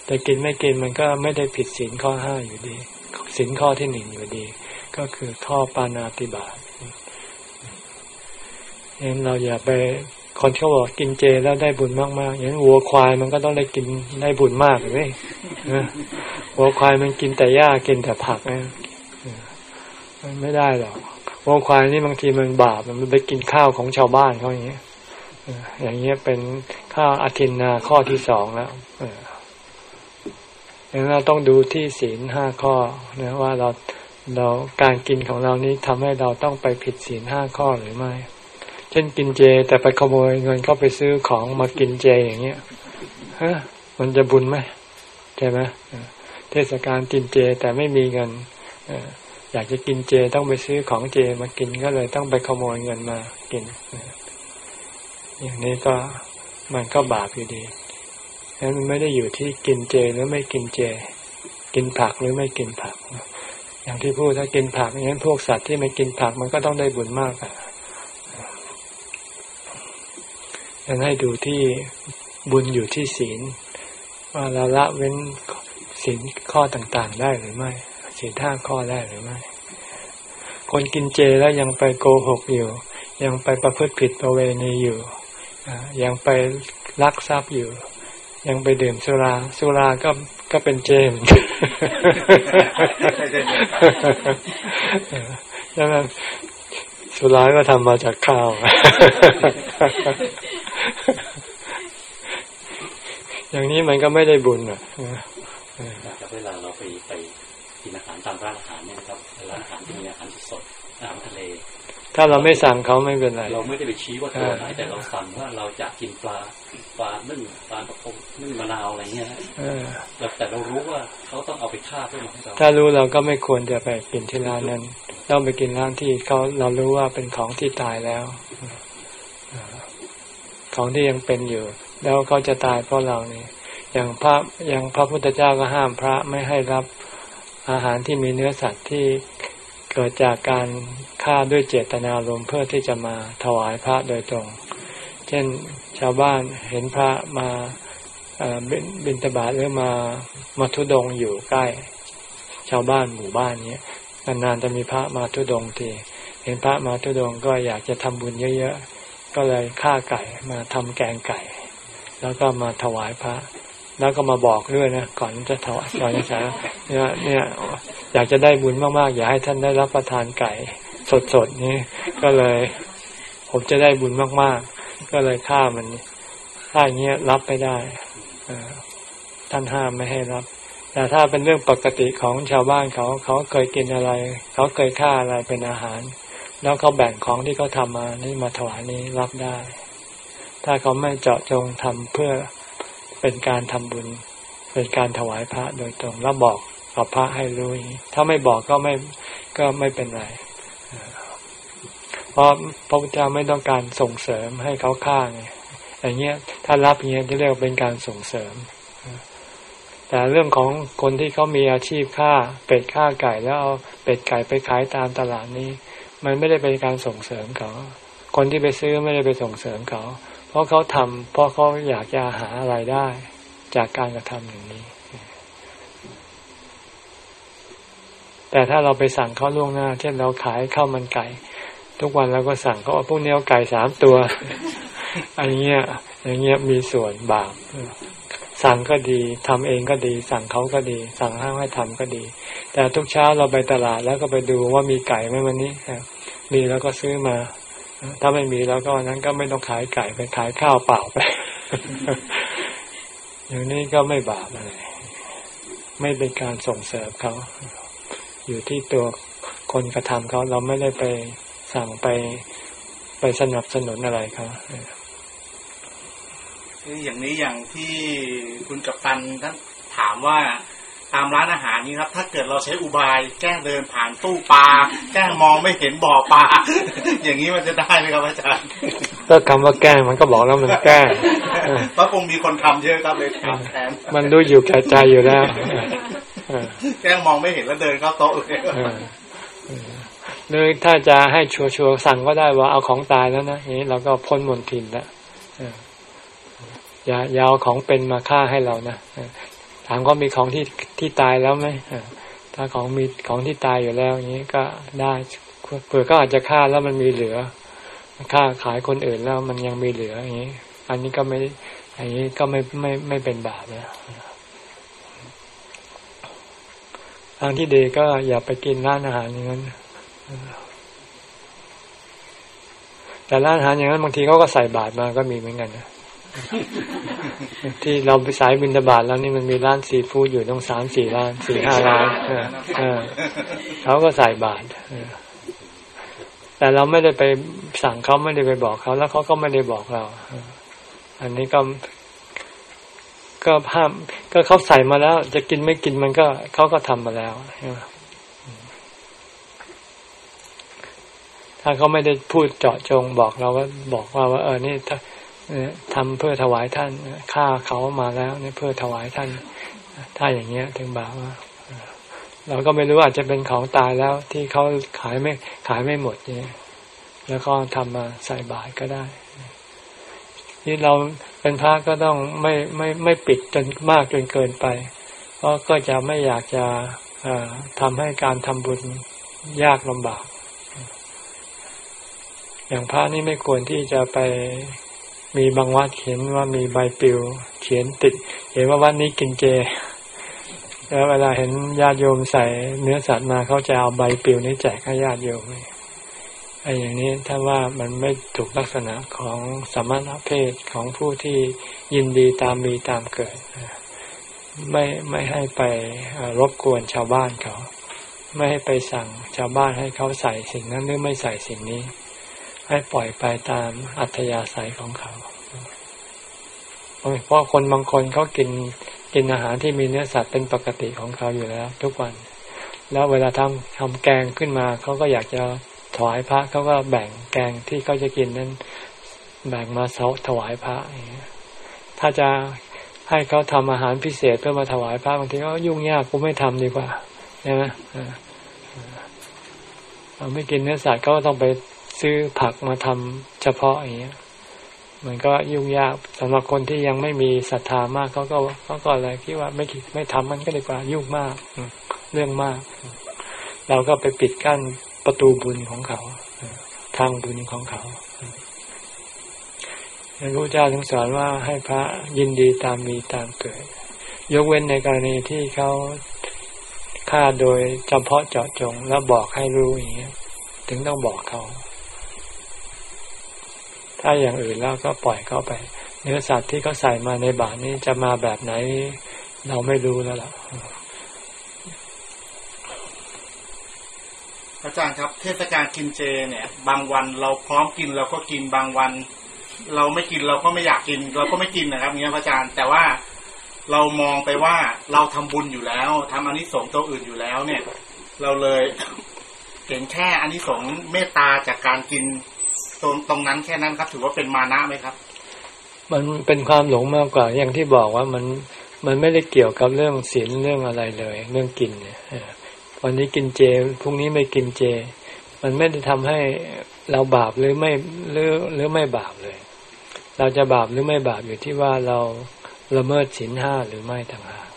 แต่กินไม่กินมันก็ไม่ได้ผิดศีลข้อห้าอยู่ดีศีลข้อที่หนึ่งอยู่ดี ก็คือข้อปานาติบาตงั้นเราอย่าไปคนเขาบอกกินเจแล้วได้บุญมากๆอย่างวัวควายมันก็ต้องได้กินได้บุญมากเลยวัวควายมันกินแต่หญ้ากินแต่ผักนะมันไม่ได้หรอกวัวควายนี่บางทีมันบาปมันไปกินข้าวของชาวบ้านเขาอย่างเงี้ย อย่างเงี้ยเป็นข้าอาทินนาข้อที่สองแล้วดังนั้นเราต้องดูที่ศีลห้าข้อนะว่าเราเราการกินของเรานี้ทำให้เราต้องไปผิดศีลห้าข้อหรือไม่ เช่นกินเจ แต่ไปขโมยเงินเข้าไปซื้อของมากินเจอย่างเงี้ยฮะมันจะบุญไหมใช่ไหมเทศกาลกินเจแต่ไม่มีเงินอยากจะกินเจต้องไปซื้อของเจมากินก็เลยต้องไปขโมยเงินมากิน อย่างนี้ก็มันก็บาปอยู่ดีนั้นไม่ได้อยู่ที่กินเจหรือไม่กินเจ กินผักหรือไม่กินผัก อย่างที่พูดถ้ากินผักอย่างนั้นพวกสัตว์ที่ไม่กินผักมันก็ต้องได้บุญมากอะยังให้ดูที่บุญอยู่ที่ศีล ว่าเราละเว้นศีลข้อต่างๆได้หรือไม่ศีลท่าข้อได้หรือไม่ คนกินเจแล้วยังไปโกหกอยู่ ยังไปประพฤติผิดประเวณีอยู่ ยังไปลักทรัพย์อยู่ ยังไปดื่มสุรา สุราก็ก็เป็นเจมใช่ไหมสุราก็ทำมาจากข้าว อย่างนี้มันก็ไม่ได้บุญอะ ถ้าเราไม่สั่งเขาไม่เป็นไร เราไม่ได้ไปชี้ว่าตัวไหนแต่เราสั่งว่าเราจะกินปลาปลานึ่งปลาประคงนึ่งมะนาวอะไรเงี้ยแต่เรารู้ว่าเขาต้องเอาไปฆ่าเพื่อมาให้เราถ้ารู้เราก็ไม่ควรจะไปกินที่ร้านนั้น ต้องไปกินร้านที่เขาเรารู้ว่าเป็นของที่ตายแล้ว ของที่ยังเป็นอยู่ แล้วเขาจะตายเพราะเราเนี่ยอย่างพระอย่างพระพุทธเจ้าก็ห้ามพระไม่ให้รับอาหารที่มีเนื้อสัตว์ที่ เกิดจากการฆ่าด้วยเจตนารมณ์เพื่อที่จะมาถวายพระโดยตรง เช่นชาวบ้านเห็นพระมาบินตบาทหรือมามาทุดงอยู่ใกล้ ชาวบ้านหมู่บ้านเนี้ยนานๆจะมีพระมาทุดงทีเห็นพระมาทุดงก็อยากจะทำบุญเยอะๆก็เลยฆ่าไก่มาทำแกงไก่ แล้วก็มาถวายพระ แล้วก็มาบอกด้วยนะก่อนจะถวายก่อนจะเนี่ยเนี่ย อยากจะได้บุญมากๆ อยากให้ท่านได้รับประทานไก่ สดๆนี่ก็เลย ผมจะได้บุญมากๆ ก็เลยฆ่ามันถ้าอย่างเงี้ยรับไม่ได้ท่านห้ามไม่ให้รับ แต่ถ้าเป็นเรื่องปกติของชาวบ้านเขาเขาเคยกินอะไร เขาเคยฆ่าอะไรเป็นอาหาร แล้วเขาแบ่งของที่เขาทามานี่มาถวายนี้รับได้ ถ้าเขาไม่เจาะจงทำเพื่อเป็นการทำบุญเป็นการถวายพระโดยตรงแล้วบอก กับพระให้รู้ถ้าไม่บอกก็ไม่ก็ไม่เป็นไรเพราะพระพุทธเจ้าไม่ต้องการส่งเสริมให้เขาฆ่าไงอย่างเงี้ยถ้ารับอย่างเงี้ยจะเรียกเป็นการส่งเสริม แต่เรื่องของคนที่เขามีอาชีพฆ่าเป็ดฆ่าไก่แล้วเอาเป็ดไก่ไปขายตามตลาดนี้ มันไม่ได้เป็นการส่งเสริมเขา คนที่ไปซื้อไม่ได้ไปส่งเสริมเขา เพราะเขาทำเพราะเขาอยากจะหาอะไรได้ จากการกระทำอย่างนี้ แต่ถ้าเราไปสั่งเขาล่วงหน้า เช่นเราขายข้าวมันไก่ ทุกวันเราก็สั่งเขาพวกนี้เอาไก่สามตัวอันเงี้ยอย่างเงี้ยมีส่วนบาปสั่งก็ดีทำเองก็ดี สั่งเขาก็ดี สั่งห้างให้ทำก็ดี แต่ทุกเช้าเราไปตลาดแล้วก็ไปดูว่ามีไก่ไหมวันนี้มีแล้วก็ซื้อมา ถ้าไม่มีแล้วก็นั้นก็ไม่ต้องขายไก่ไปขายข้าวเปล่าไป อย่างนี้ก็ไม่บาปอะไรไม่เป็นการส่งเสริมเขา อยู่ที่ตัวคนกระทำเขาเราไม่ได้ไปสั่งไปไปสนับสนุนอะไรเขาคืออย่างนี้อย่างที่คุณกัปตันท่านถามว่าตามร้านอาหารนี้ครับ ถ้าเกิดเราใช้อุบายแกล้งเดินผ่านตู้ปลาแกล้งมองไม่เห็นบ่อปลาอย่างนี้มันจะได้ไหมครับอาจารย์ก็คำว่าแกล้งมันก็บอกแล้วมันแกล้งเพราะคงมีคนทำเยอะครับเลยทำแทนมันรู้อยู่แก่ใจอยู่แล้ว แกล้งมองไม่เห็นแล้วเดินเข้าโต๊ะเลยหรือถ้าจะให้ชัวร์ๆสั่งก็ได้ว่าเอาของตายแล้วนะอย่างนี้เราก็พ้นมนทินแล้วอย่าอย่าเอาของเป็นมาฆ่าให้เรานะถามว่ามีของที่ที่ตายแล้วไหมถ้าของมีของที่ตายอยู่แล้วอย่างนี้ก็ได้เผื่อก็อาจจะฆ่าแล้วมันมีเหลือฆ่าขายคนอื่นแล้วมันยังมีเหลืออย่างนี้ อันนี้ก็ไม่ อันนี้ก็ไม่ไม่ไม่เป็นบาปนะ ทางที่ดีก็อย่าไปกินร้านอาหารอย่างนั้นแต่ร้านอาหารอย่างนั้นบางทีเขาก็ใส่บาตรมาก็มีเหมือนกันนะที่เราไปสายบินตบาทแล้วนี่มันมีร้านซีฟู้ดอยู่ต้องสามสี่ร้านสี่ห้าร้านเขาก็ใส่บาทแต่เราไม่ได้ไปสั่งเขาไม่ได้ไปบอกเขาแล้วเขาก็ไม่ได้บอกเรา อันนี้ก็ ก็ห้าม ก็เขาใส่มาแล้ว จะกินไม่กินมันก็เขาก็ทำมาแล้วถ้าเขาไม่ได้พูดเจาะจงบอกเราว่าบอกว่าว่า เออนี่ถ้าทำเพื่อถวายท่านฆ่าเขามาแล้วนี่เพื่อถวายท่าน ถ้าอย่างเงี้ย ถึงบอกว่าเราก็ไม่รู้อาจจะเป็นของตายแล้วที่เขาขายไม่ขายไม่หมดเนี่ยแล้วก็ทำมาใส่บาตรก็ได้ ที่เราเป็นพระก็ต้องไม่ไม่ไม่ปิดจนมากจนเกินไป เพราะก็จะไม่อยากจะทำให้การทำบุญยากลำบาก อย่างพระนี่ไม่ควรที่จะไปมีบางวัดเขียนว่ามีใบปลิว เขียนติดเห็นว่าวัดนี้กินเจแล้วเวลาเห็นญาติโยมใส่เนื้อสัตว์มาเขาจะเอาใบปลิวนี้แจกให้ญาติโยม ไอ้อย่างนี้ถ้าว่ามันไม่ถูกลักษณะของสมณเพศของผู้ที่ยินดีตามมีตามเกิด ไม่ไม่ให้ไปรบกวนชาวบ้านเขา ไม่ให้ไปสั่งชาวบ้านให้เขาใส่สิ่งนั้นหรือไม่ใส่สิ่งนี้ ให้ปล่อยไปตามอัธยาศัยของเขาเพราะคนบางคนเขากินกินอาหารที่มีเนื้อสัตว์เป็นปกติของเขาอยู่แล้ว ทุกวัน แล้วเวลาทำทำแกงขึ้นมาเขาก็อยากจะ ถวายพระเขาก็แบ่งแกงที่เขาจะกินนั้น แบ่งมาเสาถวายพระถ้าจะให้เขาทำอาหารพิเศษเพื่อมาถวายพระบางทีก็ยุ่งยากกูไม่ทำดีกว่าใช่ไหมเราไม่กินเนื้อสัตว์ก็ต้องไปซื้อผักมาทำเฉพาะอย่างเงี้ย มันก็ยุ่งยากสำหรับคนที่ยังไม่มีศรัทธามากเขาก็เขาก็อะไรคิดว่าไม่ไม่ทำมันก็ดีกว่ายุ่งมาก เรื่องมาก เราก็ไปปิดกั้น ประตูบุญของเขา ทางบุญของเขาพระพุทธเจ้าถึงสอนว่าให้พระยินดีตามมีตามเกิด ยกเว้นในกรณีที่เขาฆ่าโดยจำเพาะเจาะจงแล้วบอกให้รู้อย่างเงี้ถึงต้องบอกเขา ถ้าอย่างอื่นแล้วก็ปล่อยเข้าไป เนื้อสัตว์ที่เขาใส่มาในบาทนี้จะมาแบบไหน เราไม่รู้แล้วล่ะ อาจารย์ครับ เทศกาลกินเจเนี่ย บางวันเราพร้อมกินเราก็กินบางวัน เราไม่กินเราก็ไม่อยากกิน เราก็ไม่กินนะครับเงี้ยอาจารย์แต่ว่าเรามองไปว่าเราทำบุญอยู่แล้วทำอนิสงส์ตัวอื่นอยู่แล้ว เนี่ย เราเลยเห็นแค่อนิสงส์เมตตาจากการกินตรงตรงนั้นแค่นั้นครับ ถือว่าเป็นมานะไหมครับ มันเป็นความหลงมากกว่าอย่างที่บอกว่ามันมันไม่ได้เกี่ยวกับเรื่องศีลเรื่องอะไรเลย เรื่องกินเนี่ย วันนี้กินเจพรุ่งนี้ไม่กินเจ มันไม่ได้ทำให้เราบาปหรือไม่หรือหรือไม่บาปเลย เราจะบาปหรือไม่บาปอยู่ที่ว่าเราละเมิดศีลห้าหรือไม่ต่างหาก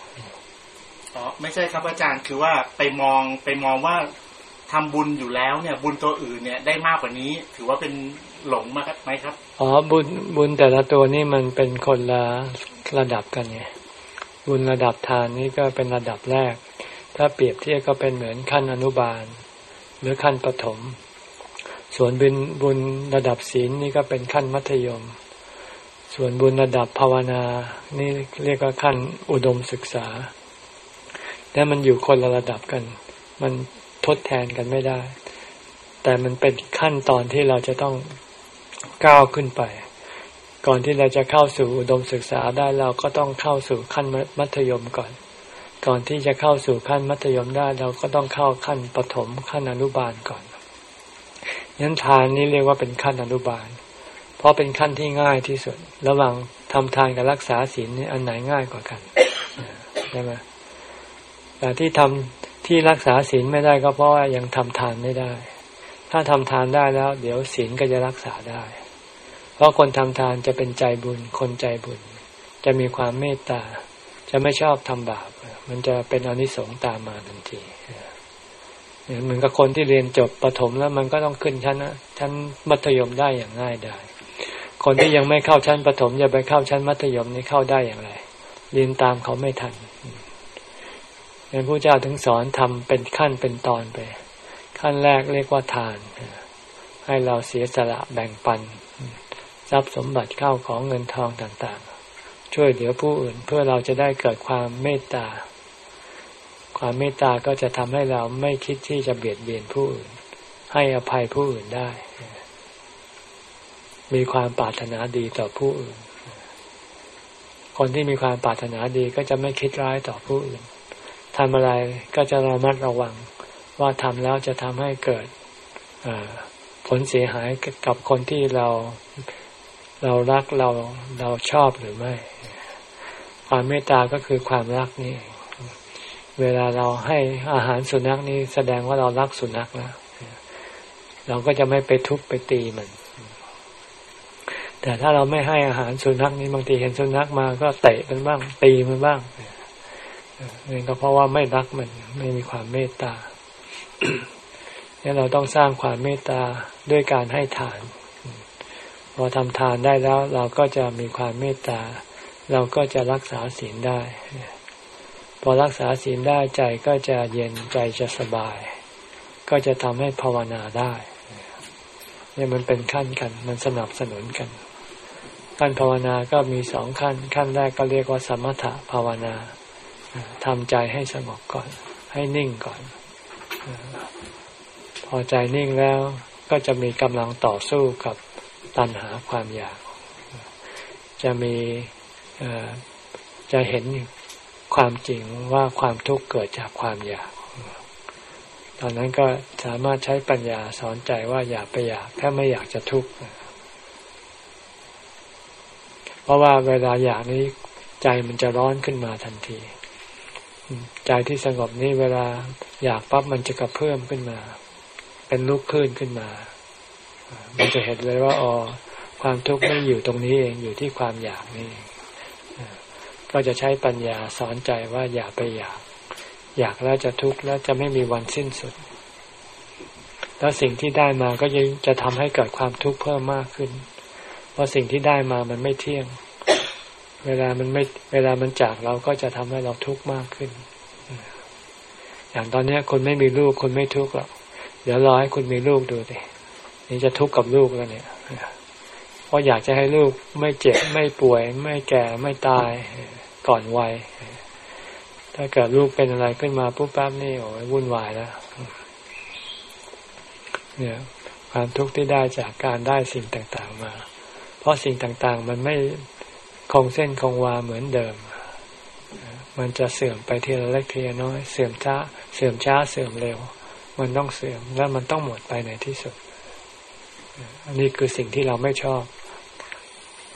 อ๋อไม่ใช่ครับอาจารย์คือว่าไปมองไปมองว่าทำบุญอยู่แล้วเนี่ย บุญตัวอื่นเนี่ยได้มากกว่านี้ ถือว่าเป็นหลงมากไหมครับอ๋อบุญบุญแต่ละตัวนี่มันเป็นคนละระดับกันไงบุญระดับทานนี่ก็เป็นระดับแรก ถ้าเปรียบเทียบก็เป็นเหมือนขั้นอนุบาล หรือขั้นปฐม ส่วนบุญบุญระดับศีลนี่ก็เป็นขั้นมัธยม ส่วนบุญระดับภาวนา นี่เรียกว่าขั้นอุดมศึกษา แต่มันอยู่คนละระดับกัน มันทดแทนกันไม่ได้ แต่มันเป็นขั้นตอนที่เราจะต้องก้าวขึ้นไป ก่อนที่เราจะเข้าสู่อุดมศึกษาได้เราก็ต้องเข้าสู่ขั้นมัธยมก่อน ก่อนที่จะเข้าสู่ขั้นมัธยมได้เราก็ต้องเข้าขั้นปฐมขั้นอนุบาลก่อนยันทานนี้เรียกว่าเป็นขั้นอนุบาล เพราะเป็นขั้นที่ง่ายที่สุด ระหว่างทำทานกับรักษาศีลนี่อันไหนง่ายกว่ากันใช่ไหมแต่ที่ทำที่รักษาศีลไม่ได้ก็เพราะว่ายังทำทานไม่ได้ ถ้าทำทานได้แล้ว เดี๋ยวศีลก็จะรักษาได้ เพราะคนทำทานจะเป็นใจบุญ คนใจบุญ จะมีความเมตตา จะไม่ชอบทำบาป มันจะเป็นอนิสงส์ตามมาทันทีเหมือนกับคนที่เรียนจบประถมแล้วมันก็ต้องขึ้นชั้นชั้นมัธยมได้อย่างง่ายได้ คนที่ยังไม่เข้าชั้นประถมจะไปเข้าชั้นมัธยมนี่เข้าได้อย่างไร เรียนตามเขาไม่ทันเป็นผู้เจ้าถึงสอนทำเป็นขั้นเป็นตอนไป ขั้นแรกเรียกว่าทาน ให้เราเสียสละแบ่งปัน ทรัพย์สมบัติเข้าของเงินทองต่างๆ ช่วยเหลือผู้อื่นเพื่อเราจะได้เกิดความเมตตา ความเมตตาก็จะทำให้เราไม่คิดที่จะเบียดเบียนผู้อื่น ให้อภัยผู้อื่นได้ มีความปรารถนาดีต่อผู้อื่น คนที่มีความปรารถนาดีก็จะไม่คิดร้ายต่อผู้อื่นทำอะไรก็จะระมัดระวัง ว่าทำแล้วจะทำให้เกิดผลเสียหายกับคนที่เราเรารักเราเราชอบหรือไม่ ความเมตตาก็คือความรักนี่เเวลาเราให้อาหารสุนัขนี่แสดงว่าเรารักสุนัขแล้วเราก็จะไม่ไปทุบไปตีมัน แต่ถ้าเราไม่ให้อาหารสุนัขนี่บางทีเห็นสุนัขมาก็เตะมันบ้างตีมันบ้างนี่ก็เพราะว่าไม่รักมันไม่มีความเมตตาเนี่ยเราต้องสร้างความเมตตาด้วยการให้ทาน พอทำทานได้แล้ว เราก็จะมีความเมตตา เราก็จะรักษาศีลได้ พอรักษาศีลได้ใจก็จะเย็นใจจะสบาย ก็จะทำให้ภาวนาได้เนี่ยมันเป็นขั้นกัน มันสนับสนุนกัน ขั้นภาวนาก็มีสองขั้น ขั้นแรกก็เรียกว่าสมถะภาวนาทำใจให้สงบก่อน ให้นิ่งก่อน พอใจนิ่งแล้วก็จะมีกำลังต่อสู้กับตัณหาความอยาก จะมีจะเห็น ความจริงว่าความทุกข์เกิดจากความอยาก ตอนนั้นก็สามารถใช้ปัญญาสอนใจว่าอยากไปอยาก ถ้าไม่อยากจะทุกข์เพราะว่าเวลาอยากนี้ใจมันจะร้อนขึ้นมาทันที ใจที่สงบนี่เวลาอยากปั๊บมันจะกระเพิ่มขึ้นมา เป็นลูกคลื่นขึ้นมา มันจะเห็นเลยว่าอ๋อความทุกข์ไม่อยู่ตรงนี้เองอยู่ที่ความอยากนี่ ก็จะใช้ปัญญาสอนใจว่าอย่าไปอยาก อยากแล้วจะทุกข์แล้วจะไม่มีวันสิ้นสุด แล้วสิ่งที่ได้มาก็ยังจะทำให้เกิดความทุกข์เพิ่มมากขึ้น เพราะสิ่งที่ได้มามันไม่เที่ยง เวลามันไม่เวลามันจากเราก็จะทำให้เราทุกข์มากขึ้น อย่างตอนนี้คนไม่มีลูกคนไม่ทุกข์หรอกเดี๋ยวรอให้คุณมีลูกดูสินี่จะทุกข์กับลูกแล้วเนี่ยเพราะอยากจะให้ลูกไม่เจ็บไม่ป่วย ไม่แก่ไม่ตาย ก่อนวัย ถ้าเกิดลูกเป็นอะไรขึ้นมาปุ๊บปั๊บนี่โอ้ยวุ่นวายแล้วเนี่ยความทุกข์ที่ได้จากการได้สิ่งต่างๆมา เพราะสิ่งต่างๆ มันไม่คงเส้นคงวาเหมือนเดิม มันจะเสื่อมไปทีละเล็กทีละน้อย เสื่อมช้า เสื่อมช้าเสื่อมเร็ว มันต้องเสื่อมแล้วมันต้องหมดไปในที่สุด อันนี้คือสิ่งที่เราไม่ชอบ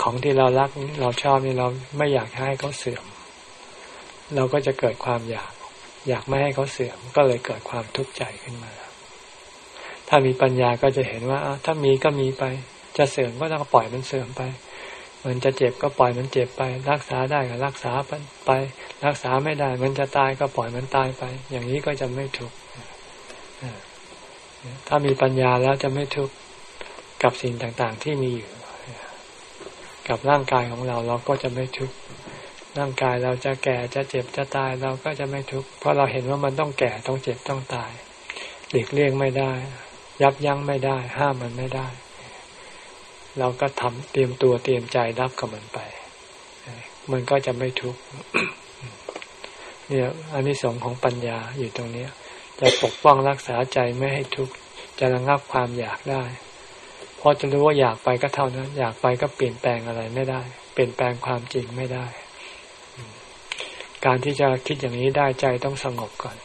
ของที่เรารักเราชอบนี่เราไม่อยากให้เขาเสื่อม เราก็จะเกิดความอยาก อยากไม่ให้เขาเสื่อม ก็เลยเกิดความทุกข์ใจขึ้นมา ถ้ามีปัญญาก็จะเห็นว่าถ้ามีก็มีไป จะเสื่อมก็ต้องปล่อยมันเสื่อมไป มันจะเจ็บก็ปล่อยมันเจ็บไป รักษาได้ก็รักษาไป รักษาไม่ได้ มันจะตายก็ปล่อยมันตายไป อย่างนี้ก็จะไม่ทุกข์ถ้ามีปัญญาแล้วจะไม่ทุกข์กับสิ่งต่างๆที่มีอยู่ กับร่างกายของเราเราก็จะไม่ทุกข์ร่างกายเราจะแก่จะเจ็บจะตายเราก็จะไม่ทุกข์เพราะเราเห็นว่ามันต้องแก่ต้องเจ็บต้องตาย หลีกเลี่ยงไม่ได้ ยับยั้งไม่ได้ ห้ามมันไม่ได้ เราก็ทำเตรียมตัวเตรียมใจรับกับมันไป มันก็จะไม่ทุกข์เนี่ยอันนี้สองของปัญญาอยู่ตรงนี้จะปกป้องรักษาใจไม่ให้ทุกข์จะระงับความอยากได้ พอจะรู้ว่าอยากไปก็เท่านั้น อยากไปก็เปลี่ยนแปลงอะไรไม่ได้ เปลี่ยนแปลงความจริงไม่ได้ การที่จะคิดอย่างนี้ได้ใจต้องสงบก่อน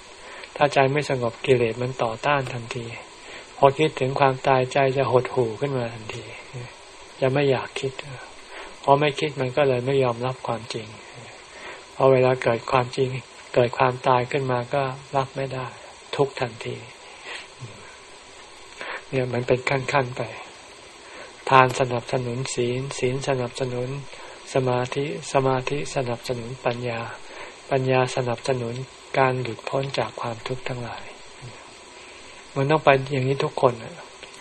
ถ้าใจไม่สงบกิเลสมันต่อต้านทันที พอคิดถึงความตายใจจะหดหู่ขึ้นมาทันที จะไม่อยากคิดเพราะไม่คิดมันก็เลยไม่ยอมรับความจริงพอเวลาเกิดความจริง เกิดความตายขึ้นมาก็รับไม่ได้ ทุกทันที เนี่ยมันเป็นขั้นๆไป ทานสนับสนุนศีล ศีลสนับสนุน สมาธิ สมาธิสนับสนุนปัญญา ปัญญาสนับสนุนการหลุดพ้นจากความทุกข์ทั้งหลาย มันต้องไปอย่างนี้ทุกคน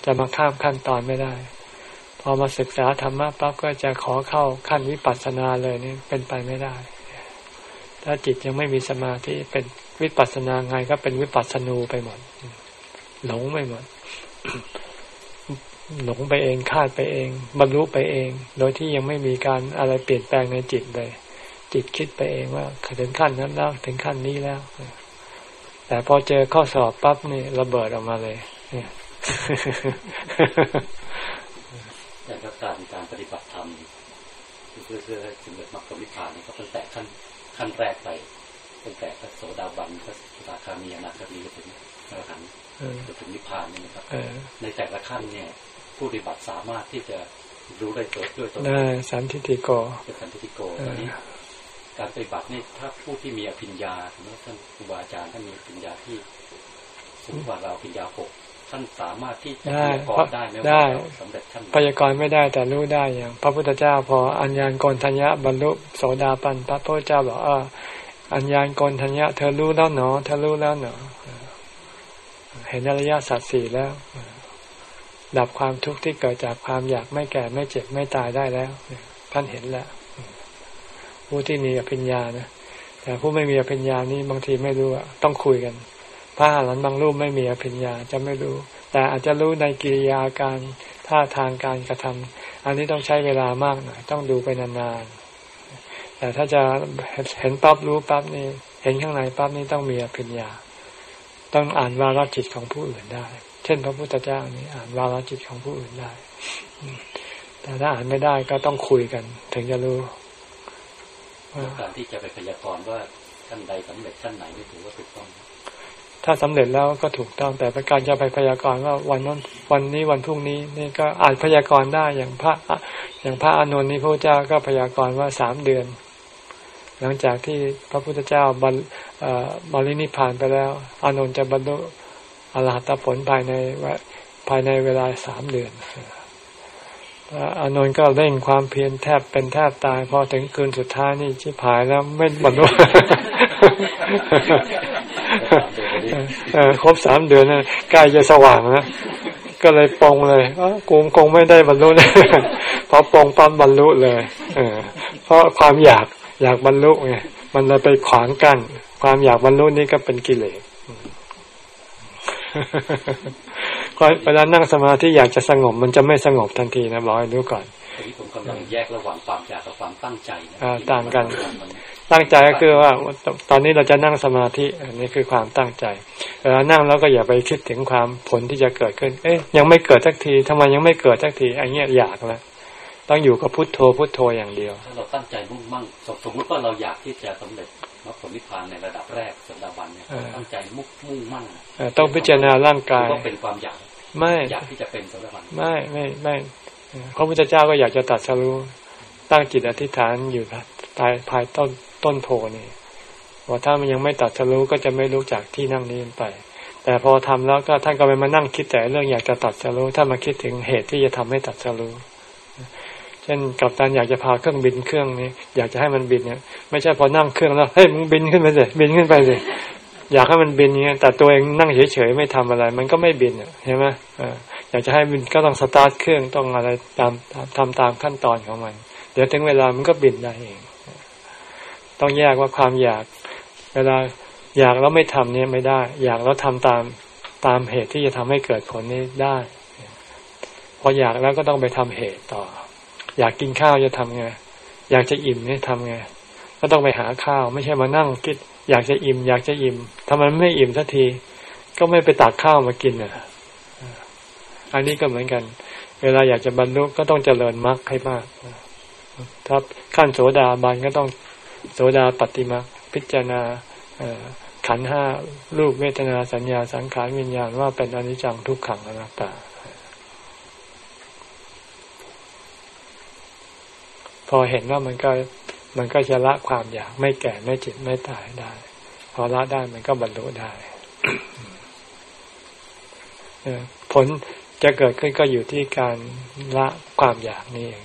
จะมาข้ามขั้นตอนไม่ได้ พอมาศึกษาธรรมะปั๊บก็จะขอเข้าขั้นวิปัสสนาเลยนี่เป็นไปไม่ได้ ถ้าจิตยังไม่มีสมาธิเป็นวิปัสสนาไงก็เป็นวิปัสสนูไปหมด หลงไปหมด หลงไปเองคาดไปเอง บรรลุไปเอง โดยที่ยังไม่มีการอะไรเปลี่ยนแปลงในจิตเลย จิตคิดไปเองว่าถึงขั้นนั้นแล้วถึงขั้นนี้แล้ว แต่พอเจอข้อสอบปั๊บนี่ระเบิดออกมาเลยแต่ก็การการปฏิบัติธรรมเพื่อเพื่อถึงเกิดมรรคผลนิพพานนี่ก็เป็นแต่ขั้นขั้นแรกไปเป็นแต่พระโสดาบันพระสกทามีอนาคามีถึงอรหันต์ถึงนิพพานนี่นะครับในแต่ละขั้นเนี่ย ผู้ปฏิบัติสามารถที่จะรู้ได้ตัวด้วยตัวได้สันทิติโกเป็นสันทิติโกตอนนี้การปฏิบัตินี่ถ้าผู้ที่มีอภิญญาสมมติท่านครูบาอาจารย์ท่านมีอภิญญาที่สูงกว่าเราอภิญญาหกท่านสามารถที่จะพยากรณ์ได้ไหมว่าสำเร็จท่านพยากรณ์ไม่ได้แต่รู้ได้อย่าง พระพุทธเจ้าพออัญญาณกนทัญญะบรรลุโสดาปันพระพุทธเจ้าบอกอ่าอัญญาณกนทัญญะเธอรู้แล้วหนอเธอรู้แล้วหนอเห็นอริยสัจสี่แล้ว ดับความทุกข์ที่เกิดจากความอยากไม่แก่ไม่เจ็บไม่ตายได้แล้วท่านเห็นแล้วผู้ที่มีอภิญญานะแต่ผู้ไม่มีอภิญญานี่บางทีไม่รู้ต้องคุยกันพระอรหันต์บางรูปไม่มีอภิญญาจะไม่รู้ แต่อาจจะรู้ในกิริยาการท่าทางการกระทำอันนี้ต้องใช้เวลามากหน่อยต้องดูไปนานๆแต่ถ้าจะเห็นปั๊บรู้ปั๊บนี่เห็นข้างในปั๊บนี่ต้องมีอภิญญา ต้องอ่านวาลจิตของผู้อื่นได้ เช่นพระพุทธเจ้านี่อ่านวาลจิตของผู้อื่นได้ แต่ถ้าอ่านไม่ได้ก็ต้องคุยกัน ถึงจะรู้การที่จะไปพยากรณ์ว่าท่านใดสำเร็จท่านไหนไม่ถือว่าถูกต้อง ถ้าสำเร็จแล้วก็ถูกต้อง แต่การจะไปพยากรณ์ว่าวันนั้นวันนี้วันพรุ่งนี้นี่ก็อาจพยากรณ์ได้อย่างพระอย่างพระอานนท์นี่พระเจ้าก็พยากรณ์ว่าสามเดือน หลังจากที่พระพุทธเจ้าบรรบรินิพานไปแล้ว อานนท์จะบรรลุ อรหัตผลภายในภายในเวลาสามเดือนอานนท์ก็เร่งความเพียรแทบเป็นแทบตาย พอถึงคืนสุดท้ายนี่ชิบหายแล้วไม่บรรลุครบสามเดือนนะใกล้จะสว่างนะก็เลยปองเลยกูคงไม่ได้บรรลุเลยพอปองปั๊มบรรลุเลยเอเพราะความอยากอยากบรรลุไงมันเลยไปขวางกัน ความอยากบรรลุนี่ก็เป็นกิเลส เวลานั่งสมาธิอยากจะสงบมันจะไม่สงบทันทีนะบอกให้รู้ก่อนที่ผมกำลังแยกระหว่างความอยากกับความตั้งใจต่างกัน ตั้งใจก็คือว่าตอนนี้เราจะนั่งสมาธิอันนี้คือความตั้งใจเวลานั่งแล้วก็อย่าไปคิดถึงความผลที่จะเกิดขึ้น เอ๊ยยังไม่เกิดสักทีทำไมยังไม่เกิดสักทีอันนี้อยากแล้วต้องอยู่กับพุทโธพุทโธอย่างเดียว ถ้าเราตั้งใจมุ่งมั่งสมมติว่าเราอยากที่จะสำเร็จ มรรคผลนิพพานในระดับแรกสดาบันเนี่ยตั้งใจมุ่งมุ่งมั่งต้องพิจารณาร่างกายต้องเป็นความอยากไม่อยากที่จะเป็นโสดาบันไม่ไม่ไม่พระพุทธเจ้าก็อยากจะตัดสรู้ตั้งจิตอธิษฐานอยู่ภายภายต้นต้นโพนี่ว่าถ้ามันยังไม่ตัดสรู้ก็จะไม่รู้จากที่นั่งนี้ไป แต่พอทำแล้วก็ท่านก็ไปมานั่งคิดแต่เรื่องอยากจะตัดสรู้ถ้ามาคิดถึงเหตุที่จะทำให้ตัดสรู้ เช่นกัปตันอยากจะพาเครื่องบินเครื่องนี้ อยากจะให้มันบินเนี่ย ไม่ใช่พอนั่งเครื่องแล้วเฮ้ยมึงบินขึ้นไปเลยบินขึ้นไปเลยอยากให้มันบินเงี้ยแต่ตัวเองนั่งเฉยๆไม่ทำอะไร มันก็ไม่บินใช่ไหมอยากจะให้บินก็ต้องสตาร์ทเครื่องต้องอะไรตามทำตามขั้นตอนของมัน เดี๋ยวถึงเวลามันก็บินได้เอง ต้องแยกว่าความอยาก เวลาอยากแล้วไม่ทำเนี่ยไม่ได้ อยากแล้วทำตามตามเหตุที่จะทำให้เกิดผลนี้ได้ พออยากแล้วก็ต้องไปทำเหตุต่อ อยากกินข้าวจะทำไงอยากจะอิ่มเนี่ยทำไงก็ต้องไปหาข้าว ไม่ใช่มานั่งคิด อยากจะอิ่ม อยากจะอิ่มทำไมไม่อิ่มสักที ก็ไม่ไปตักข้าวมากินอะอันนี้ก็เหมือนกัน เวลาอยากจะบรรลุก็ต้องเจริญมรรคให้มากถ้าขั้นโสดาบันก็ต้องโสดาปฏิมาพิจารณาขันห้ารูปเวทนาสัญญาสังขารวิญญาณว่าเป็นอนิจจังทุกขังอนัตตา พอเห็นว่ามันก็มันก็จะละความอยากไม่แก่ไม่เจ็บไม่ตายได้ พอละได้มันก็บรรลุได้ผลจะเกิดขึ้นก็อยู่ที่การละความอยากนี่เอง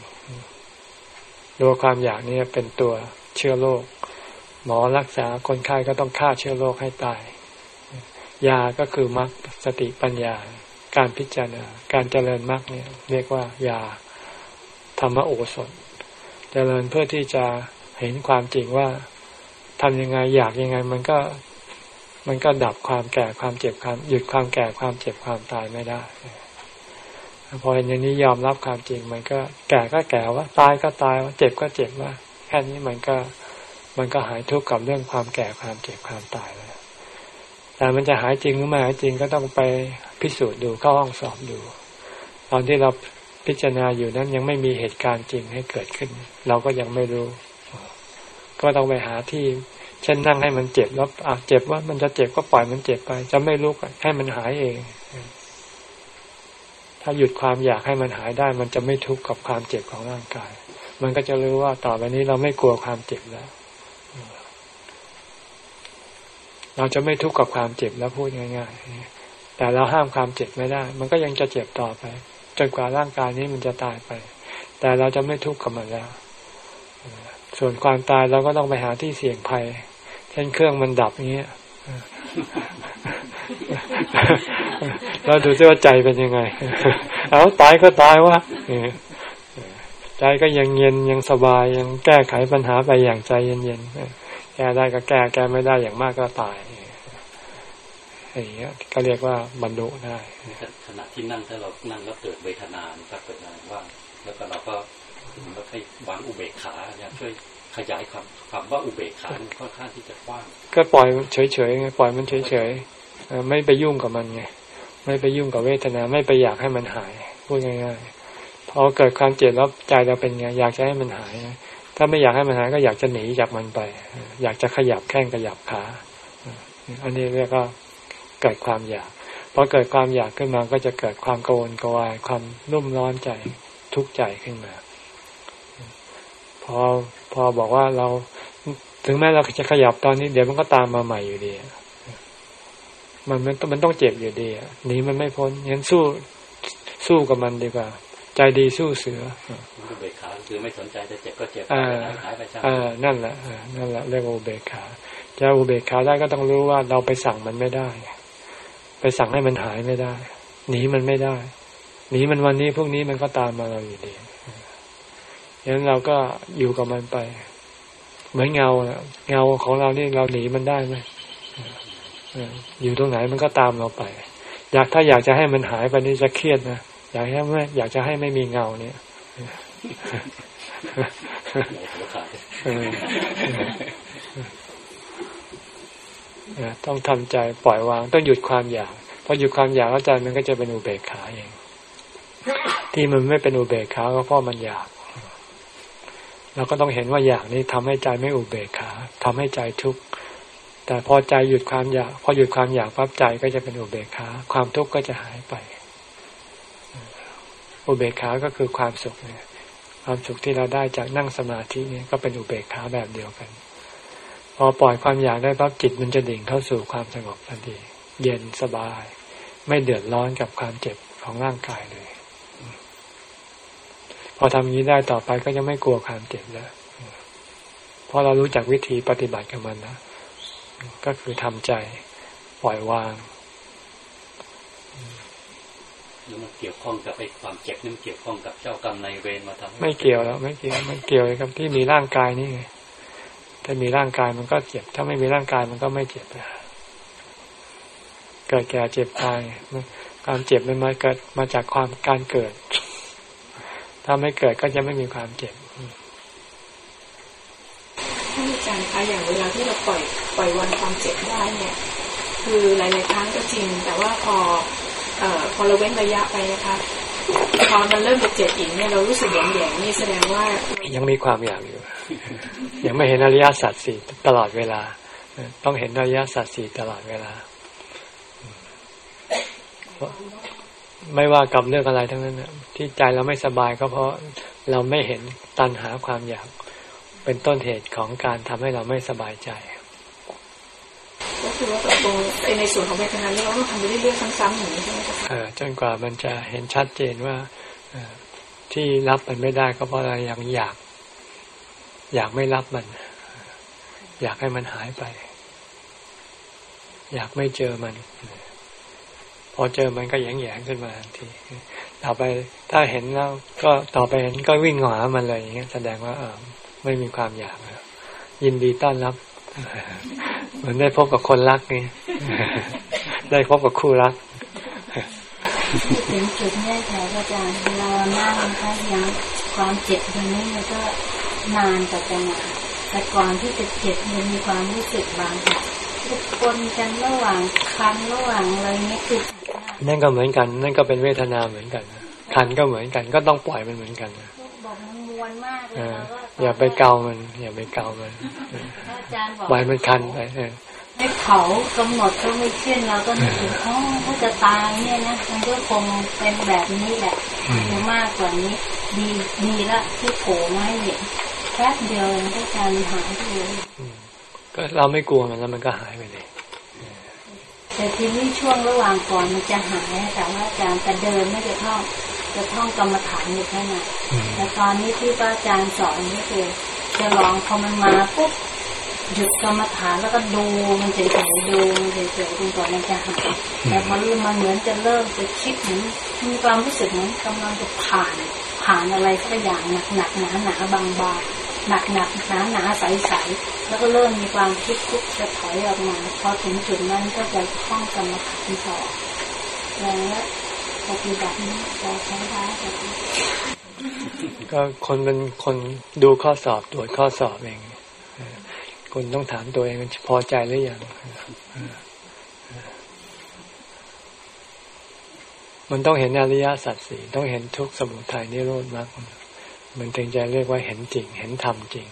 ตัวความอยากนี่เป็นตัวเชื้อโรคหมอรักษาคนไข้ก็ต้องฆ่าเชื้อโรคให้ตาย ยาก็คือมรรคสติปัญญา การพิจารณา การเจริญมรรคเนี่ย เรียกว่ายาธรรมโอสถ เจริญเพื่อที่จะเห็นความจริงว่าทำยังไงอยากยังไง มันก็มันก็ดับความแก่ความเจ็บความหยุดความแก่ความเจ็บความตายไม่ได้พอเห็นอย่างนี้ยอมรับความจริง มันก็แก่ก็แก่ว่า ตายก็ตายว่าเจ็บก็เจ็บว่า แค่นี้มันก็มันก็หายทุกข์กับเรื่องความแก่ความเจ็บความตายแล้วแต่มันจะหายจริงหรือไม่หายจริงก็ต้องไปพิสูจน์ดูเข้าห้องสอบดู ตอนที่เรา พิจารณาอยู่นั้นยังไม่มีเหตุการณ์จริงให้เกิดขึ้น เราก็ยังไม่รู้ ก็ต้องไปหาที่ เช่นนั่งให้มันเจ็บแล้วอะเจ็บว่ามันจะเจ็บก็ปล่อยมันเจ็บไป จะไม่ลุกให้มันหายเอง ถ้าหยุดความอยากให้มันหายได้ มันจะไม่ทุกข์กับความเจ็บของร่างกาย มันก็จะรู้ว่าต่อไปนี้เราไม่กลัวความเจ็บแล้ว เราจะไม่ทุกข์กับความเจ็บแล้วพูดง่าย ๆ แต่เราห้ามความเจ็บไม่ได้ มันก็ยังจะเจ็บต่อไป จนกว่าร่างกายนี้มันจะตายไป แต่เราจะไม่ทุกข์กับมันแล้ว ส่วนความตายเราก็ต้องไปหาที่เสี่ยงภัย เช่นเครื่องมันดับเงี้ยเราดูซิว่าใจเป็นยังไง เอาตายก็ตายวะใจก็ยังเย็นยังสบายยังแก้ไขปัญหาไปอย่างใจเย็นๆแก้ได้ก็แก้แก้ไม่ได้อย่างมากก็ตาย อย่างเงี้ยก็เรียกว่าบรรลุได้ขณะที่นั่งถ้าเรานั่งแล้วเกิดเวทนาครับเกิดอะไรว่างแล้วก็เราก็เราให้วางอุเบกขาเนี่ยช่วยขยายความความว่าอุเบกขาค่อนข้างที่จะกว้าง ก็ปล่อยเฉยๆไงปล่อยมันเฉยๆไม่ไปยุ่งกับมันไงไม่ไปยุ่งกับเวทนา ไม่ไปอยากให้มันหายพูดง่ายๆพอเกิดความเจ็บแล้วใจเราเป็นไงอยากจะให้มันหาย ถ้าไม่อยากให้มันหายก็อยากจะหนีจากมันไป อยากจะขยับแข้งขยับขาอันนี้เรียกว่า เกิดความอยากพอเกิดความอยากขึ้นมาก็จะเกิดความกังวลกวาย ความรุ่มร้อนใจทุกข์ใจขึ้นมา พอพอบอกว่าเราถึงแม้เราจะขยับตอนนี้ เดี๋ยวมันก็ตามมาใหม่อยู่ดีมันมันมันต้องเจ็บอยู่ดีหนีมันไม่พ้นงั้นสู้สู้กับมันดีกว่า ใจดีสู้เสืออุเบกขาคือไม่สนใจจะเจ็บก็เจ็บหายไปช่างนั่นแหละนั่นแหละเรียกอุเบกขาจะอุเบกขาได้ก็ต้องรู้ว่าเราไปสั่งมันไม่ได้ ไปสั่งให้มันหายไม่ได้ หนีมันไม่ได้ หนีมันวันนี้พวกนี้มันก็ตามมาเราอยู่ดีอย่างนั้นเราก็อยู่กับมันไป เหมือนเงาเงาของเรานี่เราหนีมันได้ไหมอยู่ตรงไหนมันก็ตามเราไป อยากถ้าอยากจะให้มันหายไปนี่จะเครียดนะอยากให้ไม่อยากจะให้ไม่มีเงาเนี่ย ต้องทำใจปล่อยวาง ต้องหยุดความอยากพอหยุดความอยากแล้วใจมันก็จะเป็นอุเบกขาเองที่มันไม่เป็นอุเบกขาก็เพราะมันอยากเราก็ต้องเห็นว่าอยากนี้ทำให้ใจไม่อุเบกขาทำให้ใจทุกข์แต่พอใจหยุดความอยาก พอหยุดความอยากปั๊บใจก็จะเป็นอุเบกขา ความทุกข์ก็จะหายไป อุเบกขาก็คือความสุขเนี่ยความสุขที่เราได้จากนั่งสมาธินี่ก็เป็นอุเบกขาแบบเดียวกัน อปล่อยความอยากได้ปั๊บจิตมันจะดิ่งเข้าสู่ความสงบทันทีเย็นสบาย ไม่เดือดร้อนกับความเจ็บของร่างกายเลย พอพอทำอย่างนี้ได้ต่อไปก็จะไม่กลัวความเจ็บแล้วเพราะเรารู้จักวิธีปฏิบัติกับมันนะก็คือทำใจปล่อยวางแล้วมันเกี่ยวข้องกับไอ้ความเจ็บนี่มันเกี่ยวข้องกับเจ้ากรรมนายเวรมาทำไม่เกี่ยวแล้ว ไม่เกี่ยวไม่เกี่ยวกับที่มีร่างกายนี่ไง ถ้ามีร่างกายมันก็เจ็บ ถ้าไม่มีร่างกายมันก็ไม่เจ็บเกิดแก่เจ็บตายความเจ็บมันมาเกิดมาจากความการเกิด ถ้าไม่เกิดก็จะไม่มีความเจ็บท่านอาจารย์คะอย่างเวลาที่เราปล่อยปล่อยวันความเจ็บได้เนี่ย คือหลายๆครั้งก็จริง แต่ว่าพอเอ่อพอเราเว้นระยะไปนะคะพอมันเริ่มจะเจ็บอีกเนี่ยเรารู้สึกหยงแยงนี่แสดงว่ายังมีความอยากอยู่ ยังไม่เห็นอริยสัจสี่ตลอดเวลา ต้องเห็นอริยสัจสี่ตลอดเวลา ไม่ว่ากับเรื่องอะไรทั้งนั้นที่ใจเราไม่สบายก็เพราะเราไม่เห็นตันหาความอยาก เป็นต้นเหตุของการทำให้เราไม่สบายใจก็คือว่าตรงในส่วนของเวทนาเราต้องทำไปเรื่อยๆซ้ำๆอย่างนี้ใช่ไหมคะจนกว่ามันจะเห็นชัดเจนว่าที่รับมันไม่ได้ก็เพราะเรายังอยาก อยากไม่รับมัน อยากให้มันหายไป อยากไม่เจอมัน พอเจอมันก็แยงแยงขึ้นมาทันทีต่อไปถ้าเห็นแล้วก็ต่อไปเห็นก็วิ่งหามันเลยอย่างเงี้ยแสดงว่าเออไม่มีความอยากยินดีต้อนรับเหมือนได้พบกับคนรักนี่ได้พบกับคู่รักถึงจุดนี้ค่ะอาจารย์เรานั่งนะคะยังความเจ็บตรงนี้มันก็ นานกว่าจะมาแต่ก่อนที่จะเจ็บมันมีความรู้สึกบางค่ะปนกันระหว่างคันระหว่างอะไรนี้คือนั่นก็เหมือนกัน นั่นก็เป็นเวทนาเหมือนกันคันก็เหมือนกัน ก็ต้องปล่อยมันเหมือนกันบอกมันมวนมากเลยอย่าไปเกามัน อย่าไปเกามันปล่อยมันคันไปให้เขากำหนดก็ไม่ขึ้นเราก็นึกถึงอ๋อถ้าจะตายเนี่ยนะมันก็คงเป็นแบบนี้แหละจะมากกว่านี้ ดีดีละที่โผล่มาให้เห็น แค่เดียวมันก็การหายไปเลยก็เราไม่กลัวมันแล้วมันก็หายไปเลยแต่ทีนี้ช่วงระหว่างก่อนมันจะหายแต่ว่าอาจารย์แต่เดินไม่จะท่องจะท่องกรรมฐานอยู่แค่ไหนแต่ตอนนี้ที่พระอาจารย์สอนนี่คือจะลองพอมันมาปุ๊บหยุดกรรมฐานแล้วก็ดูมันเฉยๆดูเฉยๆจนกว่ามันจะหายแต่พอรู้มันเหมือนจะเริ่มจะคิดเหมือนมีความรู้สึกเหมือนกำลังจะผ่าน ผ่านอะไรสักอย่างหนักหนักหนาหนาบางบาง หนักหนักหนาหนาใสใสแล้วก็เริ่มมีความคิดคุกจะถอยออกมาพอถึงจุดนั้นก็จะท่องกรรมฐานต่อแล้วปฏิบัตินี้จะใช้ได้ก็คนเป็นคนดูข้อสอบตรวจข้อสอบเองคุณต้องถามตัวเองพอใจหรือยังมันต้องเห็นอริยสัจสี่ต้องเห็นทุกสมุทัยนิโรธมาก มันถึงจะเรียกว่าเห็นจริง เห็นธรรมจริง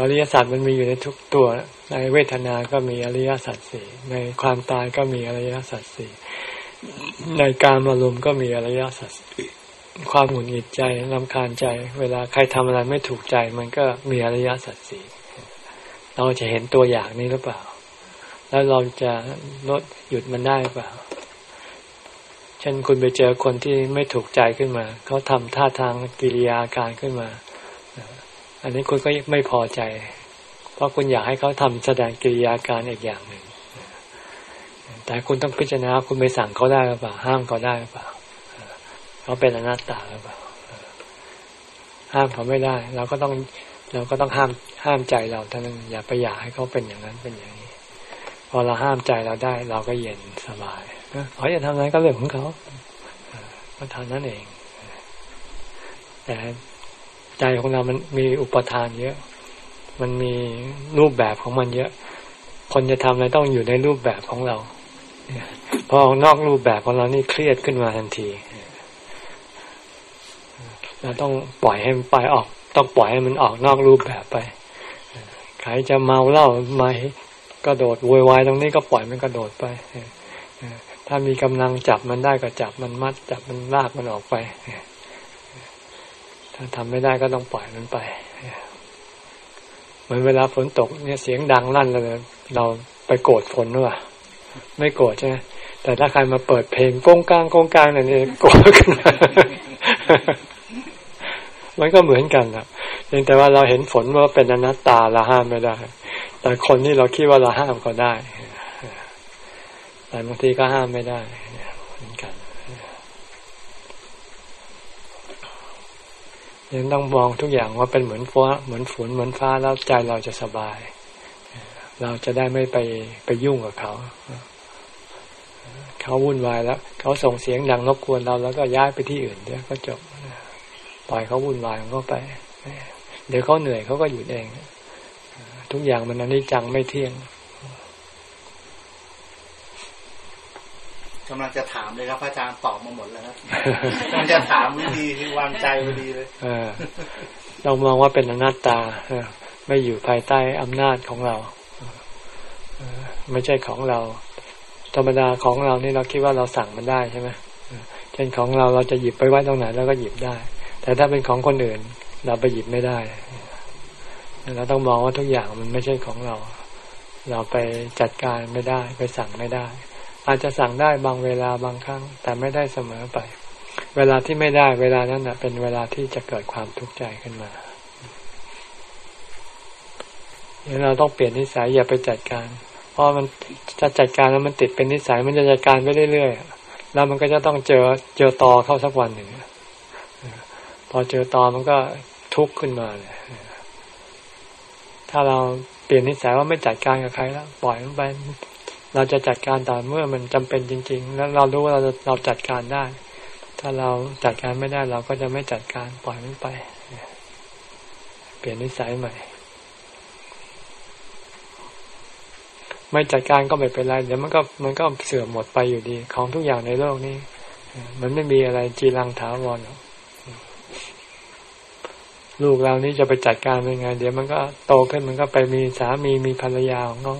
อริยสัจมันมีอยู่ในทุกตัว ในเวทนา ก็มีอริยสัจสี่ในความตายก็มีอริยสัจสี่ในการอารมณ์ก็มีอริยสัจความหงุดหงิดใจลำคาญใจ เวลาใครทำอะไรไม่ถูกใจ มันก็มีอริยสัจสี่เราจะเห็นตัวอย่างนี้หรือเปล่า แล้วเราจะลดหยุดมันได้เปล่า เช่นคุณไปเจอคนที่ไม่ถูกใจขึ้นมา เขาทำท่าทางกิริยาการขึ้นมา อันนี้คุณก็ไม่พอใจ เพราะคุณอยากให้เขาทำแสดงกิริยาการอีกอย่างหนึ่ง แต่คุณต้องพิจารณาคุณไปสั่งเขาได้หรือเปล่า ห้ามเขาได้หรือเปล่า เขาเป็นอนัตตาหรือเปล่า ห้ามเขาไม่ได้ เราก็ต้องเราก็ต้องห้ามห้ามใจเราท่านั้นอย่าไปอยากให้เขาเป็นอย่างนั้นเป็นอย่างนี้ พอเราห้ามใจเราได้ เราก็เย็นสบาย เขาจะทำอะไรก็เรื่องของเขาก็ทำนั้นเอง แต่ใจของเรามันมีอุปทานเยอะ มันมีรูปแบบของมันเยอะ คนจะทำอะไรต้องอยู่ในรูปแบบของเรา พอออกนอกรูปแบบของเรานี่เครียดขึ้นมาทันที เราต้องปล่อยให้มันไปออก ต้องปล่อยให้มันออกนอกรูปแบบไป ใครจะเมาเหล้าไหมกระโดดโวยวายตรงนี้ก็ปล่อยมันกระโดดไป ถ้ามีกำลังจับมันได้ก็จับมันมัด จับมันลากมันออกไป ถ้าทำไม่ได้ก็ต้องปล่อยมันไป เหมือนเวลาฝนตกเนี่ยเสียงดังลั่นเลยเราไปโกรธฝนหรือเปล่าไม่โกรธใช่ไหมแต่ถ้าใครมาเปิดเพลงก้งกลางก้งกลางเนี่ยโกรธขึ้นมามันก็เหมือนกันนะเพียงแต่ว่าเราเห็นฝนว่าเป็นอนัตตาเราห้ามไม่ได้ แต่คนที่เราคิดว่าเราห้ามก็ได้ แต่บางทีก็ห้ามไม่ได้เหมือนกันยังต้องมองทุกอย่างว่าเป็นเหมือนฟ้าเหมือนฝนเหมือนฟ้าแล้วใจเราจะสบาย เราจะได้ไม่ไปไปยุ่งกับเขา เขาวุ่นวายแล้ว เขาส่งเสียงดังรบกวนเราแล้วก็ย้ายไปที่อื่นเดี๋ยวก็จบปล่อยเขาวุ่นวายเขาไป เดี๋ยวเขาเหนื่อยเขาก็หยุดเอง ทุกอย่างมันอนิจจังไม่เที่ยง กำลังจะถามเลยครับพระอาจารย์ตอบมาหมดแล้วครับกำลังจะถามวิธีวางใจพอดีเลยเรามองว่าเป็นอนัตตาไม่อยู่ภายใต้อำนาจของเราไม่ใช่ของเรา ธรรมดาของเรานี่เราคิดว่าเราสั่งมันได้ใช่ไหมเช่นของเราเราจะหยิบไปไว้ตรงไหนเราก็หยิบได้ แต่ถ้าเป็นของคนอื่น เราไปหยิบไม่ได้เราต้องมองว่าทุกอย่างมันไม่ใช่ของเรา เราไปจัดการไม่ได้ ไปสั่งไม่ได้ อาจจะสั่งได้บางเวลาบางครั้ง แต่ไม่ได้เสมอไป เวลาที่ไม่ได้เวลานั้นนะเป็นเวลาที่จะเกิดความทุกข์ใจขึ้นมาเราต้องเปลี่ยนนิสัยอย่าไปจัดการ เพราะมันจะจัดการแล้วมันติดเป็นนิสัยมันจะจัดการไปเรื่อยๆแล้วมันก็จะต้องเจอเจอตอเข้าสักวันหนึ่งพอเจอตอมันก็ทุกข์ขึ้นมาเลยถ้าเราเปลี่ยนนิสัยว่าไม่จัดการกับใครแล้วปล่อยมันไป เราจะจัดการต่อเมื่อมันจำเป็นจริง ๆ แล้วเรารู้ว่าเราเราจัดการได้ ถ้าเราจัดการไม่ได้เราก็จะไม่จัดการปล่อยมันไป เปลี่ยนนิสัยใหม่ ไม่จัดการก็ไม่เป็นไรเดี๋ยวมันก็มันก็เสื่อมหมดไปอยู่ดี ของทุกอย่างในโลกนี้ มันไม่มีอะไรจีรังถาวรหรอกลูกเรานี้จะไปจัดการยังไง เดี๋ยวมันก็โตขึ้นมันก็ไปมีสามีมีภรรยาของเขา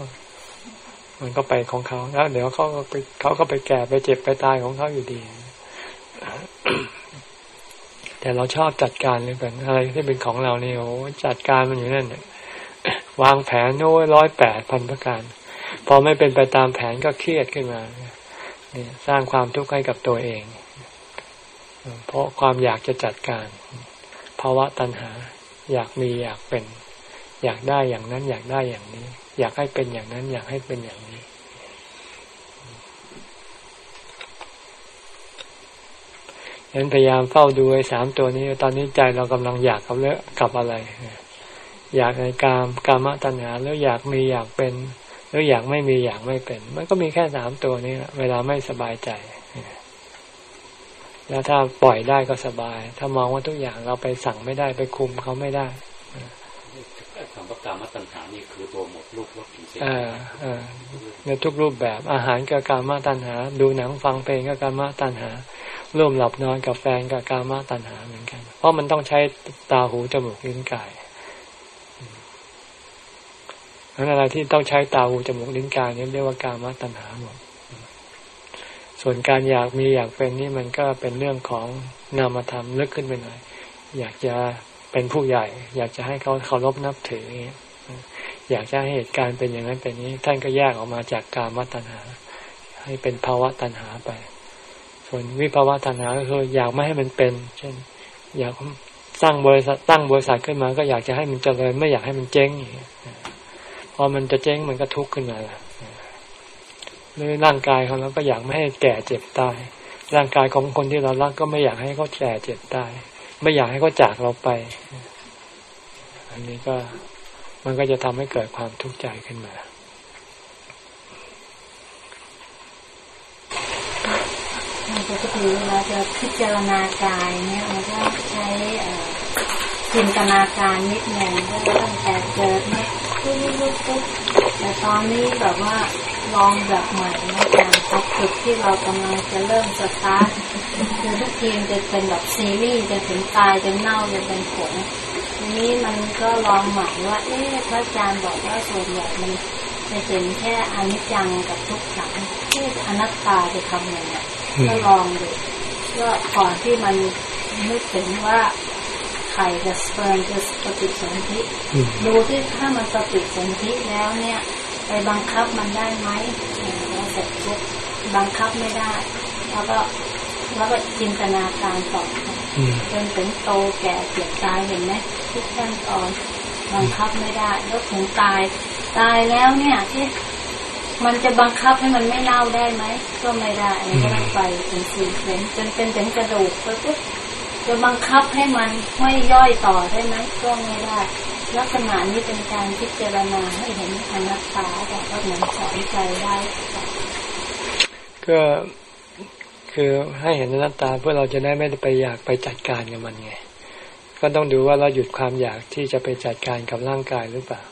มันก็ไปของเขาแล้วเดี๋ยวเขาก็ไปเขาก็ไปแก่ไปเจ็บไปตายของเขาอยู่ดี แต่เราชอบจัดการเลยกันอะไรที่เป็นของเราเนี่ยโอ้จัดการมันอยู่นั่นเนี่ยวางแผนโน้ยร้อยแปดพันประการ พอไม่เป็นไปตามแผนก็เครียดขึ้นมาเนี่ยสร้างความทุกข์ให้กับตัวเอง เพราะความอยากจะจัดการภาวะตัณหา อยากมีอยากเป็น อยากได้อย่างนั้น อยากได้อย่างนี้ อยากให้เป็นอย่างนั้น อยากให้เป็นอย่างนี้ ฉะนั้นพยายามเฝ้าดูไอ้สามตัวนี้ ตอนนี้ใจเรากำลังอยากกับเลือกกับอะไร อยากในกามกามตัณหาแล้วอยากมีอยากเป็นแล้วอยากไม่มีอยากไม่เป็น มันก็มีแค่สามตัวนี้เวลาไม่สบายใจ แล้วถ้าปล่อยได้ก็สบาย ถ้ามองว่าทุกอย่างเราไปสั่งไม่ได้ไปคุมเขาไม่ได้คำว่ากามตัณหานี่คือตัวหมดรูปรสกลิ่นเสียงในทุกรูปแบบอาหารก็กามตัณหา ดูหนังฟังเพลงก็กามตัณหา ร่วมหลับนอนกับแฟนก็กามตัณหาเหมือนกัน เพราะมันต้องใช้ตาหูจมูกลิ้นกายนั้นอะไรที่ต้องใช้ตาหูจมูกลิ้นกายนี่เรียกว่ากามตัณหาหมด ส่วนการอยากมีอยากเป็นนี่มันก็เป็นเรื่องของนามธรรมลึกขึ้นไปหน่อย อยากจะเป็นผู้ใหญ่ อยากจะให้เขาเคารพนับถืออยากจะให้เหตุการณ์เป็นอย่างนั้นเป็นนี้ ท่านก็แยกออกมาจากกามตัณหา ให้เป็นภาวะตัณหาไป ส่วนวิภาวะตัณหาก็คืออยากไม่ให้มันเป็น เช่น อยากสร้างบริษัทตั้งบริษัทขึ้นมา ก็อยากจะให้มันเจริญไม่อยากให้มันเจ๊งพอมันจะเจ๊งมันก็ทุกข์ขึ้นมาหรือร่างกายของเราก็อยากไม่ให้แก่เจ็บตาย ร่างกายของคนที่เรารักก็ไม่อยากให้เขาแก่เจ็บตาย ไม่อยากให้เขาจากเราไป อันนี้ก็มันก็จะทำให้เกิดความทุกข์ใจขึ้นมา ปกติเวลาจะพิจารณากายเนี่ยมันก็ใช้จินตนาการนิดหนึ่งก็ตั้งแต่เจอเนี่ยปุ๊บปุ๊บปุ๊บแต่ตอนนี้แบบว่าลองแบบใหม่นะจ๊ะพอฝึกที่เรากำลังจะเริ่มสตาร์ทคือทุกทีมจะเป็นแบบซีรีส์จะถึงตายจะเน่าจะเป็นผงทีนี้มันก็ลองใหม่ว่าเอ๊ะพระอาจารย์บอกว่าส่วนใหญ่มันจะเห็นแค่อนิจจังกับทุกขังที่อนัตตาจะทำยังไง ก็ลองดูก็ก่อนที่มันนึกถึงว่าไข่กับสเปิร์มจะปฏิสนธิดูที่ถ้ามันปฏิสนธิแล้วเนี่ย ไปบังคับมันได้ไหมแล้วเสร็จปุ๊บบังคับไม่ได้ แล้วก็แล้วก็จินตนาการต่อจนถึงโตแก่เจ็บตายเห็นไหมทุกขั้นตอนบังคับไม่ได้แล้วถึงตาย ตายแล้วเนี่ยที่ มันจะบังคับให้มันไม่เน่าได้ไหมก็ไม่ได้อันนี้ก็ต้องไปเป็นสีเป็นจนเป็นถึงกระดูกไปปุ๊บจะบังคับให้มันไม่ย่อยต่อได้ไหมก็ไม่ได้ ลักษณะนี้เป็นการพิจารณาให้เห็นอนัตตาแต่ก็เหมือนสอนใจได้ก็คือให้เห็นอนัตตาเพื่อเราจะได้ไม่ไปอยากไปจัดการกับมันไง ก็ต้องดูว่าเราหยุดความอยากที่จะไปจัดการกับร่างกายหรือเปล่า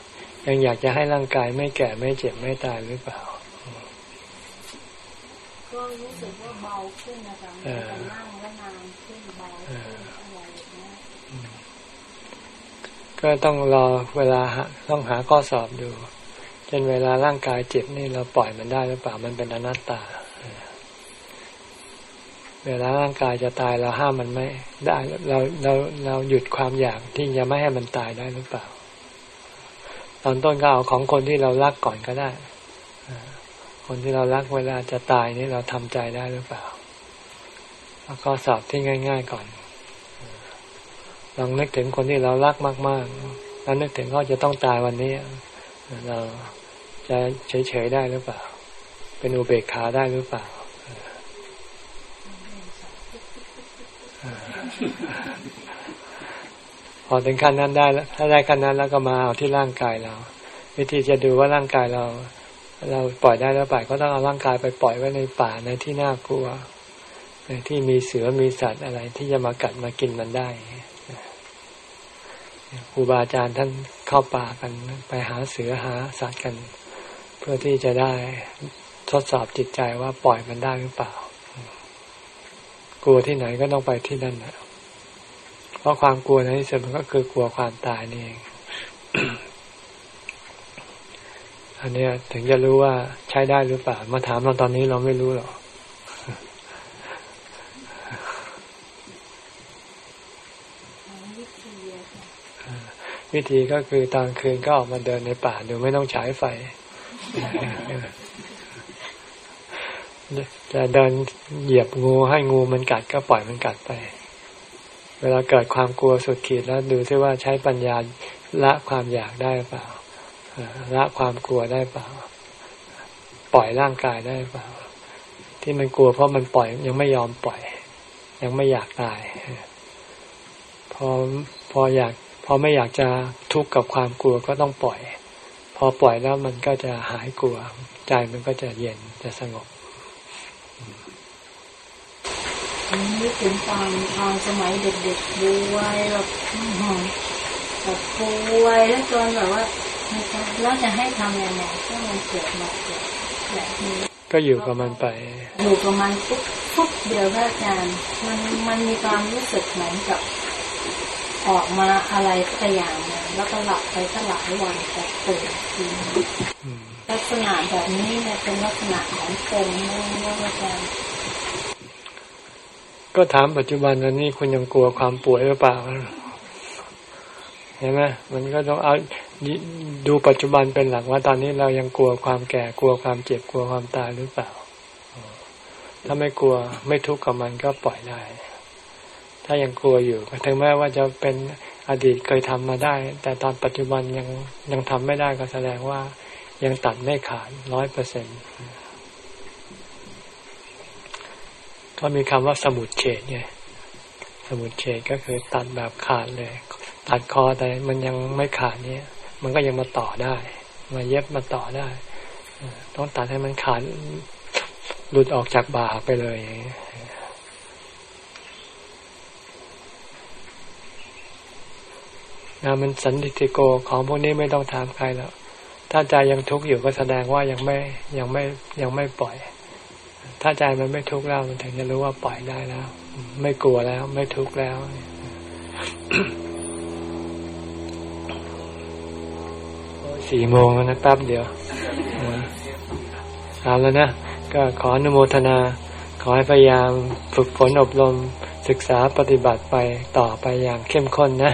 ยังอยากจะให้ร่างกายไม่แก่ไม่เจ็บไม่ตายหรือเปล่า ก็รู้สึกว่าเบาขึ้นนะคะแต่นั่งแล้วนานขึ้นเบาขึ้นอะไรอย่างเงี้ยก็ต้องรอเวลาต้องหาข้อสอบดูเช่นเวลาร่างกายเจ็บนี่เราปล่อยมันได้หรือเปล่ามันเป็นอนัตตา เวลาร่างกายจะตายเราห้ามมันไม่ได้เราเราเราหยุดความอยากที่จะไม่ให้มันตายได้หรือเปล่า ตอนต้นก็เอาของคนที่เรารักก่อนก็ได้ คนที่เรารักเวลาจะตายนี่เราทำใจได้หรือเปล่าแล้วก็สอบที่ง่าย ๆก่อน ลองนึกถึงคนที่เรารักมาก ๆ แล้วนึกถึงเขาจะต้องตายวันนี้ เราจะเฉยๆได้หรือเปล่า เป็นอุเบกขาได้หรือเปล่าพ อถึงขั้นนั้นได้แล้วถ้าได้ขั้นนั้นแล้วก็มาเอาที่ร่างกายเรา วิธีจะดูว่าร่างกายเรา เราปล่อยได้แล้วปล่อยก็ต้องเอาร่างกายไปปล่อยไว้ในป่าในที่น่ากลัวในที่มีเสือมีสัตว์อะไรที่จะมากัดมากินมันได้ครูบาอาจารย์ท่านเข้าป่ากันไปหาเสือหาสัตว์กัน เพื่อที่จะได้ทดสอบจิตใจว่าปล่อยมันได้หรือเปล่า กลัวที่ไหนก็ต้องไปที่นั่นนะ เพราะความกลัวในที่สุดมันก็คือกลัวความตายนี่เอง อันนี้ถึงจะรู้ว่าใช้ได้หรือเปล่า มาถามเราตอนนี้เราไม่รู้หรอกวิธีก็คือตอนคืนก็ออกมาเดินในป่าดูไม่ต้องฉายไฟ จะเดินเหยียบงูให้งูมันกัดก็ปล่อยมันกัดไป เวลาเกิดความกลัวสุดขีดแล้วดูซิว่าใช้ปัญญาละความอยากได้เปล่าละความกลัวได้เปล่า ปล่อยร่างกายได้เปล่า ที่มันกลัวเพราะมันปล่อยยังไม่ยอมปล่อย ยังไม่อยากตายพอพออยากพอไม่อยากจะทุกข์กับความกลัวก็ต้องปล่อย พอปล่อยแล้วมันก็จะหายกลัว ใจมันก็จะเย็นจะสงบ นึกถึงตอนตอนสมัยเด็กๆดูไว้แบบแบบป่วยแล้วจนแบบว่าแล้วจะให้ทำยังไงถ้ามันเกิดมาเกิดแบบนี้ก็อยู่กับมันไป อยู่กับมันปุ๊บปุ๊บเดียวอาจารย์มันมันมีความรู้สึกเหมือนกับ ออกมาอะไรสักอย่างนึงแล้วก็หลับไปสักหลายวันแต่ตื่นทีลักษณะแบบนี้เนี่ยเป็นลักษณะของปมไม่ว่าจะ ก็ถามปัจจุบันวันนี้คุณยังกลัวความป่วยหรือเปล่าเห็นไหมมันก็ต้องเอาดูปัจจุบันเป็นหลักว่าตอนนี้เรายังกลัวความแก่กลัวความเจ็บกลัวความตายหรือเปล่า ถ้าไม่กลัวไม่ทุกข์กับมันก็ปล่อยได้ ถ้ายังกลัวอยู่ถึงแม้ว่าจะเป็นอดีตเคยทำมาได้ แต่ตอนปัจจุบันยังยังทำไม่ได้ก็แสดงว่ายังตัดไม่ขาดร้อยเปอร์เซ็นต์ ก็มีคำว่าสมุดเฉดไงสมุดเฉดก็คือตัดแบบขาดเลย ตัดคอแต่มันยังไม่ขาดเนี่ย มันก็ยังมาต่อได้ มาเย็บมาต่อได้ ต้องตัดให้มันขาดหลุดออกจากบ่าไปเลยนะมันสันติโกของพวกนี้ไม่ต้องถามใครแล้ว ถ้าใจยังทุกข์อยู่ก็แสดงว่ายังไม่ยังไม่ยังไม่ปล่อย ถ้าใจมันไม่ทุกข์แล้วมันถึงจะรู้ว่าปล่อยได้แล้ว ไม่กลัวแล้ว ไม่ทุกข์แล้วสี่โมงแล้วนะแป๊บเดียวเอาแล้วนะ ก็ขออนุโมทนา ขอให้พยายามฝึกฝนอบรมศึกษาปฏิบัติไปต่อไปอย่างเข้มข้นนะ